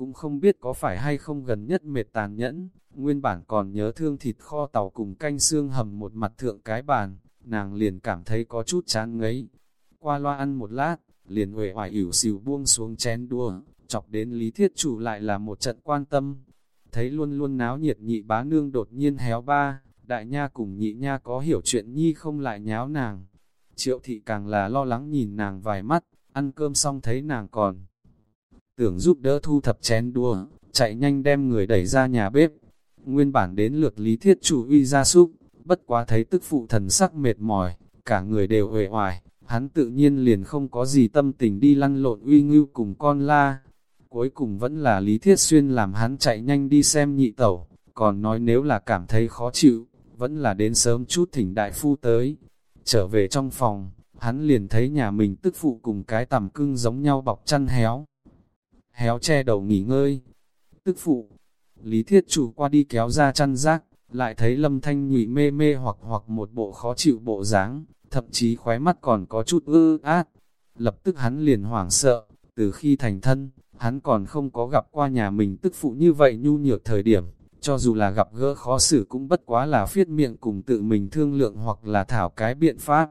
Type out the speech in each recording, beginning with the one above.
cũng không biết có phải hay không gần nhất mệt tàn nhẫn, nguyên bản còn nhớ thương thịt kho tàu cùng canh xương hầm một mặt thượng cái bàn, nàng liền cảm thấy có chút chán ngấy. Qua loa ăn một lát, liền huệ hoài ỉu xìu buông xuống chén đua, chọc đến lý thiết chủ lại là một trận quan tâm. Thấy luôn luôn náo nhiệt nhị bá nương đột nhiên héo ba, đại nha cùng nhị nha có hiểu chuyện nhi không lại nháo nàng. Triệu thị càng là lo lắng nhìn nàng vài mắt, ăn cơm xong thấy nàng còn. Tưởng giúp đỡ thu thập chén đua, chạy nhanh đem người đẩy ra nhà bếp. Nguyên bản đến lượt lý thiết chủ uy ra súc, bất quá thấy tức phụ thần sắc mệt mỏi, cả người đều uể oải, hắn tự nhiên liền không có gì tâm tình đi lăn lộn uy ngưu cùng con la. Cuối cùng vẫn là Lý Thiết Xuyên làm hắn chạy nhanh đi xem nhị tẩu, còn nói nếu là cảm thấy khó chịu, vẫn là đến sớm chút thỉnh đại phu tới. Trở về trong phòng, hắn liền thấy nhà mình tức phụ cùng cái tầm cưng giống nhau bọc chăn héo. Héo che đầu nghỉ ngơi. Tức phụ, Lý Thiết chủ qua đi kéo ra chăn rác, lại thấy lâm thanh nhụy mê mê hoặc hoặc một bộ khó chịu bộ dáng, thậm chí khóe mắt còn có chút ư át. Lập tức hắn liền hoảng sợ, từ khi thành thân, hắn còn không có gặp qua nhà mình tức phụ như vậy nhu nhược thời điểm, cho dù là gặp gỡ khó xử cũng bất quá là phiết miệng cùng tự mình thương lượng hoặc là thảo cái biện pháp.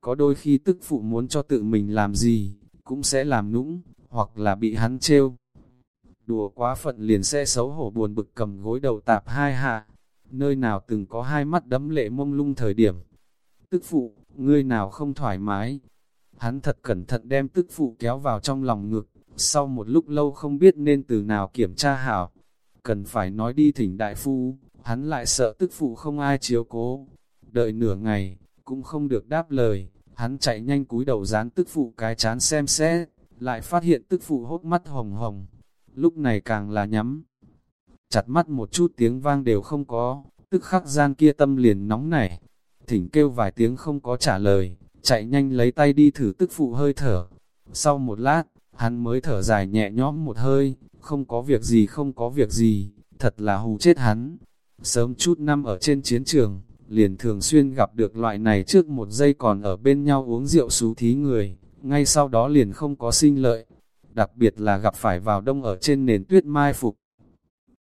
Có đôi khi tức phụ muốn cho tự mình làm gì, cũng sẽ làm nũng, hoặc là bị hắn trêu. Đùa quá phận liền xe xấu hổ buồn bực cầm gối đầu tạp hai hạ, nơi nào từng có hai mắt đấm lệ mông lung thời điểm. Tức phụ, ngươi nào không thoải mái. Hắn thật cẩn thận đem tức phụ kéo vào trong lòng ngực, sau một lúc lâu không biết nên từ nào kiểm tra hảo. Cần phải nói đi thỉnh đại phu, hắn lại sợ tức phụ không ai chiếu cố. Đợi nửa ngày, cũng không được đáp lời, hắn chạy nhanh cúi đầu dán tức phụ cái chán xem xét, lại phát hiện tức phụ hốt mắt hồng hồng. Lúc này càng là nhắm, chặt mắt một chút tiếng vang đều không có, tức khắc gian kia tâm liền nóng nảy. Thỉnh kêu vài tiếng không có trả lời, chạy nhanh lấy tay đi thử tức phụ hơi thở. Sau một lát, hắn mới thở dài nhẹ nhõm một hơi, không có việc gì không có việc gì, thật là hù chết hắn. Sớm chút năm ở trên chiến trường, liền thường xuyên gặp được loại này trước một giây còn ở bên nhau uống rượu xú thí người, ngay sau đó liền không có sinh lợi. Đặc biệt là gặp phải vào đông ở trên nền tuyết mai phục.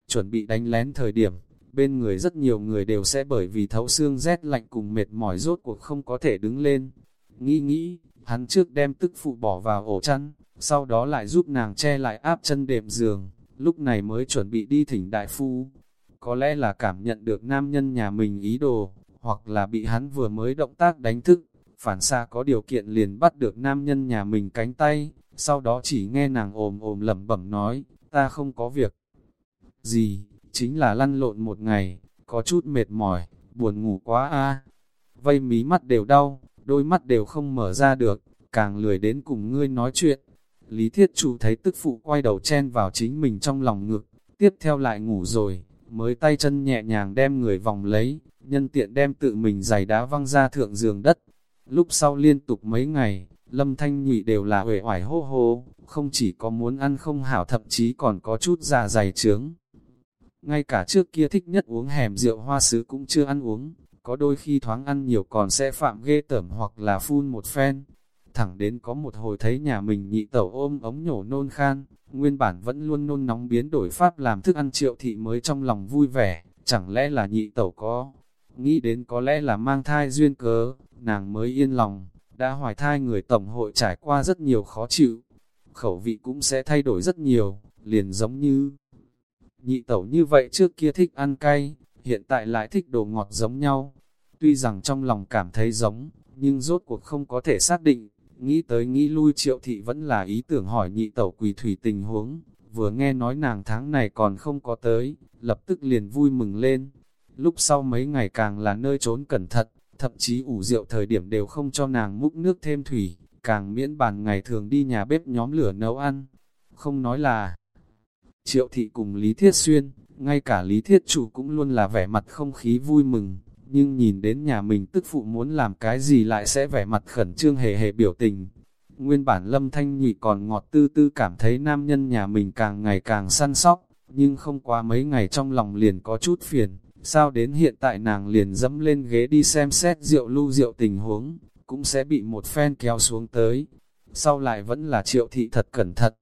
Chuẩn bị đánh lén thời điểm, bên người rất nhiều người đều sẽ bởi vì thấu xương rét lạnh cùng mệt mỏi rốt cuộc không có thể đứng lên. Nghĩ nghĩ, hắn trước đem tức phụ bỏ vào ổ chăn, sau đó lại giúp nàng che lại áp chân đệm giường, lúc này mới chuẩn bị đi thỉnh đại phu. Có lẽ là cảm nhận được nam nhân nhà mình ý đồ, hoặc là bị hắn vừa mới động tác đánh thức, phản xa có điều kiện liền bắt được nam nhân nhà mình cánh tay, sau đó chỉ nghe nàng ồm ồm lẩm bẩm nói, ta không có việc gì, chính là lăn lộn một ngày, có chút mệt mỏi, buồn ngủ quá a Vây mí mắt đều đau, đôi mắt đều không mở ra được, càng lười đến cùng ngươi nói chuyện. Lý thiết chủ thấy tức phụ quay đầu chen vào chính mình trong lòng ngực, tiếp theo lại ngủ rồi, mới tay chân nhẹ nhàng đem người vòng lấy, nhân tiện đem tự mình giày đá văng ra thượng giường đất. Lúc sau liên tục mấy ngày, lâm thanh nhụy đều là uể oải hô hô, không chỉ có muốn ăn không hảo thậm chí còn có chút già dày trướng. Ngay cả trước kia thích nhất uống hẻm rượu hoa sứ cũng chưa ăn uống, có đôi khi thoáng ăn nhiều còn sẽ phạm ghê tởm hoặc là phun một phen. Thẳng đến có một hồi thấy nhà mình nhị tẩu ôm ống nhổ nôn khan, nguyên bản vẫn luôn nôn nóng biến đổi pháp làm thức ăn triệu thị mới trong lòng vui vẻ, chẳng lẽ là nhị tẩu có. Nghĩ đến có lẽ là mang thai duyên cớ, nàng mới yên lòng, đã hoài thai người tổng hội trải qua rất nhiều khó chịu. Khẩu vị cũng sẽ thay đổi rất nhiều, liền giống như nhị tẩu như vậy trước kia thích ăn cay, hiện tại lại thích đồ ngọt giống nhau. Tuy rằng trong lòng cảm thấy giống, nhưng rốt cuộc không có thể xác định, nghĩ tới nghĩ lui triệu thị vẫn là ý tưởng hỏi nhị tẩu quỳ thủy tình huống, vừa nghe nói nàng tháng này còn không có tới, lập tức liền vui mừng lên. Lúc sau mấy ngày càng là nơi trốn cẩn thận, thậm chí ủ rượu thời điểm đều không cho nàng múc nước thêm thủy, càng miễn bàn ngày thường đi nhà bếp nhóm lửa nấu ăn. Không nói là Triệu thị cùng Lý Thiết Xuyên, ngay cả Lý Thiết Chủ cũng luôn là vẻ mặt không khí vui mừng, nhưng nhìn đến nhà mình tức phụ muốn làm cái gì lại sẽ vẻ mặt khẩn trương hề hề biểu tình. Nguyên bản lâm thanh nhụy còn ngọt tư tư cảm thấy nam nhân nhà mình càng ngày càng săn sóc, nhưng không qua mấy ngày trong lòng liền có chút phiền, sao đến hiện tại nàng liền dẫm lên ghế đi xem xét rượu lưu rượu tình huống, cũng sẽ bị một phen kéo xuống tới. Sau lại vẫn là triệu thị thật cẩn thận.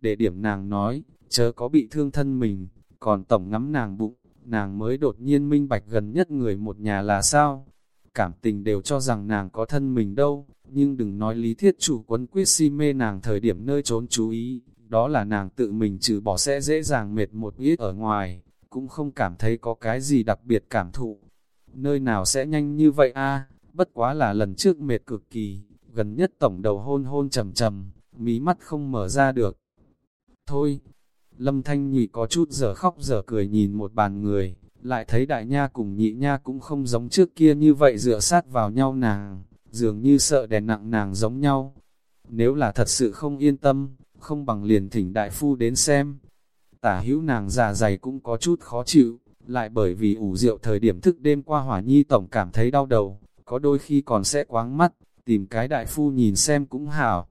Để điểm nàng nói, chớ có bị thương thân mình, còn tổng ngắm nàng bụng, nàng mới đột nhiên minh bạch gần nhất người một nhà là sao. Cảm tình đều cho rằng nàng có thân mình đâu, nhưng đừng nói lý thiết chủ quấn quyết si mê nàng thời điểm nơi trốn chú ý, đó là nàng tự mình trừ bỏ sẽ dễ dàng mệt một ít ở ngoài, cũng không cảm thấy có cái gì đặc biệt cảm thụ. Nơi nào sẽ nhanh như vậy a bất quá là lần trước mệt cực kỳ, gần nhất tổng đầu hôn hôn trầm trầm, mí mắt không mở ra được. Thôi, Lâm Thanh Nhụy có chút giờ khóc giờ cười nhìn một bàn người, lại thấy đại nha cùng nhị nha cũng không giống trước kia như vậy dựa sát vào nhau nàng, dường như sợ đè nặng nàng giống nhau. Nếu là thật sự không yên tâm, không bằng liền thỉnh đại phu đến xem. Tả hữu nàng già dày cũng có chút khó chịu, lại bởi vì ủ rượu thời điểm thức đêm qua hỏa nhi tổng cảm thấy đau đầu, có đôi khi còn sẽ quáng mắt, tìm cái đại phu nhìn xem cũng hảo.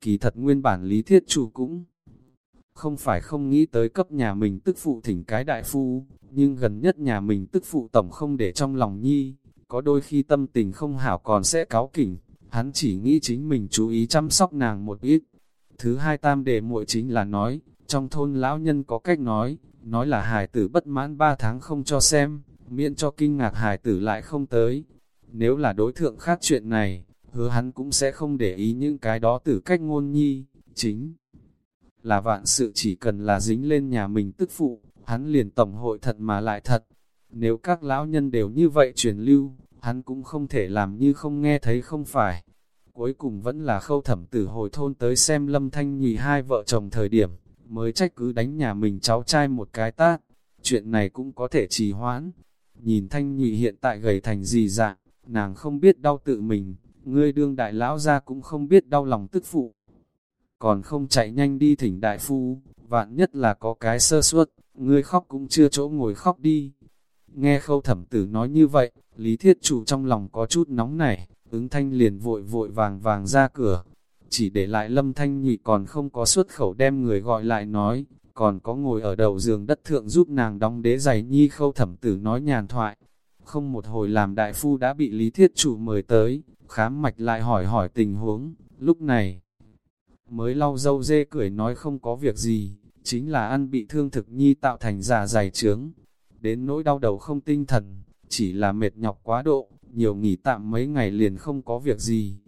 Kỳ thật nguyên bản lý thiết chủ cũng không phải không nghĩ tới cấp nhà mình tức phụ thỉnh cái đại phu, nhưng gần nhất nhà mình tức phụ tổng không để trong lòng nhi, có đôi khi tâm tình không hảo còn sẽ cáo kỉnh, hắn chỉ nghĩ chính mình chú ý chăm sóc nàng một ít. Thứ hai tam đề muội chính là nói, trong thôn lão nhân có cách nói, nói là hài tử bất mãn ba tháng không cho xem, miễn cho kinh ngạc hài tử lại không tới. Nếu là đối thượng khác chuyện này, hứa hắn cũng sẽ không để ý những cái đó từ cách ngôn nhi, chính là vạn sự chỉ cần là dính lên nhà mình tức phụ, hắn liền tổng hội thật mà lại thật. Nếu các lão nhân đều như vậy truyền lưu, hắn cũng không thể làm như không nghe thấy không phải. Cuối cùng vẫn là khâu thẩm tử hồi thôn tới xem lâm thanh nhì hai vợ chồng thời điểm, mới trách cứ đánh nhà mình cháu trai một cái tát. Chuyện này cũng có thể trì hoãn. Nhìn thanh nhị hiện tại gầy thành gì dạng, nàng không biết đau tự mình, ngươi đương đại lão ra cũng không biết đau lòng tức phụ. Còn không chạy nhanh đi thỉnh đại phu, vạn nhất là có cái sơ suất, ngươi khóc cũng chưa chỗ ngồi khóc đi. Nghe khâu thẩm tử nói như vậy, Lý Thiết Chủ trong lòng có chút nóng nảy, ứng thanh liền vội vội vàng vàng ra cửa. Chỉ để lại lâm thanh nhị còn không có xuất khẩu đem người gọi lại nói, còn có ngồi ở đầu giường đất thượng giúp nàng đóng đế giày nhi khâu thẩm tử nói nhàn thoại. Không một hồi làm đại phu đã bị Lý Thiết Chủ mời tới, khám mạch lại hỏi hỏi tình huống, lúc này mới lau dâu dê cười nói không có việc gì, chính là ăn bị thương thực nhi tạo thành giả dày trướng. Đến nỗi đau đầu không tinh thần, chỉ là mệt nhọc quá độ, nhiều nghỉ tạm mấy ngày liền không có việc gì.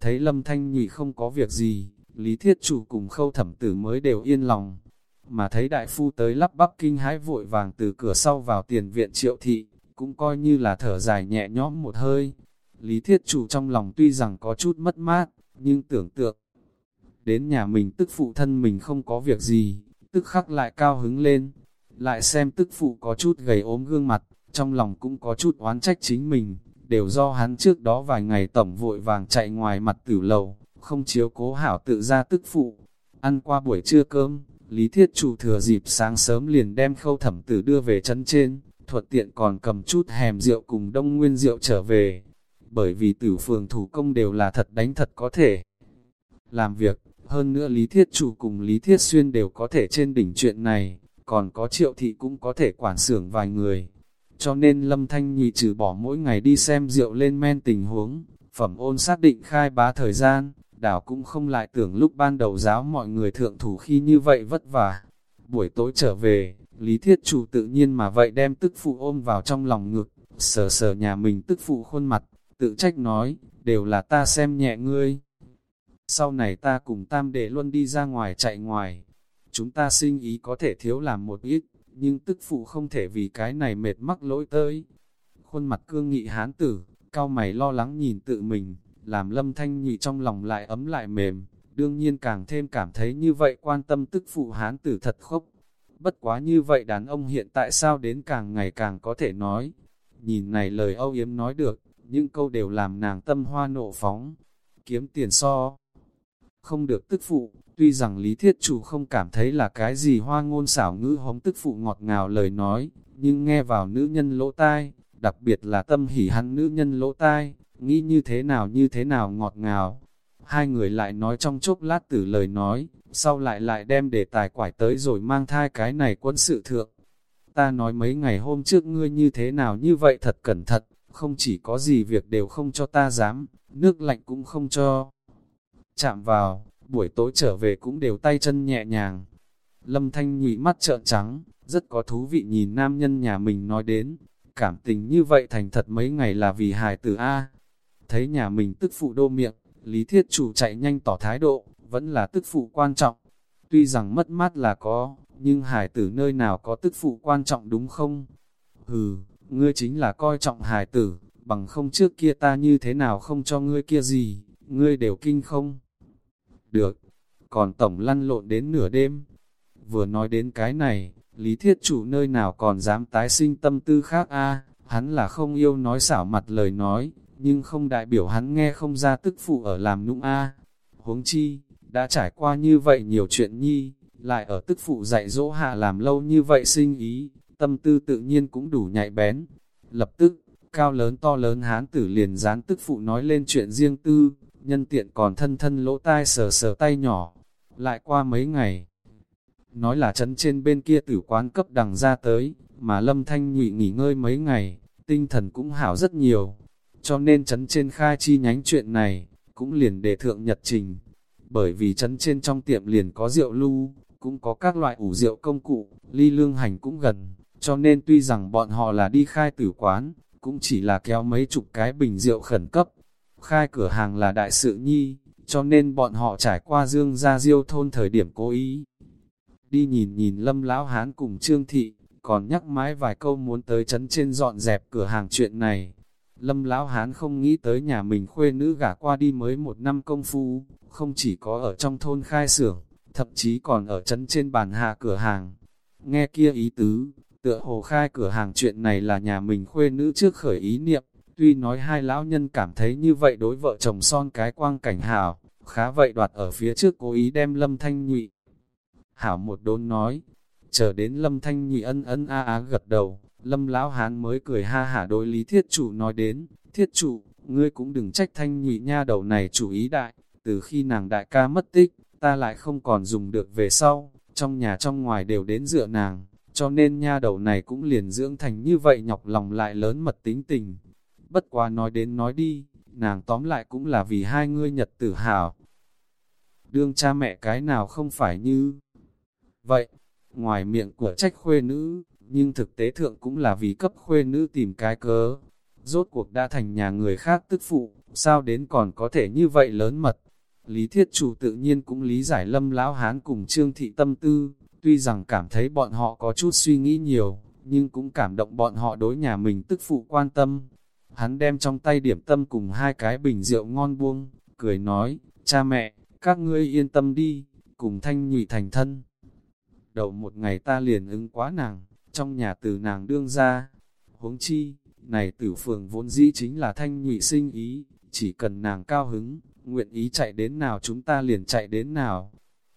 Thấy lâm thanh nhị không có việc gì, lý thiết chủ cùng khâu thẩm tử mới đều yên lòng. Mà thấy đại phu tới lắp bắp kinh hãi vội vàng từ cửa sau vào tiền viện triệu thị, cũng coi như là thở dài nhẹ nhõm một hơi. Lý thiết chủ trong lòng tuy rằng có chút mất mát, nhưng tưởng tượng, đến nhà mình tức phụ thân mình không có việc gì, tức khắc lại cao hứng lên, lại xem tức phụ có chút gầy ốm gương mặt, trong lòng cũng có chút oán trách chính mình, đều do hắn trước đó vài ngày tổng vội vàng chạy ngoài mặt tử lầu, không chiếu cố hảo tự ra tức phụ. Ăn qua buổi trưa cơm, Lý Thiết Chủ thừa dịp sáng sớm liền đem khâu thẩm tử đưa về chân trên, thuật tiện còn cầm chút hèm rượu cùng đông nguyên rượu trở về. Bởi vì tử phường thủ công đều là thật đánh thật có thể làm việc, hơn nữa Lý Thiết Chủ cùng Lý Thiết Xuyên đều có thể trên đỉnh chuyện này, còn có triệu thị cũng có thể quản xưởng vài người. Cho nên Lâm Thanh Nhị trừ bỏ mỗi ngày đi xem rượu lên men tình huống, phẩm ôn xác định khai bá thời gian, đảo cũng không lại tưởng lúc ban đầu giáo mọi người thượng thủ khi như vậy vất vả. Buổi tối trở về, Lý Thiết Chủ tự nhiên mà vậy đem tức phụ ôm vào trong lòng ngực, sờ sờ nhà mình tức phụ khuôn mặt, tự trách nói, đều là ta xem nhẹ ngươi. Sau này ta cùng tam đệ luôn đi ra ngoài chạy ngoài. Chúng ta sinh ý có thể thiếu làm một ít, nhưng tức phụ không thể vì cái này mệt mắc lỗi tới. Khuôn mặt cương nghị hán tử, cao mày lo lắng nhìn tự mình, làm lâm thanh nhị trong lòng lại ấm lại mềm, đương nhiên càng thêm cảm thấy như vậy quan tâm tức phụ hán tử thật khốc. Bất quá như vậy đàn ông hiện tại sao đến càng ngày càng có thể nói. Nhìn này lời âu yếm nói được, những câu đều làm nàng tâm hoa nộ phóng. Kiếm tiền so không được tức phụ, tuy rằng lý thiết chủ không cảm thấy là cái gì hoa ngôn xảo ngữ hống tức phụ ngọt ngào lời nói, nhưng nghe vào nữ nhân lỗ tai, đặc biệt là tâm hỉ hắn nữ nhân lỗ tai, nghĩ như thế nào như thế nào ngọt ngào. Hai người lại nói trong chốc lát tử lời nói, sau lại lại đem đề tài quải tới rồi mang thai cái này quân sự thượng. Ta nói mấy ngày hôm trước ngươi như thế nào như vậy thật cẩn thận, không chỉ có gì việc đều không cho ta dám, nước lạnh cũng không cho chạm vào, buổi tối trở về cũng đều tay chân nhẹ nhàng. Lâm Thanh nhụy mắt trợn trắng, rất có thú vị nhìn nam nhân nhà mình nói đến, cảm tình như vậy thành thật mấy ngày là vì hài tử A. Thấy nhà mình tức phụ đô miệng, Lý Thiết Chủ chạy nhanh tỏ thái độ, vẫn là tức phụ quan trọng. Tuy rằng mất mát là có, nhưng hài tử nơi nào có tức phụ quan trọng đúng không? Hừ, ngươi chính là coi trọng hài tử, bằng không trước kia ta như thế nào không cho ngươi kia gì, ngươi đều kinh không? Được, còn tổng lăn lộn đến nửa đêm. Vừa nói đến cái này, Lý Thiết Chủ nơi nào còn dám tái sinh tâm tư khác a hắn là không yêu nói xảo mặt lời nói, nhưng không đại biểu hắn nghe không ra tức phụ ở làm nũng a Huống chi, đã trải qua như vậy nhiều chuyện nhi, lại ở tức phụ dạy dỗ hạ làm lâu như vậy sinh ý, tâm tư tự nhiên cũng đủ nhạy bén. Lập tức, cao lớn to lớn hán tử liền dán tức phụ nói lên chuyện riêng tư, nhân tiện còn thân thân lỗ tai sờ sờ tay nhỏ. Lại qua mấy ngày, nói là chấn trên bên kia tử quán cấp đằng ra tới, mà lâm thanh nhụy nghỉ ngơi mấy ngày, tinh thần cũng hảo rất nhiều. Cho nên chấn trên khai chi nhánh chuyện này, cũng liền đề thượng nhật trình. Bởi vì chấn trên trong tiệm liền có rượu lưu, cũng có các loại ủ rượu công cụ, ly lương hành cũng gần, cho nên tuy rằng bọn họ là đi khai tử quán, cũng chỉ là kéo mấy chục cái bình rượu khẩn cấp. Khai cửa hàng là đại sự nhi, cho nên bọn họ trải qua dương ra diêu thôn thời điểm cố ý. Đi nhìn nhìn lâm lão hán cùng trương thị, còn nhắc mãi vài câu muốn tới chấn trên dọn dẹp cửa hàng chuyện này. Lâm lão hán không nghĩ tới nhà mình khuê nữ gả qua đi mới một năm công phu, không chỉ có ở trong thôn khai xưởng, thậm chí còn ở chấn trên bàn hạ cửa hàng. Nghe kia ý tứ, tựa hồ khai cửa hàng chuyện này là nhà mình khuê nữ trước khởi ý niệm, tuy nói hai lão nhân cảm thấy như vậy đối vợ chồng son cái quang cảnh hảo, khá vậy đoạt ở phía trước cố ý đem lâm thanh nhụy. Hảo một đốn nói, chờ đến lâm thanh nhụy ân ân a á gật đầu, lâm lão hán mới cười ha hả đối lý thiết chủ nói đến, thiết chủ, ngươi cũng đừng trách thanh nhụy nha đầu này chủ ý đại, từ khi nàng đại ca mất tích, ta lại không còn dùng được về sau, trong nhà trong ngoài đều đến dựa nàng, cho nên nha đầu này cũng liền dưỡng thành như vậy nhọc lòng lại lớn mật tính tình. Bất quá nói đến nói đi, nàng tóm lại cũng là vì hai ngươi nhật tử hào. Đương cha mẹ cái nào không phải như vậy, ngoài miệng của trách khuê nữ, nhưng thực tế thượng cũng là vì cấp khuê nữ tìm cái cớ. Rốt cuộc đã thành nhà người khác tức phụ, sao đến còn có thể như vậy lớn mật. Lý Thiết Chủ tự nhiên cũng lý giải lâm lão hán cùng Trương Thị tâm tư, tuy rằng cảm thấy bọn họ có chút suy nghĩ nhiều, nhưng cũng cảm động bọn họ đối nhà mình tức phụ quan tâm. Hắn đem trong tay điểm tâm cùng hai cái bình rượu ngon buông, cười nói, cha mẹ, các ngươi yên tâm đi, cùng thanh nhụy thành thân. Đầu một ngày ta liền ứng quá nàng, trong nhà từ nàng đương ra. Huống chi, này tử phường vốn dĩ chính là thanh nhụy sinh ý, chỉ cần nàng cao hứng, nguyện ý chạy đến nào chúng ta liền chạy đến nào.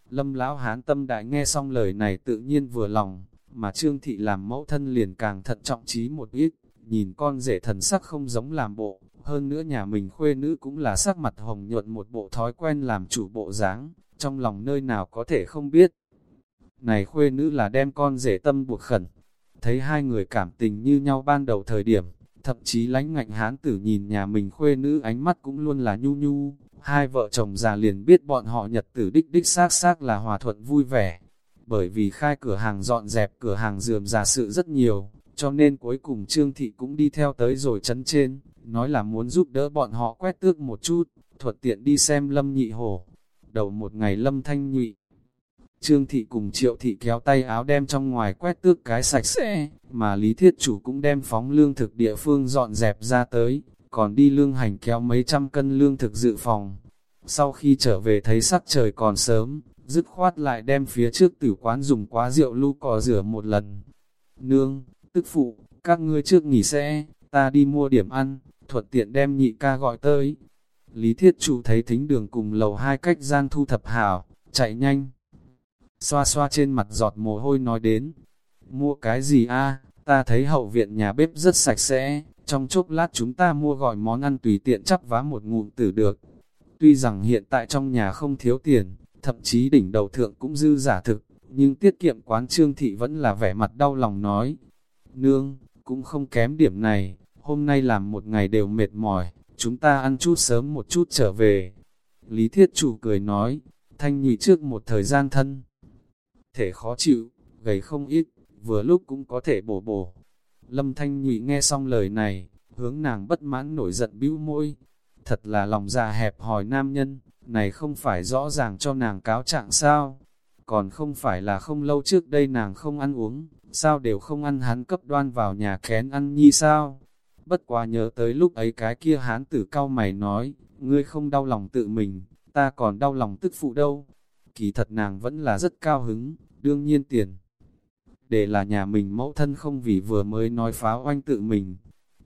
Lâm lão hán tâm đại nghe xong lời này tự nhiên vừa lòng, mà Trương Thị làm mẫu thân liền càng thận trọng trí một ít, nhìn con rể thần sắc không giống làm bộ, hơn nữa nhà mình khuê nữ cũng là sắc mặt hồng nhuận một bộ thói quen làm chủ bộ dáng, trong lòng nơi nào có thể không biết. Này khuê nữ là đem con rể tâm buộc khẩn, thấy hai người cảm tình như nhau ban đầu thời điểm, thậm chí lánh ngạnh hán tử nhìn nhà mình khuê nữ ánh mắt cũng luôn là nhu nhu, hai vợ chồng già liền biết bọn họ nhật tử đích đích xác xác là hòa thuận vui vẻ. Bởi vì khai cửa hàng dọn dẹp cửa hàng dườm giả sự rất nhiều, cho nên cuối cùng Trương Thị cũng đi theo tới rồi chấn trên, nói là muốn giúp đỡ bọn họ quét tước một chút, thuật tiện đi xem Lâm Nhị Hồ. Đầu một ngày Lâm Thanh Nhụy, Trương Thị cùng Triệu Thị kéo tay áo đem trong ngoài quét tước cái sạch sẽ, mà Lý Thiết Chủ cũng đem phóng lương thực địa phương dọn dẹp ra tới, còn đi lương hành kéo mấy trăm cân lương thực dự phòng. Sau khi trở về thấy sắc trời còn sớm, dứt khoát lại đem phía trước tử quán dùng quá rượu lưu cò rửa một lần. Nương, tức phụ, các ngươi trước nghỉ xe, ta đi mua điểm ăn, thuận tiện đem nhị ca gọi tới. Lý thiết chủ thấy thính đường cùng lầu hai cách gian thu thập hảo, chạy nhanh. Xoa xoa trên mặt giọt mồ hôi nói đến, mua cái gì a ta thấy hậu viện nhà bếp rất sạch sẽ, trong chốc lát chúng ta mua gọi món ăn tùy tiện chắp vá một ngụm tử được. Tuy rằng hiện tại trong nhà không thiếu tiền, thậm chí đỉnh đầu thượng cũng dư giả thực, nhưng tiết kiệm quán trương thị vẫn là vẻ mặt đau lòng nói. Nương, cũng không kém điểm này, hôm nay làm một ngày đều mệt mỏi, chúng ta ăn chút sớm một chút trở về. Lý thiết chủ cười nói, thanh nhụy trước một thời gian thân. thể khó chịu, gầy không ít, vừa lúc cũng có thể bổ bổ. Lâm Thanh Nhụy nghe xong lời này, hướng nàng bất mãn nổi giận bĩu môi. Thật là lòng già hẹp hòi nam nhân, này không phải rõ ràng cho nàng cáo trạng sao? Còn không phải là không lâu trước đây nàng không ăn uống, sao đều không ăn hắn cấp đoan vào nhà kén ăn nhi sao? Bất quá nhớ tới lúc ấy cái kia hán tử cao mày nói, ngươi không đau lòng tự mình, ta còn đau lòng tức phụ đâu. Kỳ thật nàng vẫn là rất cao hứng, đương nhiên tiền. Để là nhà mình mẫu thân không vì vừa mới nói phá oanh tự mình.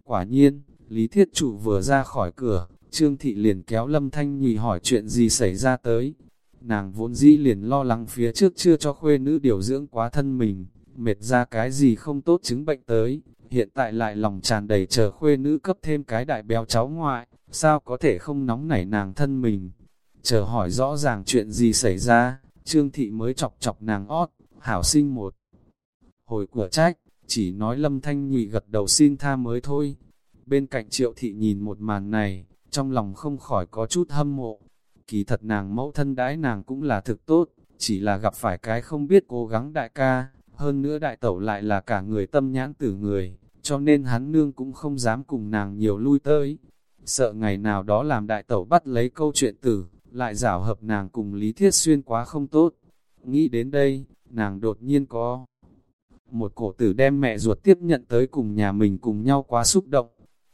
Quả nhiên, Lý Thiết Chủ vừa ra khỏi cửa, Trương Thị liền kéo Lâm Thanh nhì hỏi chuyện gì xảy ra tới. Nàng vốn dĩ liền lo lắng phía trước chưa cho khuê nữ điều dưỡng quá thân mình, mệt ra cái gì không tốt chứng bệnh tới, hiện tại lại lòng tràn đầy chờ khuê nữ cấp thêm cái đại béo cháu ngoại, sao có thể không nóng nảy nàng thân mình. Chờ hỏi rõ ràng chuyện gì xảy ra, Trương Thị mới chọc chọc nàng ót, hảo sinh một. Hồi của trách, chỉ nói lâm thanh nhụy gật đầu xin tha mới thôi. Bên cạnh triệu thị nhìn một màn này, trong lòng không khỏi có chút hâm mộ. Kỳ thật nàng mẫu thân đãi nàng cũng là thực tốt, chỉ là gặp phải cái không biết cố gắng đại ca, hơn nữa đại tẩu lại là cả người tâm nhãn tử người, cho nên hắn nương cũng không dám cùng nàng nhiều lui tới. Sợ ngày nào đó làm đại tẩu bắt lấy câu chuyện tử, lại giảo hợp nàng cùng Lý Thiết Xuyên quá không tốt. Nghĩ đến đây, nàng đột nhiên có một cổ tử đem mẹ ruột tiếp nhận tới cùng nhà mình cùng nhau quá xúc động.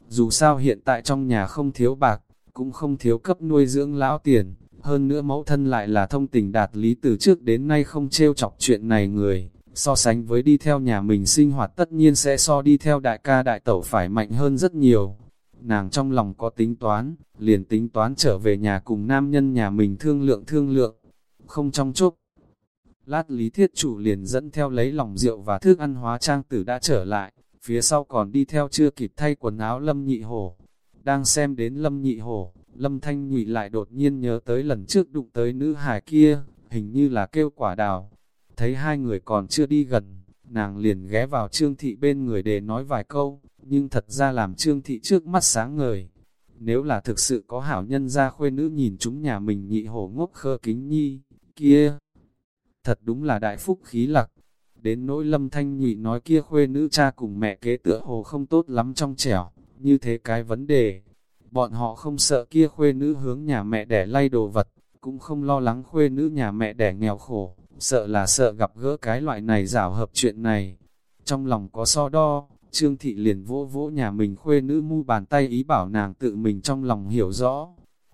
Dù sao hiện tại trong nhà không thiếu bạc, cũng không thiếu cấp nuôi dưỡng lão tiền, hơn nữa mẫu thân lại là thông tình đạt lý từ trước đến nay không trêu chọc chuyện này người, so sánh với đi theo nhà mình sinh hoạt tất nhiên sẽ so đi theo đại ca đại tẩu phải mạnh hơn rất nhiều. Nàng trong lòng có tính toán, liền tính toán trở về nhà cùng nam nhân nhà mình thương lượng thương lượng, không trong chốc. Lát lý thiết chủ liền dẫn theo lấy lòng rượu và thức ăn hóa trang tử đã trở lại, phía sau còn đi theo chưa kịp thay quần áo lâm nhị hổ. Đang xem đến lâm nhị hổ, lâm thanh nhụy lại đột nhiên nhớ tới lần trước đụng tới nữ hài kia, hình như là kêu quả đào. Thấy hai người còn chưa đi gần, nàng liền ghé vào trương thị bên người để nói vài câu, nhưng thật ra làm trương thị trước mắt sáng ngời. Nếu là thực sự có hảo nhân ra khuê nữ nhìn chúng nhà mình nhị hổ ngốc khơ kính nhi, kia, thật đúng là đại phúc khí lặc. Đến nỗi lâm thanh nhụy nói kia khuê nữ cha cùng mẹ kế tựa hồ không tốt lắm trong trẻo, như thế cái vấn đề. Bọn họ không sợ kia khuê nữ hướng nhà mẹ đẻ lay đồ vật, cũng không lo lắng khuê nữ nhà mẹ đẻ nghèo khổ, sợ là sợ gặp gỡ cái loại này rảo hợp chuyện này. Trong lòng có so đo, Trương Thị liền vỗ vỗ nhà mình khuê nữ mu bàn tay ý bảo nàng tự mình trong lòng hiểu rõ.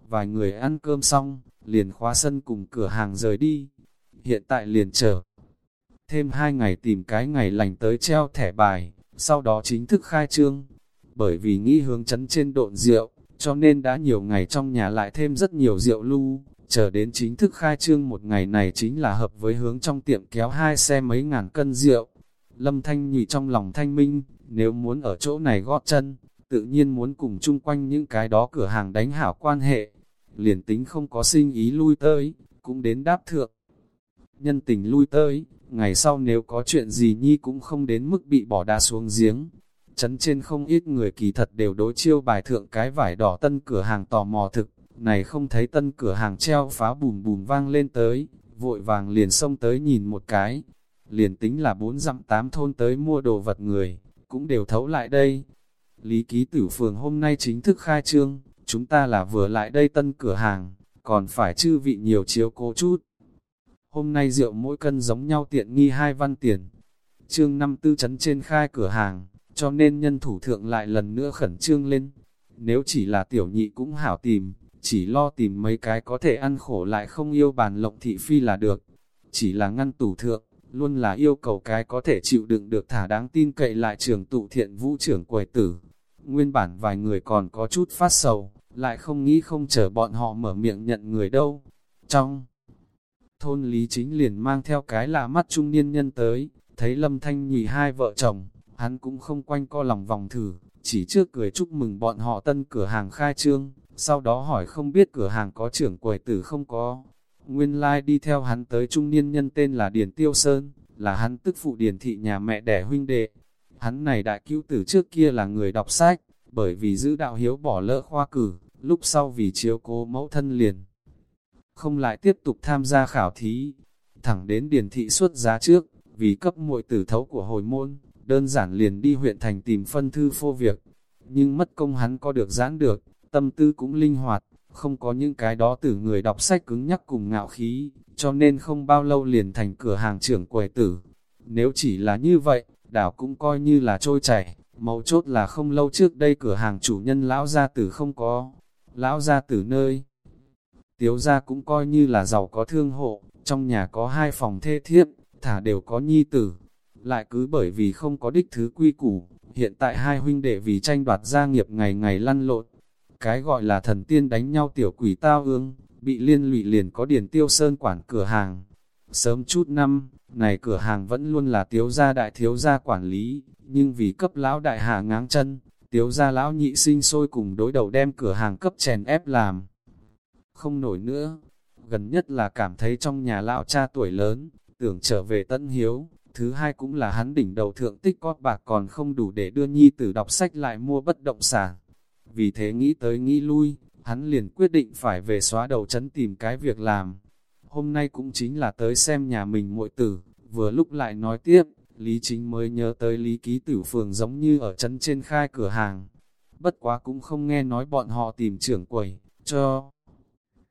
Vài người ăn cơm xong, liền khóa sân cùng cửa hàng rời đi. Hiện tại liền chờ. Thêm hai ngày tìm cái ngày lành tới treo thẻ bài, sau đó chính thức khai trương. Bởi vì nghĩ hướng chấn trên độn rượu, cho nên đã nhiều ngày trong nhà lại thêm rất nhiều rượu lưu, chờ đến chính thức khai trương một ngày này chính là hợp với hướng trong tiệm kéo hai xe mấy ngàn cân rượu. Lâm Thanh nhị trong lòng thanh minh, nếu muốn ở chỗ này gót chân, tự nhiên muốn cùng chung quanh những cái đó cửa hàng đánh hảo quan hệ. Liền tính không có sinh ý lui tới, cũng đến đáp thượng. Nhân tình lui tới, ngày sau nếu có chuyện gì nhi cũng không đến mức bị bỏ đá xuống giếng. Chấn trên không ít người kỳ thật đều đối chiêu bài thượng cái vải đỏ tân cửa hàng tò mò thực, này không thấy tân cửa hàng treo phá bùm bùm vang lên tới, vội vàng liền xông tới nhìn một cái. Liền tính là bốn dặm tám thôn tới mua đồ vật người, cũng đều thấu lại đây. Lý ký tử phường hôm nay chính thức khai trương, chúng ta là vừa lại đây tân cửa hàng, còn phải chư vị nhiều chiếu cố chút. Hôm nay rượu mỗi cân giống nhau tiện nghi hai văn tiền. Trương năm tư chấn trên khai cửa hàng, cho nên nhân thủ thượng lại lần nữa khẩn trương lên. Nếu chỉ là tiểu nhị cũng hảo tìm, chỉ lo tìm mấy cái có thể ăn khổ lại không yêu bàn lộng thị phi là được. Chỉ là ngăn tủ thượng, luôn là yêu cầu cái có thể chịu đựng được thả đáng tin cậy lại trường tụ thiện vũ trưởng quầy tử. Nguyên bản vài người còn có chút phát sầu, lại không nghĩ không chờ bọn họ mở miệng nhận người đâu. Trong thôn Lý Chính liền mang theo cái lạ mắt trung niên nhân tới, thấy Lâm Thanh nhì hai vợ chồng, hắn cũng không quanh co lòng vòng thử, chỉ trước cười chúc mừng bọn họ tân cửa hàng khai trương, sau đó hỏi không biết cửa hàng có trưởng quầy tử không có. Nguyên lai like đi theo hắn tới trung niên nhân tên là Điền Tiêu Sơn, là hắn tức phụ Điền thị nhà mẹ đẻ huynh đệ. Hắn này đại cứu tử trước kia là người đọc sách, bởi vì giữ đạo hiếu bỏ lỡ khoa cử, lúc sau vì chiếu cố mẫu thân liền. Không lại tiếp tục tham gia khảo thí. thẳng đến điền thị xuất giá trước, vì cấp muội tử thấu của hồi môn, đơn giản liền đi huyện thành tìm phân thư phô việc. Nhưng mất công hắn có được giãn được, tâm tư cũng linh hoạt, không có những cái đó từ người đọc sách cứng nhắc cùng ngạo khí, cho nên không bao lâu liền thành cửa hàng trưởng quầy tử. Nếu chỉ là như vậy, đảo cũng coi như là trôi chảy, mấu chốt là không lâu trước đây cửa hàng chủ nhân lão gia tử không có. Lão gia tử nơi, tiếu gia cũng coi như là giàu có thương hộ, trong nhà có hai phòng thê thiếp, thả đều có nhi tử. Lại cứ bởi vì không có đích thứ quy củ, hiện tại hai huynh đệ vì tranh đoạt gia nghiệp ngày ngày lăn lộn. Cái gọi là thần tiên đánh nhau tiểu quỷ tao ương, bị liên lụy liền có điền tiêu sơn quản cửa hàng. Sớm chút năm, này cửa hàng vẫn luôn là tiếu gia đại thiếu gia quản lý, nhưng vì cấp lão đại hạ ngáng chân, tiếu gia lão nhị sinh sôi cùng đối đầu đem cửa hàng cấp chèn ép làm. Không nổi nữa, gần nhất là cảm thấy trong nhà lão cha tuổi lớn, tưởng trở về tân hiếu, thứ hai cũng là hắn đỉnh đầu thượng tích có bạc còn không đủ để đưa nhi tử đọc sách lại mua bất động sản. Vì thế nghĩ tới nghĩ lui, hắn liền quyết định phải về xóa đầu chấn tìm cái việc làm. Hôm nay cũng chính là tới xem nhà mình muội tử, vừa lúc lại nói tiếp, Lý Chính mới nhớ tới Lý Ký Tử Phường giống như ở chấn trên khai cửa hàng. Bất quá cũng không nghe nói bọn họ tìm trưởng quầy, cho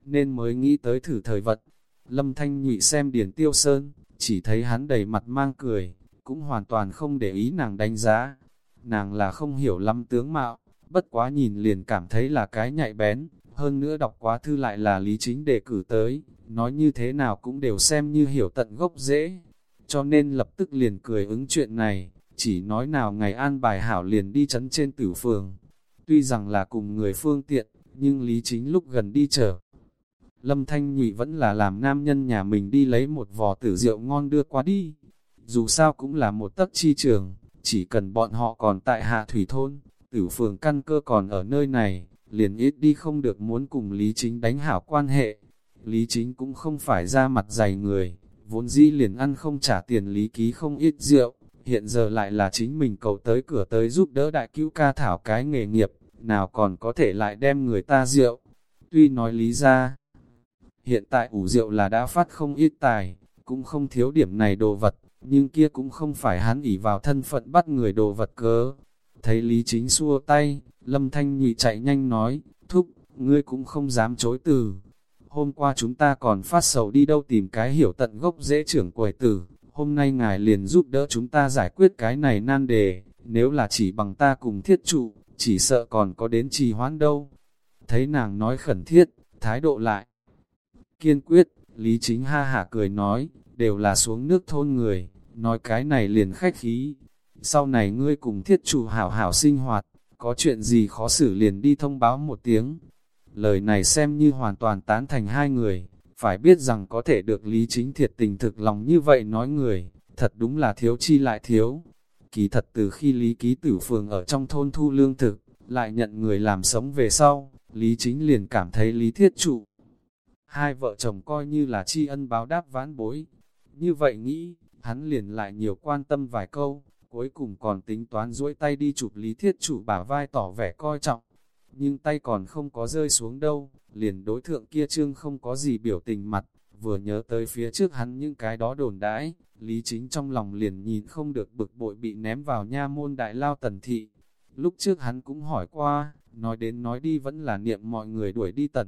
nên mới nghĩ tới thử thời vật. Lâm Thanh nhụy xem Điền Tiêu Sơn, chỉ thấy hắn đầy mặt mang cười, cũng hoàn toàn không để ý nàng đánh giá. Nàng là không hiểu lắm tướng mạo, bất quá nhìn liền cảm thấy là cái nhạy bén, hơn nữa đọc quá thư lại là lý chính đề cử tới, nói như thế nào cũng đều xem như hiểu tận gốc dễ. Cho nên lập tức liền cười ứng chuyện này, chỉ nói nào ngày an bài hảo liền đi chấn trên tử phường. Tuy rằng là cùng người phương tiện, nhưng lý chính lúc gần đi chờ. Lâm Thanh Nhụy vẫn là làm nam nhân nhà mình đi lấy một vò tử rượu ngon đưa qua đi. Dù sao cũng là một tấc chi trường, chỉ cần bọn họ còn tại Hạ Thủy Thôn, tử phường căn cơ còn ở nơi này, liền ít đi không được muốn cùng Lý Chính đánh hảo quan hệ. Lý Chính cũng không phải ra mặt dày người, vốn dĩ liền ăn không trả tiền Lý Ký không ít rượu, hiện giờ lại là chính mình cầu tới cửa tới giúp đỡ đại cứu ca thảo cái nghề nghiệp, nào còn có thể lại đem người ta rượu. Tuy nói lý ra, hiện tại ủ rượu là đã phát không ít tài, cũng không thiếu điểm này đồ vật, nhưng kia cũng không phải hắn ỉ vào thân phận bắt người đồ vật cớ. Thấy Lý Chính xua tay, Lâm Thanh Nhụy chạy nhanh nói, thúc, ngươi cũng không dám chối từ. Hôm qua chúng ta còn phát sầu đi đâu tìm cái hiểu tận gốc dễ trưởng quầy tử, hôm nay ngài liền giúp đỡ chúng ta giải quyết cái này nan đề, nếu là chỉ bằng ta cùng thiết trụ, chỉ sợ còn có đến trì hoãn đâu. Thấy nàng nói khẩn thiết, thái độ lại. Kiên quyết, Lý Chính ha hả cười nói, đều là xuống nước thôn người, nói cái này liền khách khí. Sau này ngươi cùng thiết chủ hảo hảo sinh hoạt, có chuyện gì khó xử liền đi thông báo một tiếng. Lời này xem như hoàn toàn tán thành hai người, phải biết rằng có thể được Lý Chính thiệt tình thực lòng như vậy nói người, thật đúng là thiếu chi lại thiếu. Kỳ thật từ khi Lý Ký Tử Phường ở trong thôn thu lương thực, lại nhận người làm sống về sau, Lý Chính liền cảm thấy Lý Thiết Trụ. Hai vợ chồng coi như là tri ân báo đáp ván bối. Như vậy nghĩ, hắn liền lại nhiều quan tâm vài câu, cuối cùng còn tính toán duỗi tay đi chụp Lý Thiết chủ bả vai tỏ vẻ coi trọng. Nhưng tay còn không có rơi xuống đâu, liền đối thượng kia trương không có gì biểu tình mặt, vừa nhớ tới phía trước hắn những cái đó đồn đãi, Lý Chính trong lòng liền nhìn không được bực bội bị ném vào nha môn đại lao tần thị. Lúc trước hắn cũng hỏi qua, nói đến nói đi vẫn là niệm mọi người đuổi đi tần.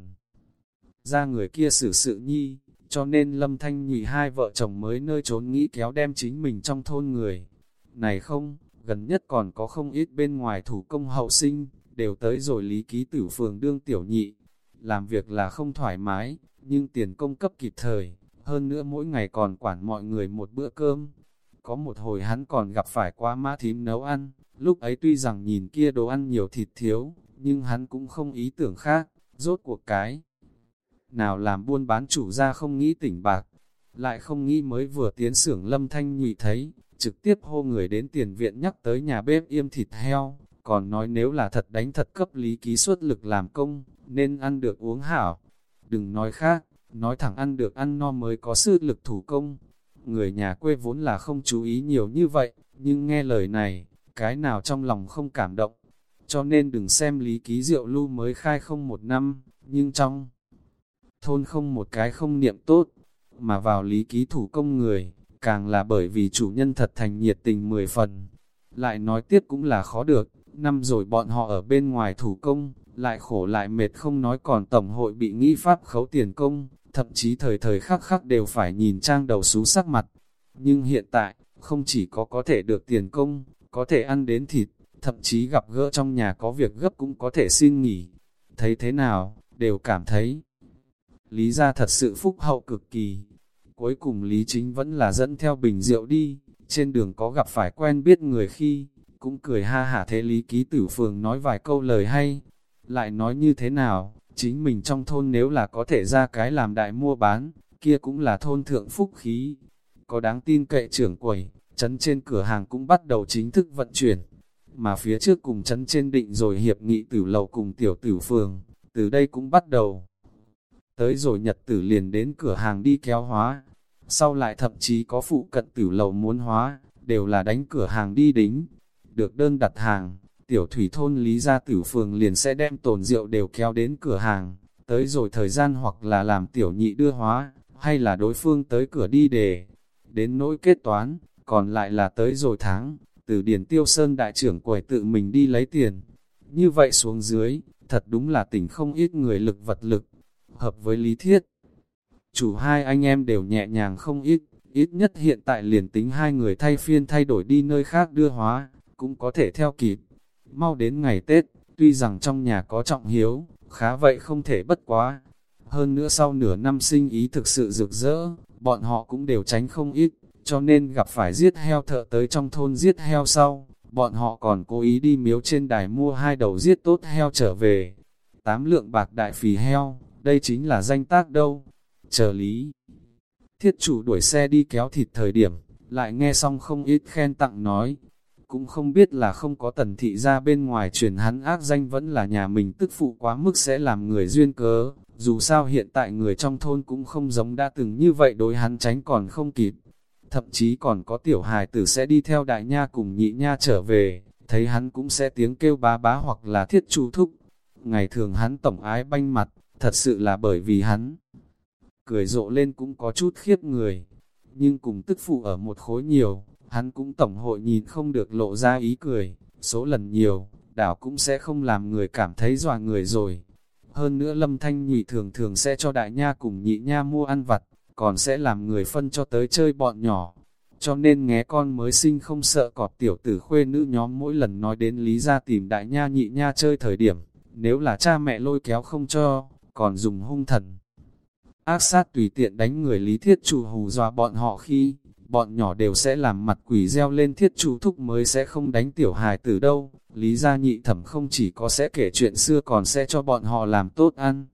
Ra người kia xử sự nhi, cho nên Lâm Thanh nhị hai vợ chồng mới nơi trốn nghĩ kéo đem chính mình trong thôn người. Này không, gần nhất còn có không ít bên ngoài thủ công hậu sinh, đều tới rồi lý ký tử phường đương tiểu nhị. Làm việc là không thoải mái, nhưng tiền công cấp kịp thời, hơn nữa mỗi ngày còn quản mọi người một bữa cơm. Có một hồi hắn còn gặp phải quá má thím nấu ăn, lúc ấy tuy rằng nhìn kia đồ ăn nhiều thịt thiếu, nhưng hắn cũng không ý tưởng khác, rốt cuộc cái. Nào làm buôn bán chủ ra không nghĩ tỉnh bạc, lại không nghĩ mới vừa tiến xưởng lâm thanh nhụy thấy, trực tiếp hô người đến tiền viện nhắc tới nhà bếp im thịt heo, còn nói nếu là thật đánh thật cấp lý ký suất lực làm công, nên ăn được uống hảo. Đừng nói khác, nói thẳng ăn được ăn no mới có sự lực thủ công. Người nhà quê vốn là không chú ý nhiều như vậy, nhưng nghe lời này, cái nào trong lòng không cảm động. Cho nên đừng xem lý ký rượu lưu mới khai không một năm, nhưng trong thôn không một cái không niệm tốt. mà vào lý ký thủ công người, càng là bởi vì chủ nhân thật thành nhiệt tình mười phần. Lại nói tiếp cũng là khó được, năm rồi bọn họ ở bên ngoài thủ công, lại khổ lại mệt không nói còn tổng hội bị nghĩ pháp khấu tiền công, thậm chí thời thời khắc khắc đều phải nhìn trang đầu xú sắc mặt. Nhưng hiện tại, không chỉ có có thể được tiền công, có thể ăn đến thịt, thậm chí gặp gỡ trong nhà có việc gấp cũng có thể xin nghỉ. Thấy thế nào, đều cảm thấy Lý gia thật sự phúc hậu cực kỳ. Cuối cùng Lý Chính vẫn là dẫn theo bình rượu đi, trên đường có gặp phải quen biết người khi, cũng cười ha hả thế Lý Ký Tử Phường nói vài câu lời hay. Lại nói như thế nào, chính mình trong thôn nếu là có thể ra cái làm đại mua bán, kia cũng là thôn thượng phúc khí. Có đáng tin cậy trưởng quầy, chấn trên cửa hàng cũng bắt đầu chính thức vận chuyển. Mà phía trước cùng chấn trên định rồi hiệp nghị tử lầu cùng tiểu tử phường, từ đây cũng bắt đầu. Tới rồi nhật tử liền đến cửa hàng đi kéo hóa, sau lại thậm chí có phụ cận tử lầu muốn hóa, đều là đánh cửa hàng đi đính. Được đơn đặt hàng, tiểu thủy thôn lý gia tử phường liền sẽ đem tồn rượu đều kéo đến cửa hàng, tới rồi thời gian hoặc là làm tiểu nhị đưa hóa, hay là đối phương tới cửa đi để, đến nỗi kết toán, còn lại là tới rồi tháng, từ điển tiêu sơn đại trưởng quầy tự mình đi lấy tiền. Như vậy xuống dưới, thật đúng là tỉnh không ít người lực vật lực, hợp với lý thiết. Chủ hai anh em đều nhẹ nhàng không ít, ít nhất hiện tại liền tính hai người thay phiên thay đổi đi nơi khác đưa hóa, cũng có thể theo kịp. Mau đến ngày Tết, tuy rằng trong nhà có trọng hiếu, khá vậy không thể bất quá. Hơn nữa sau nửa năm sinh ý thực sự rực rỡ, bọn họ cũng đều tránh không ít, cho nên gặp phải giết heo thợ tới trong thôn giết heo sau, bọn họ còn cố ý đi miếu trên đài mua hai đầu giết tốt heo trở về. Tám lượng bạc đại phì heo, đây chính là danh tác đâu. Chờ lý. Thiết chủ đuổi xe đi kéo thịt thời điểm, lại nghe xong không ít khen tặng nói. Cũng không biết là không có tần thị ra bên ngoài truyền hắn ác danh vẫn là nhà mình tức phụ quá mức sẽ làm người duyên cớ. Dù sao hiện tại người trong thôn cũng không giống đã từng như vậy đối hắn tránh còn không kịp. Thậm chí còn có tiểu hài tử sẽ đi theo đại nha cùng nhị nha trở về, thấy hắn cũng sẽ tiếng kêu bá bá hoặc là thiết chủ thúc. Ngày thường hắn tổng ái banh mặt, thật sự là bởi vì hắn cười rộ lên cũng có chút khiếp người, nhưng cùng tức phụ ở một khối nhiều, hắn cũng tổng hội nhìn không được lộ ra ý cười, số lần nhiều, đảo cũng sẽ không làm người cảm thấy dòa người rồi. Hơn nữa lâm thanh nhị thường thường sẽ cho đại nha cùng nhị nha mua ăn vặt, còn sẽ làm người phân cho tới chơi bọn nhỏ. Cho nên nghe con mới sinh không sợ cọp tiểu tử khuê nữ nhóm mỗi lần nói đến lý ra tìm đại nha nhị nha chơi thời điểm, nếu là cha mẹ lôi kéo không cho, còn dùng hung thần. Ác sát tùy tiện đánh người lý thiết chủ hù dọa bọn họ khi, bọn nhỏ đều sẽ làm mặt quỷ gieo lên thiết chủ thúc mới sẽ không đánh tiểu hài từ đâu. Lý gia nhị thẩm không chỉ có sẽ kể chuyện xưa còn sẽ cho bọn họ làm tốt ăn.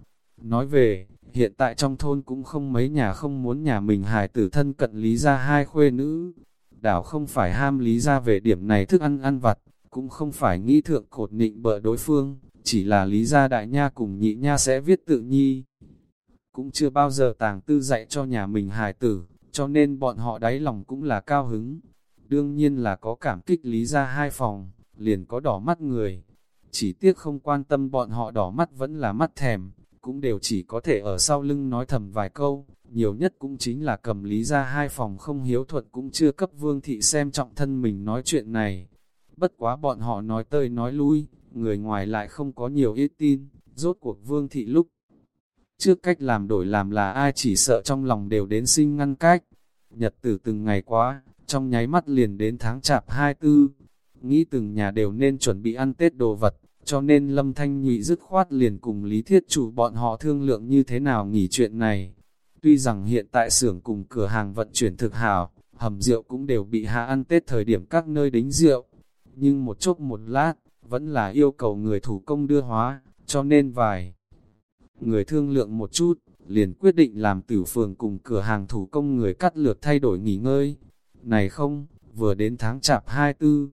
Nói về, hiện tại trong thôn cũng không mấy nhà không muốn nhà mình hài tử thân cận lý gia hai khuê nữ. Đảo không phải ham lý gia về điểm này thức ăn ăn vặt, cũng không phải nghĩ thượng cột nịnh bợ đối phương, chỉ là lý gia đại nha cùng nhị nha sẽ viết tự nhi. Cũng chưa bao giờ tàng tư dạy cho nhà mình hài tử, cho nên bọn họ đáy lòng cũng là cao hứng. Đương nhiên là có cảm kích lý gia hai phòng, liền có đỏ mắt người. Chỉ tiếc không quan tâm bọn họ đỏ mắt vẫn là mắt thèm, cũng đều chỉ có thể ở sau lưng nói thầm vài câu, nhiều nhất cũng chính là cầm lý ra hai phòng không hiếu thuận cũng chưa cấp vương thị xem trọng thân mình nói chuyện này. Bất quá bọn họ nói tơi nói lui, người ngoài lại không có nhiều ít tin, rốt cuộc vương thị lúc. Trước cách làm đổi làm là ai chỉ sợ trong lòng đều đến sinh ngăn cách. Nhật tử từng ngày quá, trong nháy mắt liền đến tháng chạp 24. Nghĩ từng nhà đều nên chuẩn bị ăn Tết đồ vật, cho nên Lâm Thanh Nhụy dứt khoát liền cùng Lý Thiết chủ bọn họ thương lượng như thế nào nghỉ chuyện này. Tuy rằng hiện tại xưởng cùng cửa hàng vận chuyển thực hảo, hầm rượu cũng đều bị hạ ăn Tết thời điểm các nơi đính rượu, nhưng một chốc một lát, vẫn là yêu cầu người thủ công đưa hóa, cho nên vài người thương lượng một chút, liền quyết định làm tử phường cùng cửa hàng thủ công người cắt lượt thay đổi nghỉ ngơi. Này không, vừa đến tháng chạp 24,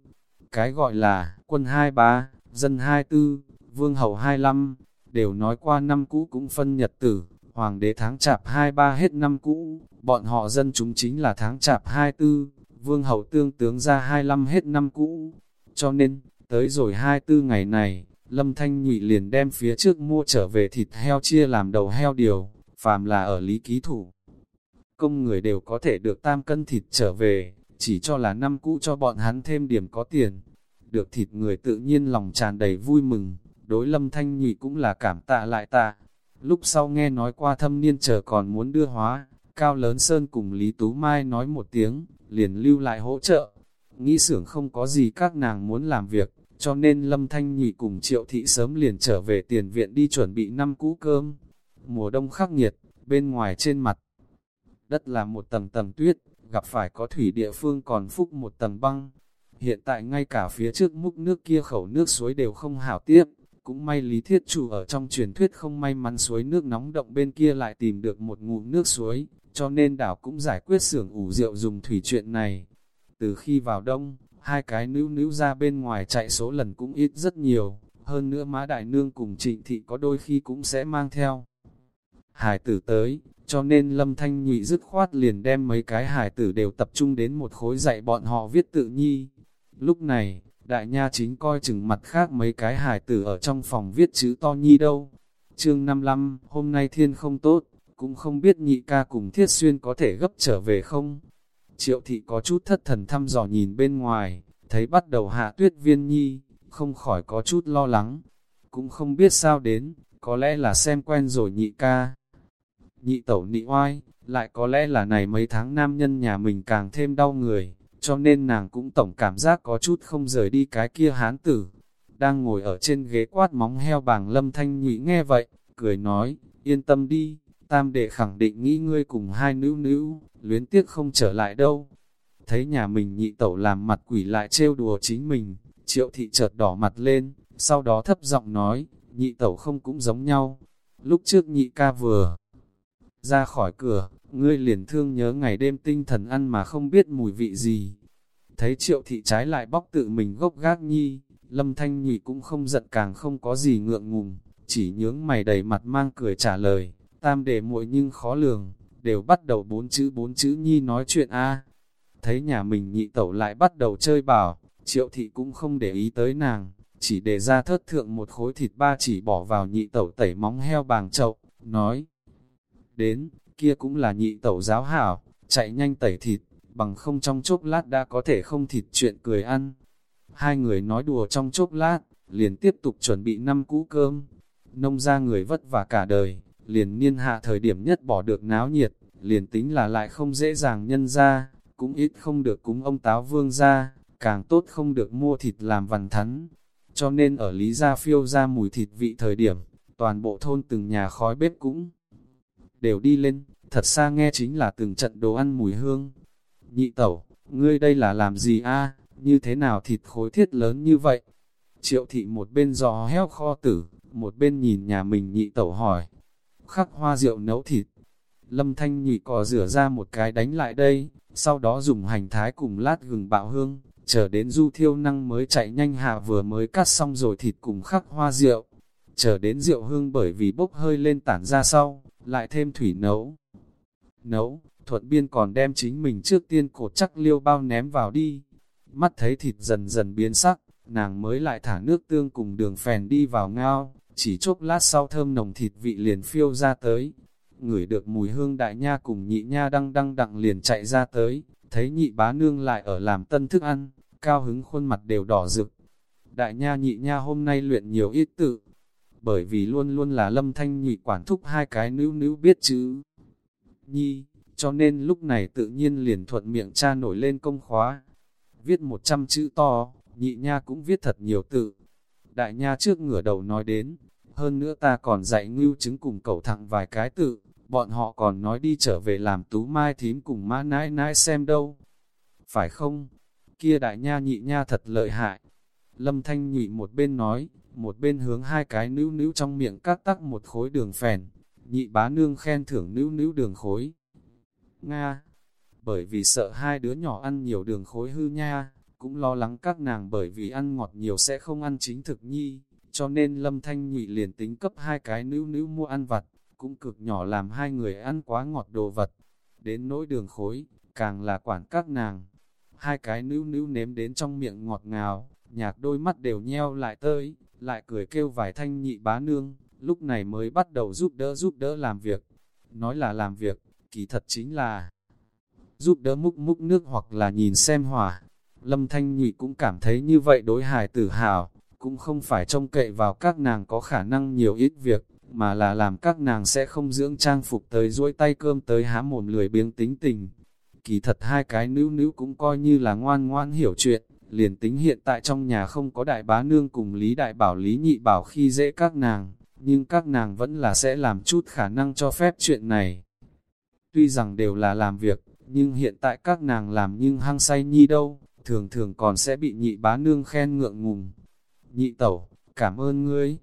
cái gọi là quân 23, dân 24, vương hầu 25, đều nói qua năm cũ cũng phân nhật tử, hoàng đế tháng chạp 23 hết năm cũ, bọn họ dân chúng chính là tháng chạp 24, vương hầu tương tướng ra 25 hết năm cũ. Cho nên, Tới rồi 24 ngày này, Lâm Thanh Nhụy liền đem phía trước mua trở về thịt heo chia làm đầu heo điều, phàm là ở lý ký thủ. công người đều có thể được tam cân thịt trở về, chỉ cho là năm cũ cho bọn hắn thêm điểm có tiền. Được thịt người tự nhiên lòng tràn đầy vui mừng, đối lâm thanh nhụy cũng là cảm tạ lại tạ. Lúc sau nghe nói qua thâm niên chờ còn muốn đưa hóa, Cao Lớn Sơn cùng Lý Tú Mai nói một tiếng, liền lưu lại hỗ trợ. Nghĩ xưởng không có gì các nàng muốn làm việc, cho nên Lâm Thanh Nhụy cùng Triệu Thị sớm liền trở về tiền viện đi chuẩn bị năm cũ cơm. Mùa đông khắc nghiệt, bên ngoài trên mặt, đất là một tầng tầng tuyết, gặp phải có thủy địa phương còn phúc một tầng băng. Hiện tại ngay cả phía trước múc nước kia khẩu nước suối đều không hảo tiếp, cũng may lý thiết chủ ở trong truyền thuyết không may mắn suối nước nóng động bên kia lại tìm được một ngụm nước suối, cho nên đảo cũng giải quyết xưởng ủ rượu dùng thủy chuyện này. Từ khi vào đông, hai cái nữ nữ ra bên ngoài chạy số lần cũng ít rất nhiều, hơn nữa má đại nương cùng trịnh thị có đôi khi cũng sẽ mang theo. Hải tử tới, cho nên lâm thanh nhụy dứt khoát liền đem mấy cái hải tử đều tập trung đến một khối dạy bọn họ viết tự nhi. Lúc này, đại nha chính coi chừng mặt khác mấy cái hải tử ở trong phòng viết chữ to nhi đâu. Chương 55, hôm nay thiên không tốt, cũng không biết nhị ca cùng thiết xuyên có thể gấp trở về không. Triệu thị có chút thất thần thăm dò nhìn bên ngoài, thấy bắt đầu hạ tuyết viên nhi, không khỏi có chút lo lắng. Cũng không biết sao đến, có lẽ là xem quen rồi nhị ca. Nhị tẩu nị oai, lại có lẽ là này mấy tháng nam nhân nhà mình càng thêm đau người, cho nên nàng cũng tổng cảm giác có chút không rời đi cái kia hán tử. Đang ngồi ở trên ghế quát móng heo bàng lâm thanh nhụy nghe vậy, cười nói, yên tâm đi, tam đệ khẳng định nghĩ ngươi cùng hai nữ nữ, luyến tiếc không trở lại đâu. Thấy nhà mình nhị tẩu làm mặt quỷ lại trêu đùa chính mình, triệu thị chợt đỏ mặt lên, sau đó thấp giọng nói, nhị tẩu không cũng giống nhau. Lúc trước nhị ca vừa ra khỏi cửa, ngươi liền thương nhớ ngày đêm tinh thần ăn mà không biết mùi vị gì. Thấy triệu thị trái lại bóc tự mình gốc gác nhi, lâm thanh nhị cũng không giận càng không có gì ngượng ngùng, chỉ nhướng mày đầy mặt mang cười trả lời, tam đề muội nhưng khó lường, đều bắt đầu bốn chữ bốn chữ nhi nói chuyện a Thấy nhà mình nhị tẩu lại bắt đầu chơi bảo, triệu thị cũng không để ý tới nàng, chỉ để ra thớt thượng một khối thịt ba chỉ bỏ vào nhị tẩu tẩy móng heo bàng chậu, nói, đến, kia cũng là nhị tẩu giáo hảo, chạy nhanh tẩy thịt, bằng không trong chốc lát đã có thể không thịt chuyện cười ăn. Hai người nói đùa trong chốc lát, liền tiếp tục chuẩn bị năm cũ cơm. Nông ra người vất vả cả đời, liền niên hạ thời điểm nhất bỏ được náo nhiệt, liền tính là lại không dễ dàng nhân ra, cũng ít không được cúng ông táo vương ra, càng tốt không được mua thịt làm vằn thắn. Cho nên ở Lý Gia phiêu ra mùi thịt vị thời điểm, toàn bộ thôn từng nhà khói bếp cũng đều đi lên, thật xa nghe chính là từng trận đồ ăn mùi hương. Nhị tẩu, ngươi đây là làm gì a? như thế nào thịt khối thiết lớn như vậy? Triệu thị một bên giò heo kho tử, một bên nhìn nhà mình nhị tẩu hỏi. Khắc hoa rượu nấu thịt. Lâm thanh nhị cò rửa ra một cái đánh lại đây, sau đó dùng hành thái cùng lát gừng bạo hương, chờ đến du thiêu năng mới chạy nhanh hạ vừa mới cắt xong rồi thịt cùng khắc hoa rượu. Chờ đến rượu hương bởi vì bốc hơi lên tản ra sau, lại thêm thủy nấu. Nấu, thuận biên còn đem chính mình trước tiên cột chắc liêu bao ném vào đi. Mắt thấy thịt dần dần biến sắc, nàng mới lại thả nước tương cùng đường phèn đi vào ngao, chỉ chốc lát sau thơm nồng thịt vị liền phiêu ra tới. Ngửi được mùi hương đại nha cùng nhị nha đăng đăng đặng liền chạy ra tới, thấy nhị bá nương lại ở làm tân thức ăn, cao hứng khuôn mặt đều đỏ rực. Đại nha nhị nha hôm nay luyện nhiều ít tự, bởi vì luôn luôn là lâm thanh nhị quản thúc hai cái nữ nữ biết chữ. Nhi, cho nên lúc này tự nhiên liền thuận miệng cha nổi lên công khóa. Viết một trăm chữ to, nhị nha cũng viết thật nhiều tự. Đại nha trước ngửa đầu nói đến, hơn nữa ta còn dạy ngưu chứng cùng cậu thẳng vài cái tự, bọn họ còn nói đi trở về làm tú mai thím cùng ma nãi nãi xem đâu. Phải không? Kia đại nha nhị nha thật lợi hại. Lâm Thanh nhị một bên nói, một bên hướng hai cái nữ nữ trong miệng cắt tắc một khối đường phèn, nhị bá nương khen thưởng nữ nữ đường khối. Nga, bởi vì sợ hai đứa nhỏ ăn nhiều đường khối hư nha, cũng lo lắng các nàng bởi vì ăn ngọt nhiều sẽ không ăn chính thực nhi, cho nên lâm thanh nhụy liền tính cấp hai cái nữ nữ mua ăn vặt, cũng cực nhỏ làm hai người ăn quá ngọt đồ vật. Đến nỗi đường khối, càng là quản các nàng. Hai cái nữ nữ nếm đến trong miệng ngọt ngào, nhạc đôi mắt đều nheo lại tới, lại cười kêu vài thanh nhị bá nương, lúc này mới bắt đầu giúp đỡ giúp đỡ làm việc. Nói là làm việc, kỳ thật chính là giúp đỡ múc múc nước hoặc là nhìn xem hỏa. Lâm Thanh Nhụy cũng cảm thấy như vậy đối hài tử hào, cũng không phải trông cậy vào các nàng có khả năng nhiều ít việc, mà là làm các nàng sẽ không dưỡng trang phục tới duỗi tay cơm tới há mồm lười biếng tính tình. Kỳ thật hai cái nữ nữ cũng coi như là ngoan ngoan hiểu chuyện, liền tính hiện tại trong nhà không có đại bá nương cùng Lý Đại Bảo Lý Nhị Bảo khi dễ các nàng, nhưng các nàng vẫn là sẽ làm chút khả năng cho phép chuyện này. Tuy rằng đều là làm việc, nhưng hiện tại các nàng làm nhưng hăng say nhi đâu, thường thường còn sẽ bị nhị bá nương khen ngượng ngùng. Nhị tẩu, cảm ơn ngươi.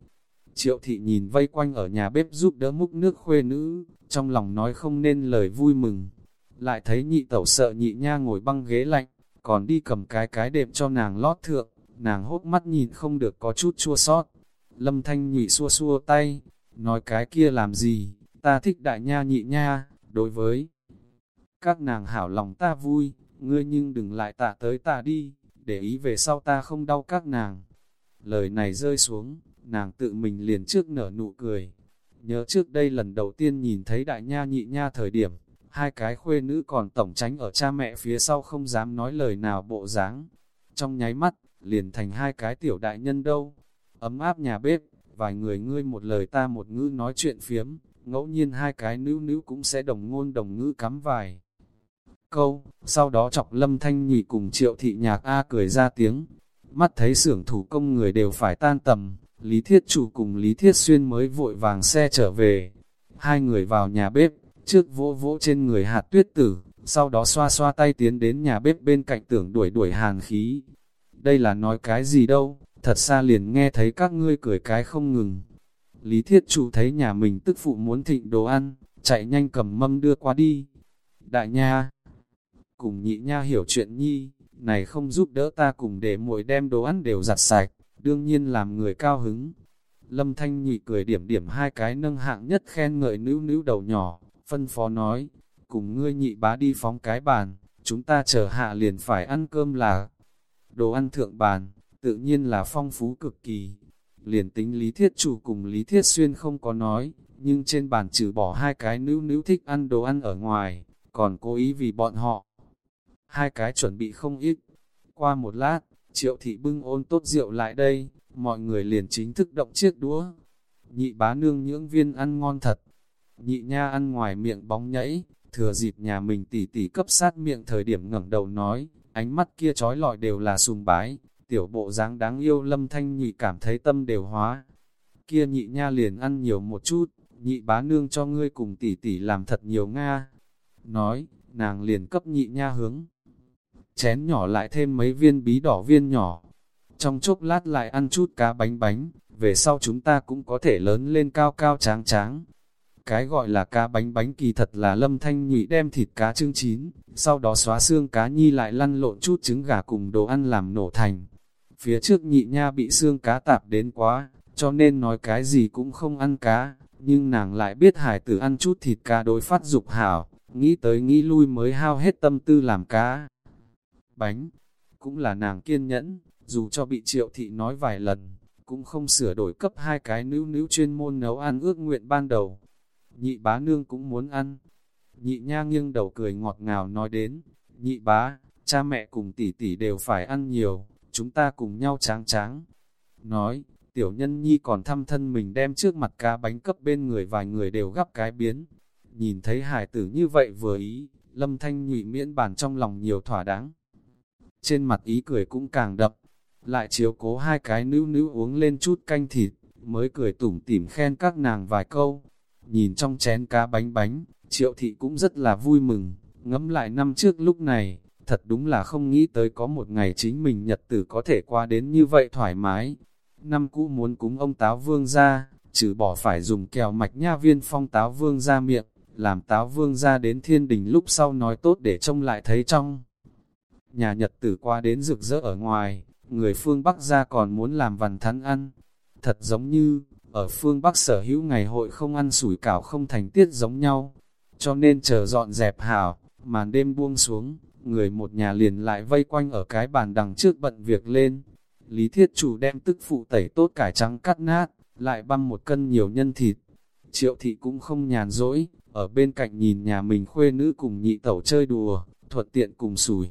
Triệu thị nhìn vây quanh ở nhà bếp giúp đỡ múc nước khuê nữ, trong lòng nói không nên lời vui mừng. Lại thấy nhị tẩu sợ nhị nha ngồi băng ghế lạnh, còn đi cầm cái cái đệm cho nàng lót thượng, nàng hốt mắt nhìn không được có chút chua sót. Lâm thanh nhị xua xua tay, nói cái kia làm gì, ta thích đại nha nhị nha, đối với các nàng hảo lòng ta vui, ngươi nhưng đừng lại tạ tới ta đi, để ý về sau ta không đau các nàng. Lời này rơi xuống, nàng tự mình liền trước nở nụ cười. Nhớ trước đây lần đầu tiên nhìn thấy đại nha nhị nha thời điểm, hai cái khuê nữ còn tổng tránh ở cha mẹ phía sau không dám nói lời nào bộ dáng. Trong nháy mắt, liền thành hai cái tiểu đại nhân đâu. Ấm áp nhà bếp, vài người ngươi một lời ta một ngữ nói chuyện phiếm, ngẫu nhiên hai cái nữ nữ cũng sẽ đồng ngôn đồng ngữ cắm vài câu, sau đó chọc lâm thanh nhị cùng triệu thị nhạc A cười ra tiếng. Mắt thấy xưởng thủ công người đều phải tan tầm, Lý Thiết Chủ cùng Lý Thiết Xuyên mới vội vàng xe trở về. Hai người vào nhà bếp, trước vỗ vỗ trên người hạt tuyết tử, sau đó xoa xoa tay tiến đến nhà bếp bên cạnh tưởng đuổi đuổi hàn khí. Đây là nói cái gì đâu, thật xa liền nghe thấy các ngươi cười cái không ngừng. Lý Thiết Chủ thấy nhà mình tức phụ muốn thịnh đồ ăn, chạy nhanh cầm mâm đưa qua đi. Đại nha, cùng nhị nha hiểu chuyện nhi, này không giúp đỡ ta cùng để muội đem đồ ăn đều giặt sạch, đương nhiên làm người cao hứng. Lâm Thanh nhị cười điểm điểm hai cái nâng hạng nhất khen ngợi nữ nữ đầu nhỏ, phân phó nói, cùng ngươi nhị bá đi phóng cái bàn, chúng ta chờ hạ liền phải ăn cơm là đồ ăn thượng bàn, tự nhiên là phong phú cực kỳ. Liền tính Lý Thiết Chủ cùng Lý Thiết Xuyên không có nói, nhưng trên bàn trừ bỏ hai cái nữ nữ thích ăn đồ ăn ở ngoài, còn cố ý vì bọn họ. Hai cái chuẩn bị không ít. Qua một lát, triệu thị bưng ôn tốt rượu lại đây, mọi người liền chính thức động chiếc đũa. Nhị bá nương nhưỡng viên ăn ngon thật. Nhị nha ăn ngoài miệng bóng nhảy, thừa dịp nhà mình tỉ tỉ cấp sát miệng thời điểm ngẩng đầu nói, ánh mắt kia trói lọi đều là sùng bái, tiểu bộ dáng đáng yêu lâm thanh nhị cảm thấy tâm đều hóa. Kia nhị nha liền ăn nhiều một chút, nhị bá nương cho ngươi cùng tỷ tỷ làm thật nhiều Nga. Nói, nàng liền cấp nhị nha hướng. Chén nhỏ lại thêm mấy viên bí đỏ viên nhỏ. Trong chốc lát lại ăn chút cá bánh bánh, về sau chúng ta cũng có thể lớn lên cao cao tráng tráng. Cái gọi là cá bánh bánh kỳ thật là lâm thanh nhụy đem thịt cá trưng chín, sau đó xóa xương cá nhi lại lăn lộn chút trứng gà cùng đồ ăn làm nổ thành. Phía trước nhị nha bị xương cá tạp đến quá, cho nên nói cái gì cũng không ăn cá, nhưng nàng lại biết hải tử ăn chút thịt cá đối phát dục hảo, nghĩ tới nghĩ lui mới hao hết tâm tư làm cá. Bánh, cũng là nàng kiên nhẫn, dù cho bị triệu thị nói vài lần, cũng không sửa đổi cấp hai cái nữ nữ chuyên môn nấu ăn ước nguyện ban đầu. Nhị bá nương cũng muốn ăn. Nhị nha nghiêng đầu cười ngọt ngào nói đến, nhị bá, cha mẹ cùng tỷ tỷ đều phải ăn nhiều, chúng ta cùng nhau tráng tráng. Nói, tiểu nhân nhi còn thăm thân mình đem trước mặt cá bánh cấp bên người vài người đều gắp cái biến. Nhìn thấy hải tử như vậy vừa ý, lâm thanh nhụy miễn bàn trong lòng nhiều thỏa đáng. Trên mặt ý cười cũng càng đậm, lại chiếu cố hai cái nữ nữ uống lên chút canh thịt, mới cười tủm tỉm khen các nàng vài câu. Nhìn trong chén cá bánh bánh, triệu thị cũng rất là vui mừng, ngẫm lại năm trước lúc này, thật đúng là không nghĩ tới có một ngày chính mình nhật tử có thể qua đến như vậy thoải mái. Năm cũ muốn cúng ông táo vương ra, trừ bỏ phải dùng kèo mạch nha viên phong táo vương ra miệng, làm táo vương ra đến thiên đình lúc sau nói tốt để trông lại thấy trong. Nhà nhật tử qua đến rực rỡ ở ngoài, người phương Bắc ra còn muốn làm vằn thắn ăn. Thật giống như, ở phương Bắc sở hữu ngày hội không ăn sủi cảo không thành tiết giống nhau. Cho nên chờ dọn dẹp hảo, màn đêm buông xuống, người một nhà liền lại vây quanh ở cái bàn đằng trước bận việc lên. Lý thiết chủ đem tức phụ tẩy tốt cải trắng cắt nát, lại băm một cân nhiều nhân thịt. Triệu thị cũng không nhàn rỗi, ở bên cạnh nhìn nhà mình khuê nữ cùng nhị tẩu chơi đùa, thuận tiện cùng sủi.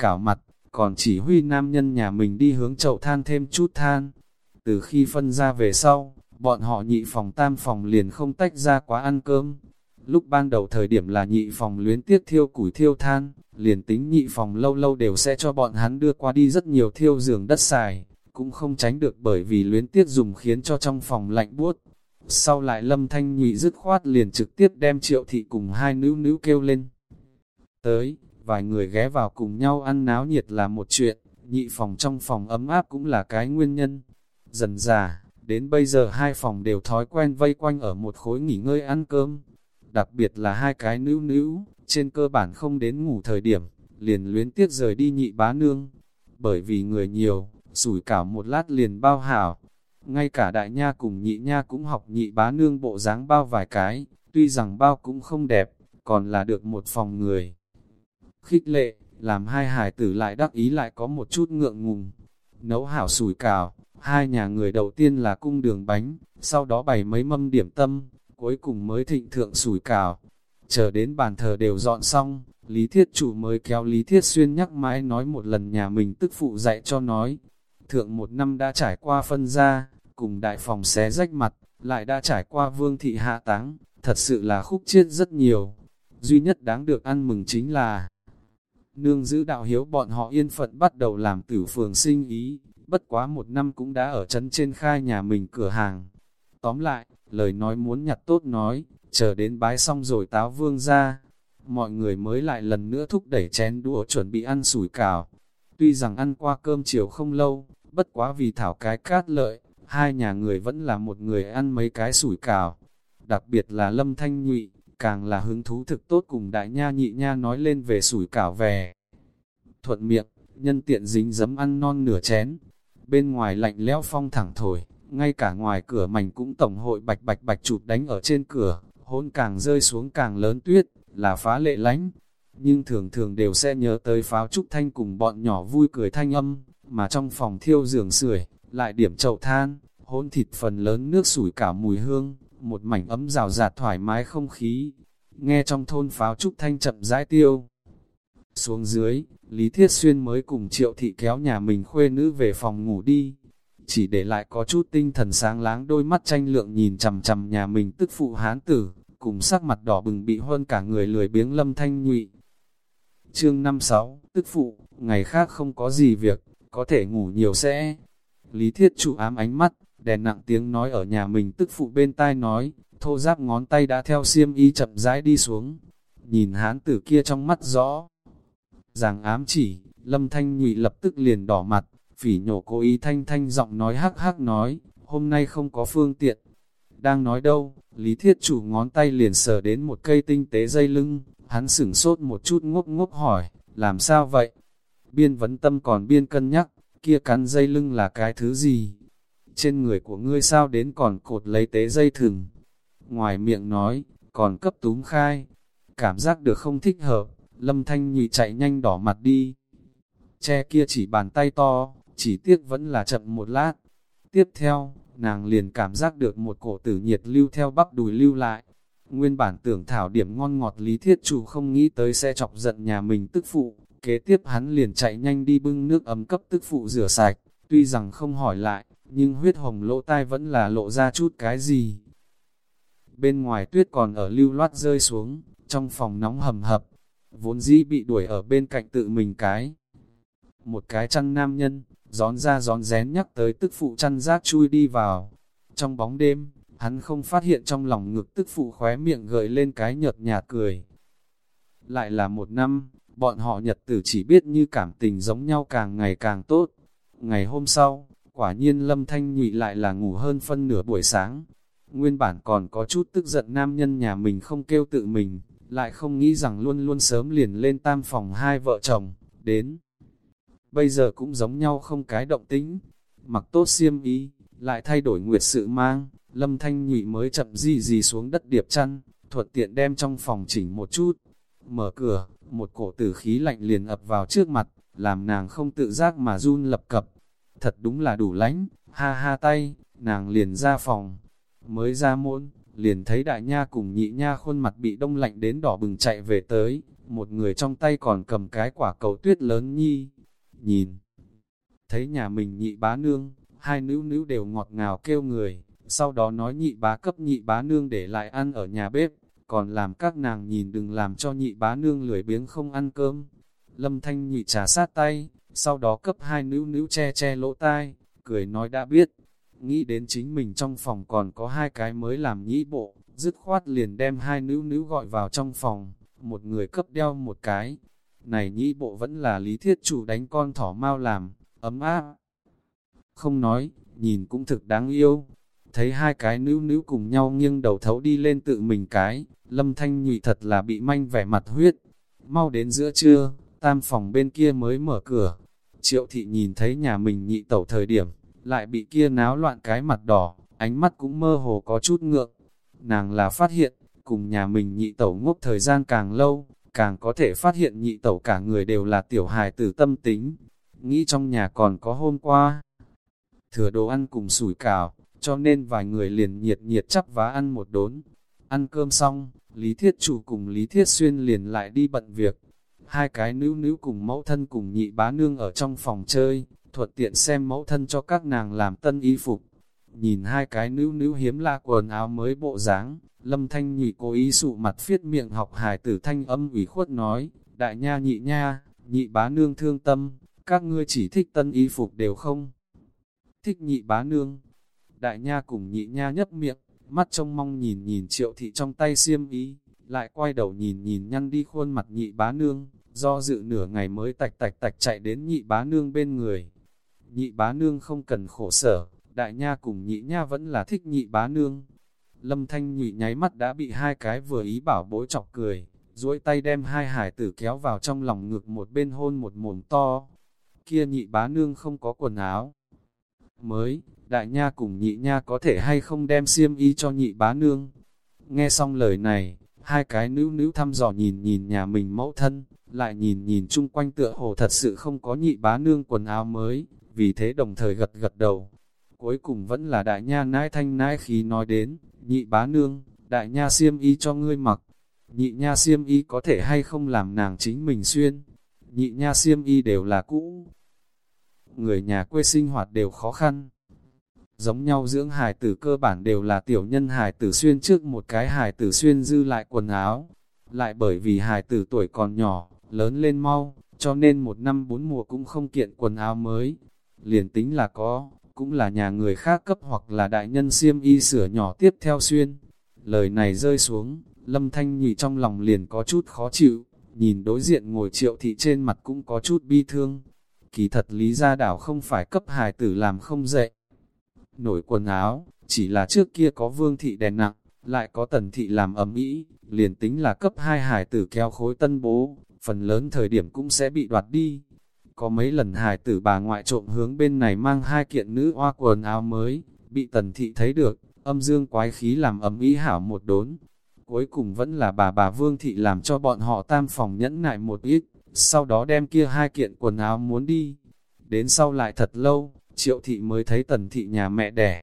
Cảo mặt, còn chỉ huy nam nhân nhà mình đi hướng chậu than thêm chút than. Từ khi phân ra về sau, bọn họ nhị phòng tam phòng liền không tách ra quá ăn cơm. Lúc ban đầu thời điểm là nhị phòng luyến tiếc thiêu củi thiêu than, liền tính nhị phòng lâu lâu đều sẽ cho bọn hắn đưa qua đi rất nhiều thiêu giường đất xài, cũng không tránh được bởi vì luyến tiếc dùng khiến cho trong phòng lạnh buốt. Sau lại lâm thanh nhị dứt khoát liền trực tiếp đem triệu thị cùng hai nữ nữ kêu lên. Tới, vài người ghé vào cùng nhau ăn náo nhiệt là một chuyện, nhị phòng trong phòng ấm áp cũng là cái nguyên nhân. Dần già, đến bây giờ hai phòng đều thói quen vây quanh ở một khối nghỉ ngơi ăn cơm. Đặc biệt là hai cái nữ nữ, trên cơ bản không đến ngủ thời điểm, liền luyến tiếc rời đi nhị bá nương. Bởi vì người nhiều, sủi cảo một lát liền bao hảo. Ngay cả đại nha cùng nhị nha cũng học nhị bá nương bộ dáng bao vài cái, tuy rằng bao cũng không đẹp, còn là được một phòng người. Khích lệ, làm hai hải tử lại đắc ý lại có một chút ngượng ngùng. Nấu hảo sủi cảo, hai nhà người đầu tiên là cung đường bánh, sau đó bày mấy mâm điểm tâm, cuối cùng mới thịnh thượng sủi cảo. Chờ đến bàn thờ đều dọn xong, Lý Thiết Chủ mới kéo Lý Thiết Xuyên nhắc mãi nói một lần nhà mình tức phụ dạy cho nói. Thượng một năm đã trải qua phân ra, cùng đại phòng xé rách mặt, lại đã trải qua vương thị hạ táng, thật sự là khúc chiết rất nhiều. Duy nhất đáng được ăn mừng chính là nương giữ đạo hiếu bọn họ yên phận bắt đầu làm tử phường sinh ý, bất quá một năm cũng đã ở chấn trên khai nhà mình cửa hàng. Tóm lại, lời nói muốn nhặt tốt nói, chờ đến bái xong rồi táo vương ra, mọi người mới lại lần nữa thúc đẩy chén đũa chuẩn bị ăn sủi cảo. Tuy rằng ăn qua cơm chiều không lâu, bất quá vì thảo cái cát lợi, hai nhà người vẫn là một người ăn mấy cái sủi cảo. Đặc biệt là Lâm Thanh Nhụy, càng là hứng thú thực tốt cùng đại nha nhị nha nói lên về sủi cảo về. Thuận miệng, nhân tiện dính dấm ăn non nửa chén. Bên ngoài lạnh lẽo phong thẳng thổi, ngay cả ngoài cửa mảnh cũng tổng hội bạch bạch bạch chụp đánh ở trên cửa, hôn càng rơi xuống càng lớn tuyết, là phá lệ lánh. Nhưng thường thường đều sẽ nhớ tới pháo trúc thanh cùng bọn nhỏ vui cười thanh âm, mà trong phòng thiêu giường sưởi lại điểm chậu than, hôn thịt phần lớn nước sủi cả mùi hương, một mảnh ấm rào rạt thoải mái không khí. Nghe trong thôn pháo trúc thanh chậm rãi tiêu. Xuống dưới, Lý Thiết Xuyên mới cùng triệu thị kéo nhà mình khuê nữ về phòng ngủ đi. Chỉ để lại có chút tinh thần sáng láng đôi mắt tranh lượng nhìn chầm chầm nhà mình tức phụ hán tử, cùng sắc mặt đỏ bừng bị hơn cả người lười biếng lâm thanh nhụy. Chương 56, tức phụ, ngày khác không có gì việc, có thể ngủ nhiều sẽ. Lý Thiết trụ ám ánh mắt, đèn nặng tiếng nói ở nhà mình tức phụ bên tai nói, thô giáp ngón tay đã theo xiêm y chậm rãi đi xuống. Nhìn hán tử kia trong mắt rõ. Giàng ám chỉ, lâm thanh nhụy lập tức liền đỏ mặt, phỉ nhổ cố ý thanh thanh giọng nói hắc hắc nói, hôm nay không có phương tiện. Đang nói đâu, Lý Thiết chủ ngón tay liền sờ đến một cây tinh tế dây lưng, hắn sửng sốt một chút ngốc ngốc hỏi, làm sao vậy? Biên vấn tâm còn biên cân nhắc, kia cắn dây lưng là cái thứ gì? Trên người của ngươi sao đến còn cột lấy tế dây thừng? Ngoài miệng nói, còn cấp túm khai, cảm giác được không thích hợp, lâm thanh nhị chạy nhanh đỏ mặt đi. Che kia chỉ bàn tay to, chỉ tiếc vẫn là chậm một lát. Tiếp theo, nàng liền cảm giác được một cổ tử nhiệt lưu theo bắp đùi lưu lại. Nguyên bản tưởng thảo điểm ngon ngọt lý thiết chủ không nghĩ tới sẽ chọc giận nhà mình tức phụ, kế tiếp hắn liền chạy nhanh đi bưng nước ấm cấp tức phụ rửa sạch, tuy rằng không hỏi lại, nhưng huyết hồng lỗ tai vẫn là lộ ra chút cái gì. Bên ngoài tuyết còn ở lưu loát rơi xuống, trong phòng nóng hầm hập, vốn dĩ bị đuổi ở bên cạnh tự mình cái. Một cái chăn nam nhân, gión ra gión rén nhắc tới tức phụ chăn rác chui đi vào. Trong bóng đêm, hắn không phát hiện trong lòng ngực tức phụ khóe miệng gợi lên cái nhợt nhạt cười. Lại là một năm, bọn họ nhật tử chỉ biết như cảm tình giống nhau càng ngày càng tốt. Ngày hôm sau, quả nhiên lâm thanh nhụy lại là ngủ hơn phân nửa buổi sáng. Nguyên bản còn có chút tức giận nam nhân nhà mình không kêu tự mình, lại không nghĩ rằng luôn luôn sớm liền lên tam phòng hai vợ chồng, đến bây giờ cũng giống nhau không cái động tính. Mặc tốt xiêm ý, lại thay đổi nguyệt sự mang, lâm thanh nhụy mới chậm gì gì xuống đất điệp chăn, thuật tiện đem trong phòng chỉnh một chút. Mở cửa, một cổ tử khí lạnh liền ập vào trước mặt, làm nàng không tự giác mà run lập cập. Thật đúng là đủ lánh, ha ha tay, nàng liền ra phòng. Mới ra môn, liền thấy đại nha cùng nhị nha khuôn mặt bị đông lạnh đến đỏ bừng chạy về tới, một người trong tay còn cầm cái quả cầu tuyết lớn nhi, nhìn. Thấy nhà mình nhị bá nương, hai nữ nữ đều ngọt ngào kêu người, sau đó nói nhị bá cấp nhị bá nương để lại ăn ở nhà bếp, còn làm các nàng nhìn đừng làm cho nhị bá nương lười biếng không ăn cơm. Lâm Thanh nhị trà sát tay, sau đó cấp hai nữ nữ che che lỗ tai, cười nói đã biết. Nghĩ đến chính mình trong phòng còn có hai cái mới làm nhĩ bộ, dứt khoát liền đem hai nữ nữ gọi vào trong phòng, một người cấp đeo một cái. Này nhĩ bộ vẫn là lý thiết chủ đánh con thỏ mau làm, ấm áp. Không nói, nhìn cũng thực đáng yêu. Thấy hai cái nữ nữ cùng nhau nghiêng đầu thấu đi lên tự mình cái, lâm thanh nhụy thật là bị manh vẻ mặt huyết. Mau đến giữa trưa, tam phòng bên kia mới mở cửa. Triệu thị nhìn thấy nhà mình nhị tẩu thời điểm, lại bị kia náo loạn cái mặt đỏ, ánh mắt cũng mơ hồ có chút ngượng. Nàng là phát hiện, cùng nhà mình nhị tẩu ngốc thời gian càng lâu, càng có thể phát hiện nhị tẩu cả người đều là tiểu hài tử tâm tính. Nghĩ trong nhà còn có hôm qua, thừa đồ ăn cùng sủi cảo, cho nên vài người liền nhiệt nhiệt chắp vá ăn một đốn. Ăn cơm xong, Lý Thiết Chủ cùng Lý Thiết Xuyên liền lại đi bận việc. Hai cái nữ nữ cùng mẫu thân cùng nhị bá nương ở trong phòng chơi, thuật tiện xem mẫu thân cho các nàng làm tân y phục. Nhìn hai cái nữ nữ hiếm la quần áo mới bộ dáng, lâm thanh nhị cố ý sụ mặt phiết miệng học hài tử thanh âm ủy khuất nói, đại nha nhị nha, nhị bá nương thương tâm, các ngươi chỉ thích tân y phục đều không? Thích nhị bá nương. Đại nha cùng nhị nha nhấp miệng, mắt trông mong nhìn nhìn triệu thị trong tay xiêm ý, lại quay đầu nhìn nhìn nhăn đi khuôn mặt nhị bá nương, do dự nửa ngày mới tạch tạch tạch chạy đến nhị bá nương bên người. Nhị bá nương không cần khổ sở, đại nha cùng nhị nha vẫn là thích nhị bá nương. Lâm thanh nhị nháy mắt đã bị hai cái vừa ý bảo bối chọc cười, duỗi tay đem hai hải tử kéo vào trong lòng ngực một bên hôn một mồm to. Kia nhị bá nương không có quần áo. Mới, đại nha cùng nhị nha có thể hay không đem xiêm y cho nhị bá nương. Nghe xong lời này, hai cái nữ nữ thăm dò nhìn nhìn nhà mình mẫu thân, lại nhìn nhìn chung quanh tựa hồ thật sự không có nhị bá nương quần áo mới, vì thế đồng thời gật gật đầu. Cuối cùng vẫn là đại nha nãi thanh nãi khí nói đến, nhị bá nương, đại nha xiêm y cho ngươi mặc, nhị nha xiêm y có thể hay không làm nàng chính mình xuyên, nhị nha xiêm y đều là cũ. Người nhà quê sinh hoạt đều khó khăn. Giống nhau dưỡng hài tử cơ bản đều là tiểu nhân hài tử xuyên trước một cái hài tử xuyên dư lại quần áo. Lại bởi vì hài tử tuổi còn nhỏ, lớn lên mau, cho nên một năm bốn mùa cũng không kiện quần áo mới. Liền tính là có, cũng là nhà người khác cấp hoặc là đại nhân xiêm y sửa nhỏ tiếp theo xuyên. Lời này rơi xuống, lâm thanh nhị trong lòng liền có chút khó chịu, nhìn đối diện ngồi triệu thị trên mặt cũng có chút bi thương. Kỳ thật lý gia đảo không phải cấp hài tử làm không dậy. Nổi quần áo, chỉ là trước kia có vương thị đèn nặng, lại có tần thị làm ấm ý, liền tính là cấp hai hài tử kéo khối tân bố, phần lớn thời điểm cũng sẽ bị đoạt đi. Có mấy lần hài tử bà ngoại trộm hướng bên này mang hai kiện nữ hoa quần áo mới, bị tần thị thấy được, âm dương quái khí làm ấm ý hảo một đốn. Cuối cùng vẫn là bà bà Vương Thị làm cho bọn họ tam phòng nhẫn nại một ít, sau đó đem kia hai kiện quần áo muốn đi. Đến sau lại thật lâu, Triệu Thị mới thấy tần thị nhà mẹ đẻ.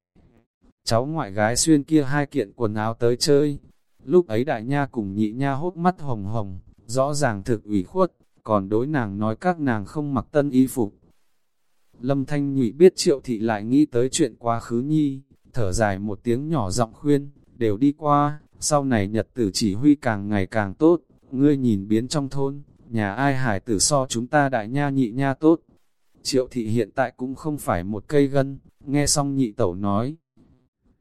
Cháu ngoại gái xuyên kia hai kiện quần áo tới chơi. Lúc ấy đại nha cùng nhị nha hốt mắt hồng hồng, rõ ràng thực ủy khuất, còn đối nàng nói các nàng không mặc tân y phục. Lâm Thanh Nhụy biết triệu thị lại nghĩ tới chuyện quá khứ nhi, thở dài một tiếng nhỏ giọng khuyên, đều đi qua, sau này nhật tử chỉ huy càng ngày càng tốt, ngươi nhìn biến trong thôn, nhà ai hải tử so chúng ta đại nha nhị nha tốt. Triệu thị hiện tại cũng không phải một cây gân, nghe xong nhị tẩu nói.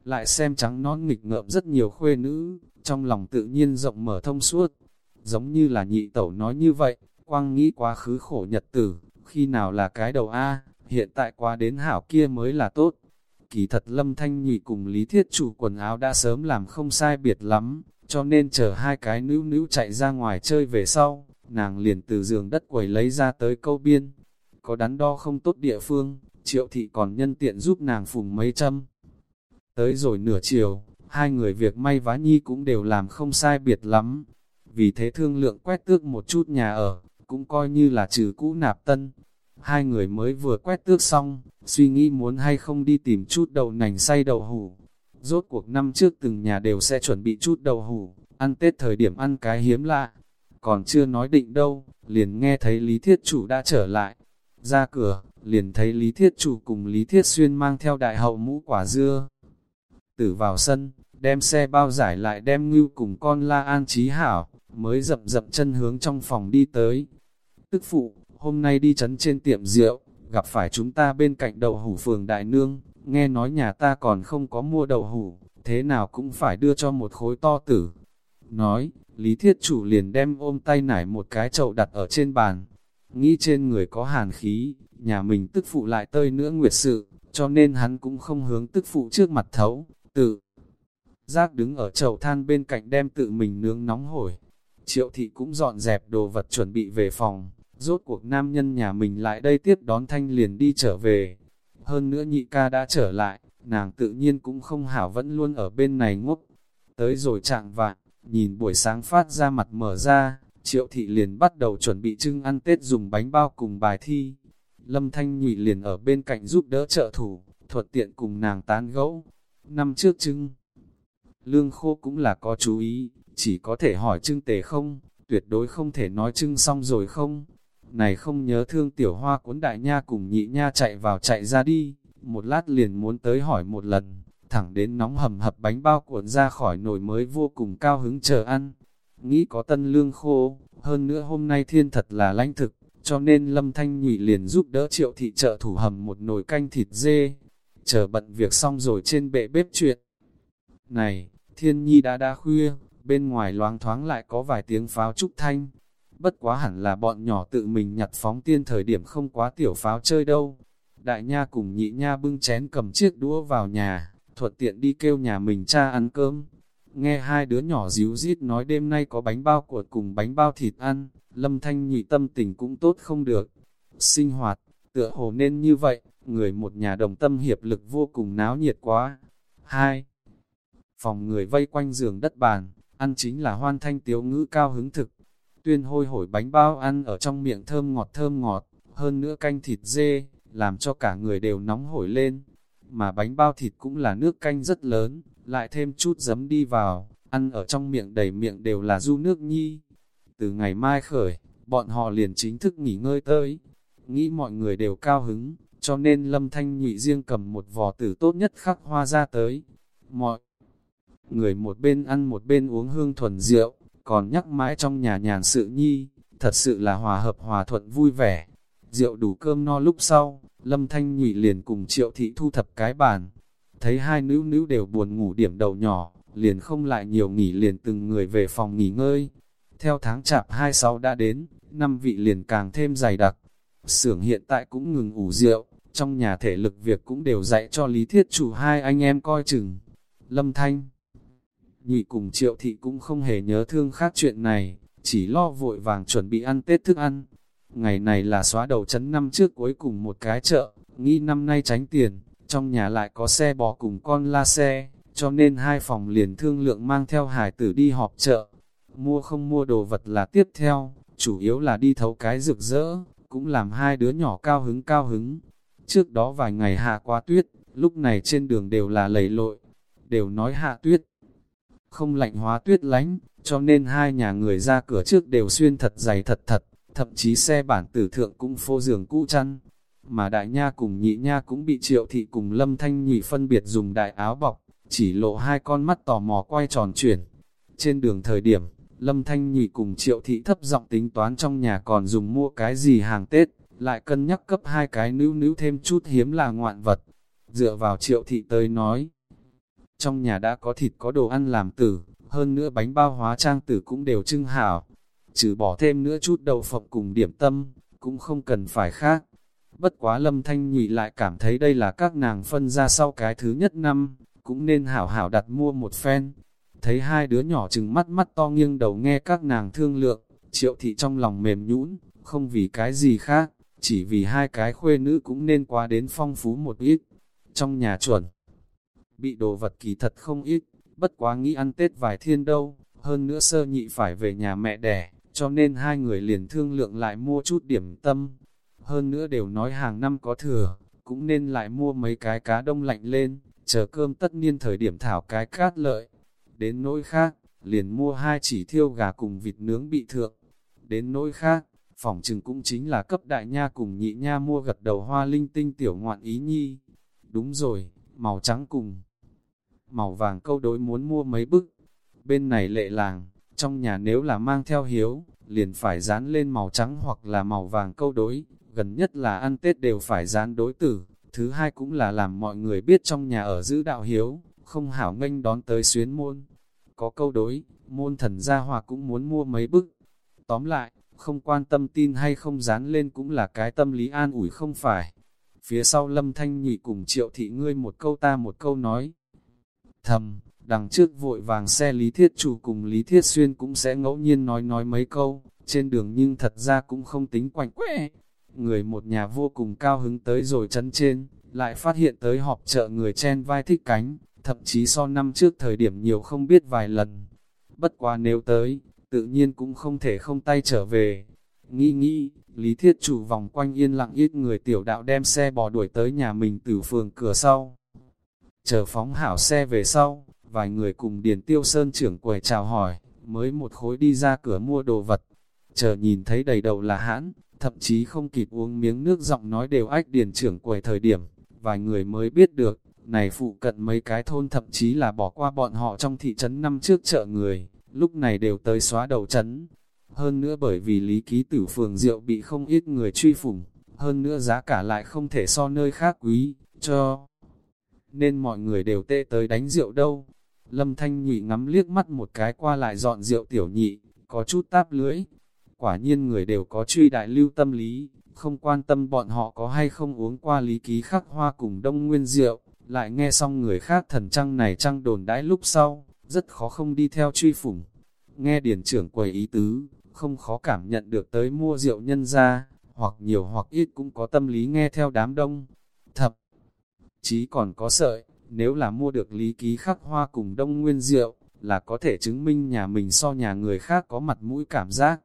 Lại xem trắng nón nghịch ngợm rất nhiều khuê nữ, trong lòng tự nhiên rộng mở thông suốt. Giống như là nhị tẩu nói như vậy, quang nghĩ quá khứ khổ nhật tử, khi nào là cái đầu A, hiện tại qua đến hảo kia mới là tốt. Kỳ thật lâm thanh nhị cùng lý thiết chủ quần áo đã sớm làm không sai biệt lắm, cho nên chờ hai cái nữ nữ chạy ra ngoài chơi về sau, nàng liền từ giường đất quầy lấy ra tới câu biên. Có đắn đo không tốt địa phương, triệu thị còn nhân tiện giúp nàng phùng mấy châm. Tới rồi nửa chiều, hai người việc may vá nhi cũng đều làm không sai biệt lắm. Vì thế thương lượng quét tước một chút nhà ở, cũng coi như là trừ cũ nạp tân. Hai người mới vừa quét tước xong, suy nghĩ muốn hay không đi tìm chút đậu nành say đậu hủ. Rốt cuộc năm trước từng nhà đều sẽ chuẩn bị chút đậu hủ, ăn Tết thời điểm ăn cái hiếm lạ. còn chưa nói định đâu, liền nghe thấy Lý Thiết Chủ đã trở lại. Ra cửa, liền thấy Lý Thiết Chủ cùng Lý Thiết Xuyên mang theo đại hậu mũ quả dưa. Tử vào sân, đem xe bao giải lại đem ngưu cùng con la an trí hảo, mới dậm dậm chân hướng trong phòng đi tới. Tức phụ, hôm nay đi chấn trên tiệm rượu, gặp phải chúng ta bên cạnh đậu hủ phường Đại Nương, nghe nói nhà ta còn không có mua đậu hủ, thế nào cũng phải đưa cho một khối to tử. Nói, Lý Thiết Chủ liền đem ôm tay nải một cái chậu đặt ở trên bàn, nghĩ trên người có hàn khí, nhà mình tức phụ lại tơi nữa nguyệt sự, cho nên hắn cũng không hướng tức phụ trước mặt thấu, tự. Giác đứng ở chậu than bên cạnh đem tự mình nướng nóng hổi. Triệu thị cũng dọn dẹp đồ vật chuẩn bị về phòng, rốt cuộc nam nhân nhà mình lại đây tiếp đón thanh liền đi trở về. Hơn nữa nhị ca đã trở lại, nàng tự nhiên cũng không hảo vẫn luôn ở bên này ngốc. Tới rồi trạng vạn, nhìn buổi sáng phát ra mặt mở ra, triệu thị liền bắt đầu chuẩn bị trưng ăn Tết dùng bánh bao cùng bài thi. Lâm Thanh Nhụy liền ở bên cạnh giúp đỡ trợ thủ, thuật tiện cùng nàng tán gẫu. Năm trước trưng, lương khô cũng là có chú ý, chỉ có thể hỏi trưng tề không, tuyệt đối không thể nói trưng xong rồi không. Này không nhớ thương tiểu hoa cuốn đại nha cùng nhị nha chạy vào chạy ra đi, một lát liền muốn tới hỏi một lần, thẳng đến nóng hầm hập bánh bao cuộn ra khỏi nồi mới vô cùng cao hứng chờ ăn. Nghĩ có tân lương khô, hơn nữa hôm nay thiên thật là lanh thực, cho nên Lâm Thanh Nhụy liền giúp đỡ triệu thị trợ thủ hầm một nồi canh thịt dê. Chờ bận việc xong rồi trên bệ bếp chuyện. Này, thiên nhi đã đã khuya, bên ngoài loáng thoáng lại có vài tiếng pháo trúc thanh. Bất quá hẳn là bọn nhỏ tự mình nhặt phóng tiên thời điểm không quá tiểu pháo chơi đâu. Đại nha cùng nhị nha bưng chén cầm chiếc đũa vào nhà, thuận tiện đi kêu nhà mình cha ăn cơm. Nghe hai đứa nhỏ díu rít nói đêm nay có bánh bao cuột cùng bánh bao thịt ăn, lâm thanh nhị tâm tình cũng tốt không được. Sinh hoạt, tựa hồ nên như vậy, người một nhà đồng tâm hiệp lực vô cùng náo nhiệt quá. Hai, phòng người vây quanh giường đất bàn, ăn chính là hoan thanh tiếu ngữ cao hứng thực. Tuyên hôi hổi bánh bao ăn ở trong miệng thơm ngọt thơm ngọt, hơn nữa canh thịt dê, làm cho cả người đều nóng hổi lên. Mà bánh bao thịt cũng là nước canh rất lớn, lại thêm chút giấm đi vào, ăn ở trong miệng đầy miệng đều là du nước nhi. Từ ngày mai khởi, bọn họ liền chính thức nghỉ ngơi tới. Nghĩ mọi người đều cao hứng, cho nên lâm thanh nhụy riêng cầm một vò tử tốt nhất khắc hoa ra tới. Mọi người một bên ăn một bên uống hương thuần rượu, còn nhắc mãi trong nhà nhàn sự nhi, thật sự là hòa hợp hòa thuận vui vẻ. Rượu đủ cơm no lúc sau, Lâm Thanh Nhụy liền cùng triệu thị thu thập cái bàn. Thấy hai nữ nữ đều buồn ngủ điểm đầu nhỏ, liền không lại nhiều nghỉ liền từng người về phòng nghỉ ngơi. Theo tháng chạp 26 đã đến, năm vị liền càng thêm dày đặc. Sưởng hiện tại cũng ngừng ủ rượu, trong nhà thể lực việc cũng đều dạy cho lý thiết chủ hai anh em coi chừng. Lâm Thanh Nhụy cùng triệu thị cũng không hề nhớ thương khác chuyện này, chỉ lo vội vàng chuẩn bị ăn Tết thức ăn. Ngày này là xóa đầu chấn năm trước cuối cùng một cái chợ, nghĩ năm nay tránh tiền, trong nhà lại có xe bò cùng con la xe, cho nên hai phòng liền thương lượng mang theo hải tử đi họp chợ. Mua không mua đồ vật là tiếp theo, chủ yếu là đi thấu cái rực rỡ, cũng làm hai đứa nhỏ cao hứng cao hứng. Trước đó vài ngày hạ qua tuyết, lúc này trên đường đều là lầy lội, đều nói hạ tuyết. Không lạnh hóa tuyết lánh, cho nên hai nhà người ra cửa trước đều xuyên thật dày thật thật, thậm chí xe bản tử thượng cũng phô giường cũ chăn. Mà đại nha cùng nhị nha cũng bị triệu thị cùng lâm thanh nhị phân biệt dùng đại áo bọc, chỉ lộ hai con mắt tò mò quay tròn chuyển. Trên đường thời điểm, lâm thanh nhị cùng triệu thị thấp giọng tính toán trong nhà còn dùng mua cái gì hàng Tết, lại cân nhắc cấp hai cái nữ nữ thêm chút hiếm là ngoạn vật. Dựa vào triệu thị tới nói, trong nhà đã có thịt có đồ ăn làm tử, hơn nữa bánh bao hóa trang tử cũng đều trưng hảo, trừ bỏ thêm nữa chút đậu phộng cùng điểm tâm, cũng không cần phải khác. Bất quá lâm thanh nhụy lại cảm thấy đây là các nàng phân ra sau cái thứ nhất năm, cũng nên hảo hảo đặt mua một phen. Thấy hai đứa nhỏ chừng mắt mắt to nghiêng đầu nghe các nàng thương lượng, triệu thị trong lòng mềm nhũn, không vì cái gì khác, chỉ vì hai cái khuê nữ cũng nên qua đến phong phú một ít. Trong nhà chuẩn, bị đồ vật kỳ thật không ít, bất quá nghĩ ăn Tết vài thiên đâu, hơn nữa sơ nhị phải về nhà mẹ đẻ, cho nên hai người liền thương lượng lại mua chút điểm tâm. Hơn nữa đều nói hàng năm có thừa, cũng nên lại mua mấy cái cá đông lạnh lên, chờ cơm tất niên thời điểm thảo cái cát lợi. Đến nỗi khác, liền mua hai chỉ thiêu gà cùng vịt nướng bị thượng. Đến nỗi khác, phòng trừng cũng chính là cấp đại nha cùng nhị nha mua gật đầu hoa linh tinh tiểu ngoạn ý nhi. Đúng rồi, màu trắng cùng màu vàng câu đối muốn mua mấy bức. Bên này lệ làng, trong nhà nếu là mang theo hiếu, liền phải dán lên màu trắng hoặc là màu vàng câu đối, gần nhất là ăn Tết đều phải dán đối tử. Thứ hai cũng là làm mọi người biết trong nhà ở giữ đạo hiếu, không hảo nghênh đón tới xuyến môn. Có câu đối, môn thần gia hòa cũng muốn mua mấy bức. Tóm lại, không quan tâm tin hay không dán lên cũng là cái tâm lý an ủi không phải. Phía sau lâm thanh nhị cùng triệu thị ngươi một câu ta một câu nói. Thầm, đằng trước vội vàng xe Lý Thiết Chủ cùng Lý Thiết Xuyên cũng sẽ ngẫu nhiên nói nói mấy câu, trên đường nhưng thật ra cũng không tính quạnh quẽ. Người một nhà vô cùng cao hứng tới rồi chân trên, lại phát hiện tới họp chợ người chen vai thích cánh, thậm chí so năm trước thời điểm nhiều không biết vài lần. Bất quá nếu tới, tự nhiên cũng không thể không tay trở về. Nghĩ nghĩ, Lý Thiết Chủ vòng quanh yên lặng ít người tiểu đạo đem xe bò đuổi tới nhà mình từ phường cửa sau. Chờ phóng hảo xe về sau, vài người cùng Điền Tiêu Sơn trưởng quầy chào hỏi, mới một khối đi ra cửa mua đồ vật. Chờ nhìn thấy đầy đầu là hãn, thậm chí không kịp uống miếng nước giọng nói đều ách Điền trưởng quầy thời điểm, vài người mới biết được, này phụ cận mấy cái thôn thậm chí là bỏ qua bọn họ trong thị trấn năm trước chợ người, lúc này đều tới xóa đầu trấn. Hơn nữa bởi vì lý ký tử phường rượu bị không ít người truy phủng, hơn nữa giá cả lại không thể so nơi khác quý, cho nên mọi người đều tê tới đánh rượu đâu. Lâm Thanh Nhụy ngắm liếc mắt một cái qua lại dọn rượu tiểu nhị, có chút táp lưỡi. Quả nhiên người đều có truy đại lưu tâm lý, không quan tâm bọn họ có hay không uống qua lý ký khắc hoa cùng đông nguyên rượu, lại nghe xong người khác thần trăng này trăng đồn đãi lúc sau, rất khó không đi theo truy phủng. Nghe điển trưởng quầy ý tứ, không khó cảm nhận được tới mua rượu nhân ra, hoặc nhiều hoặc ít cũng có tâm lý nghe theo đám đông. Thập, chí còn có sợi, nếu là mua được lý ký khắc hoa cùng đông nguyên rượu, là có thể chứng minh nhà mình so nhà người khác có mặt mũi cảm giác.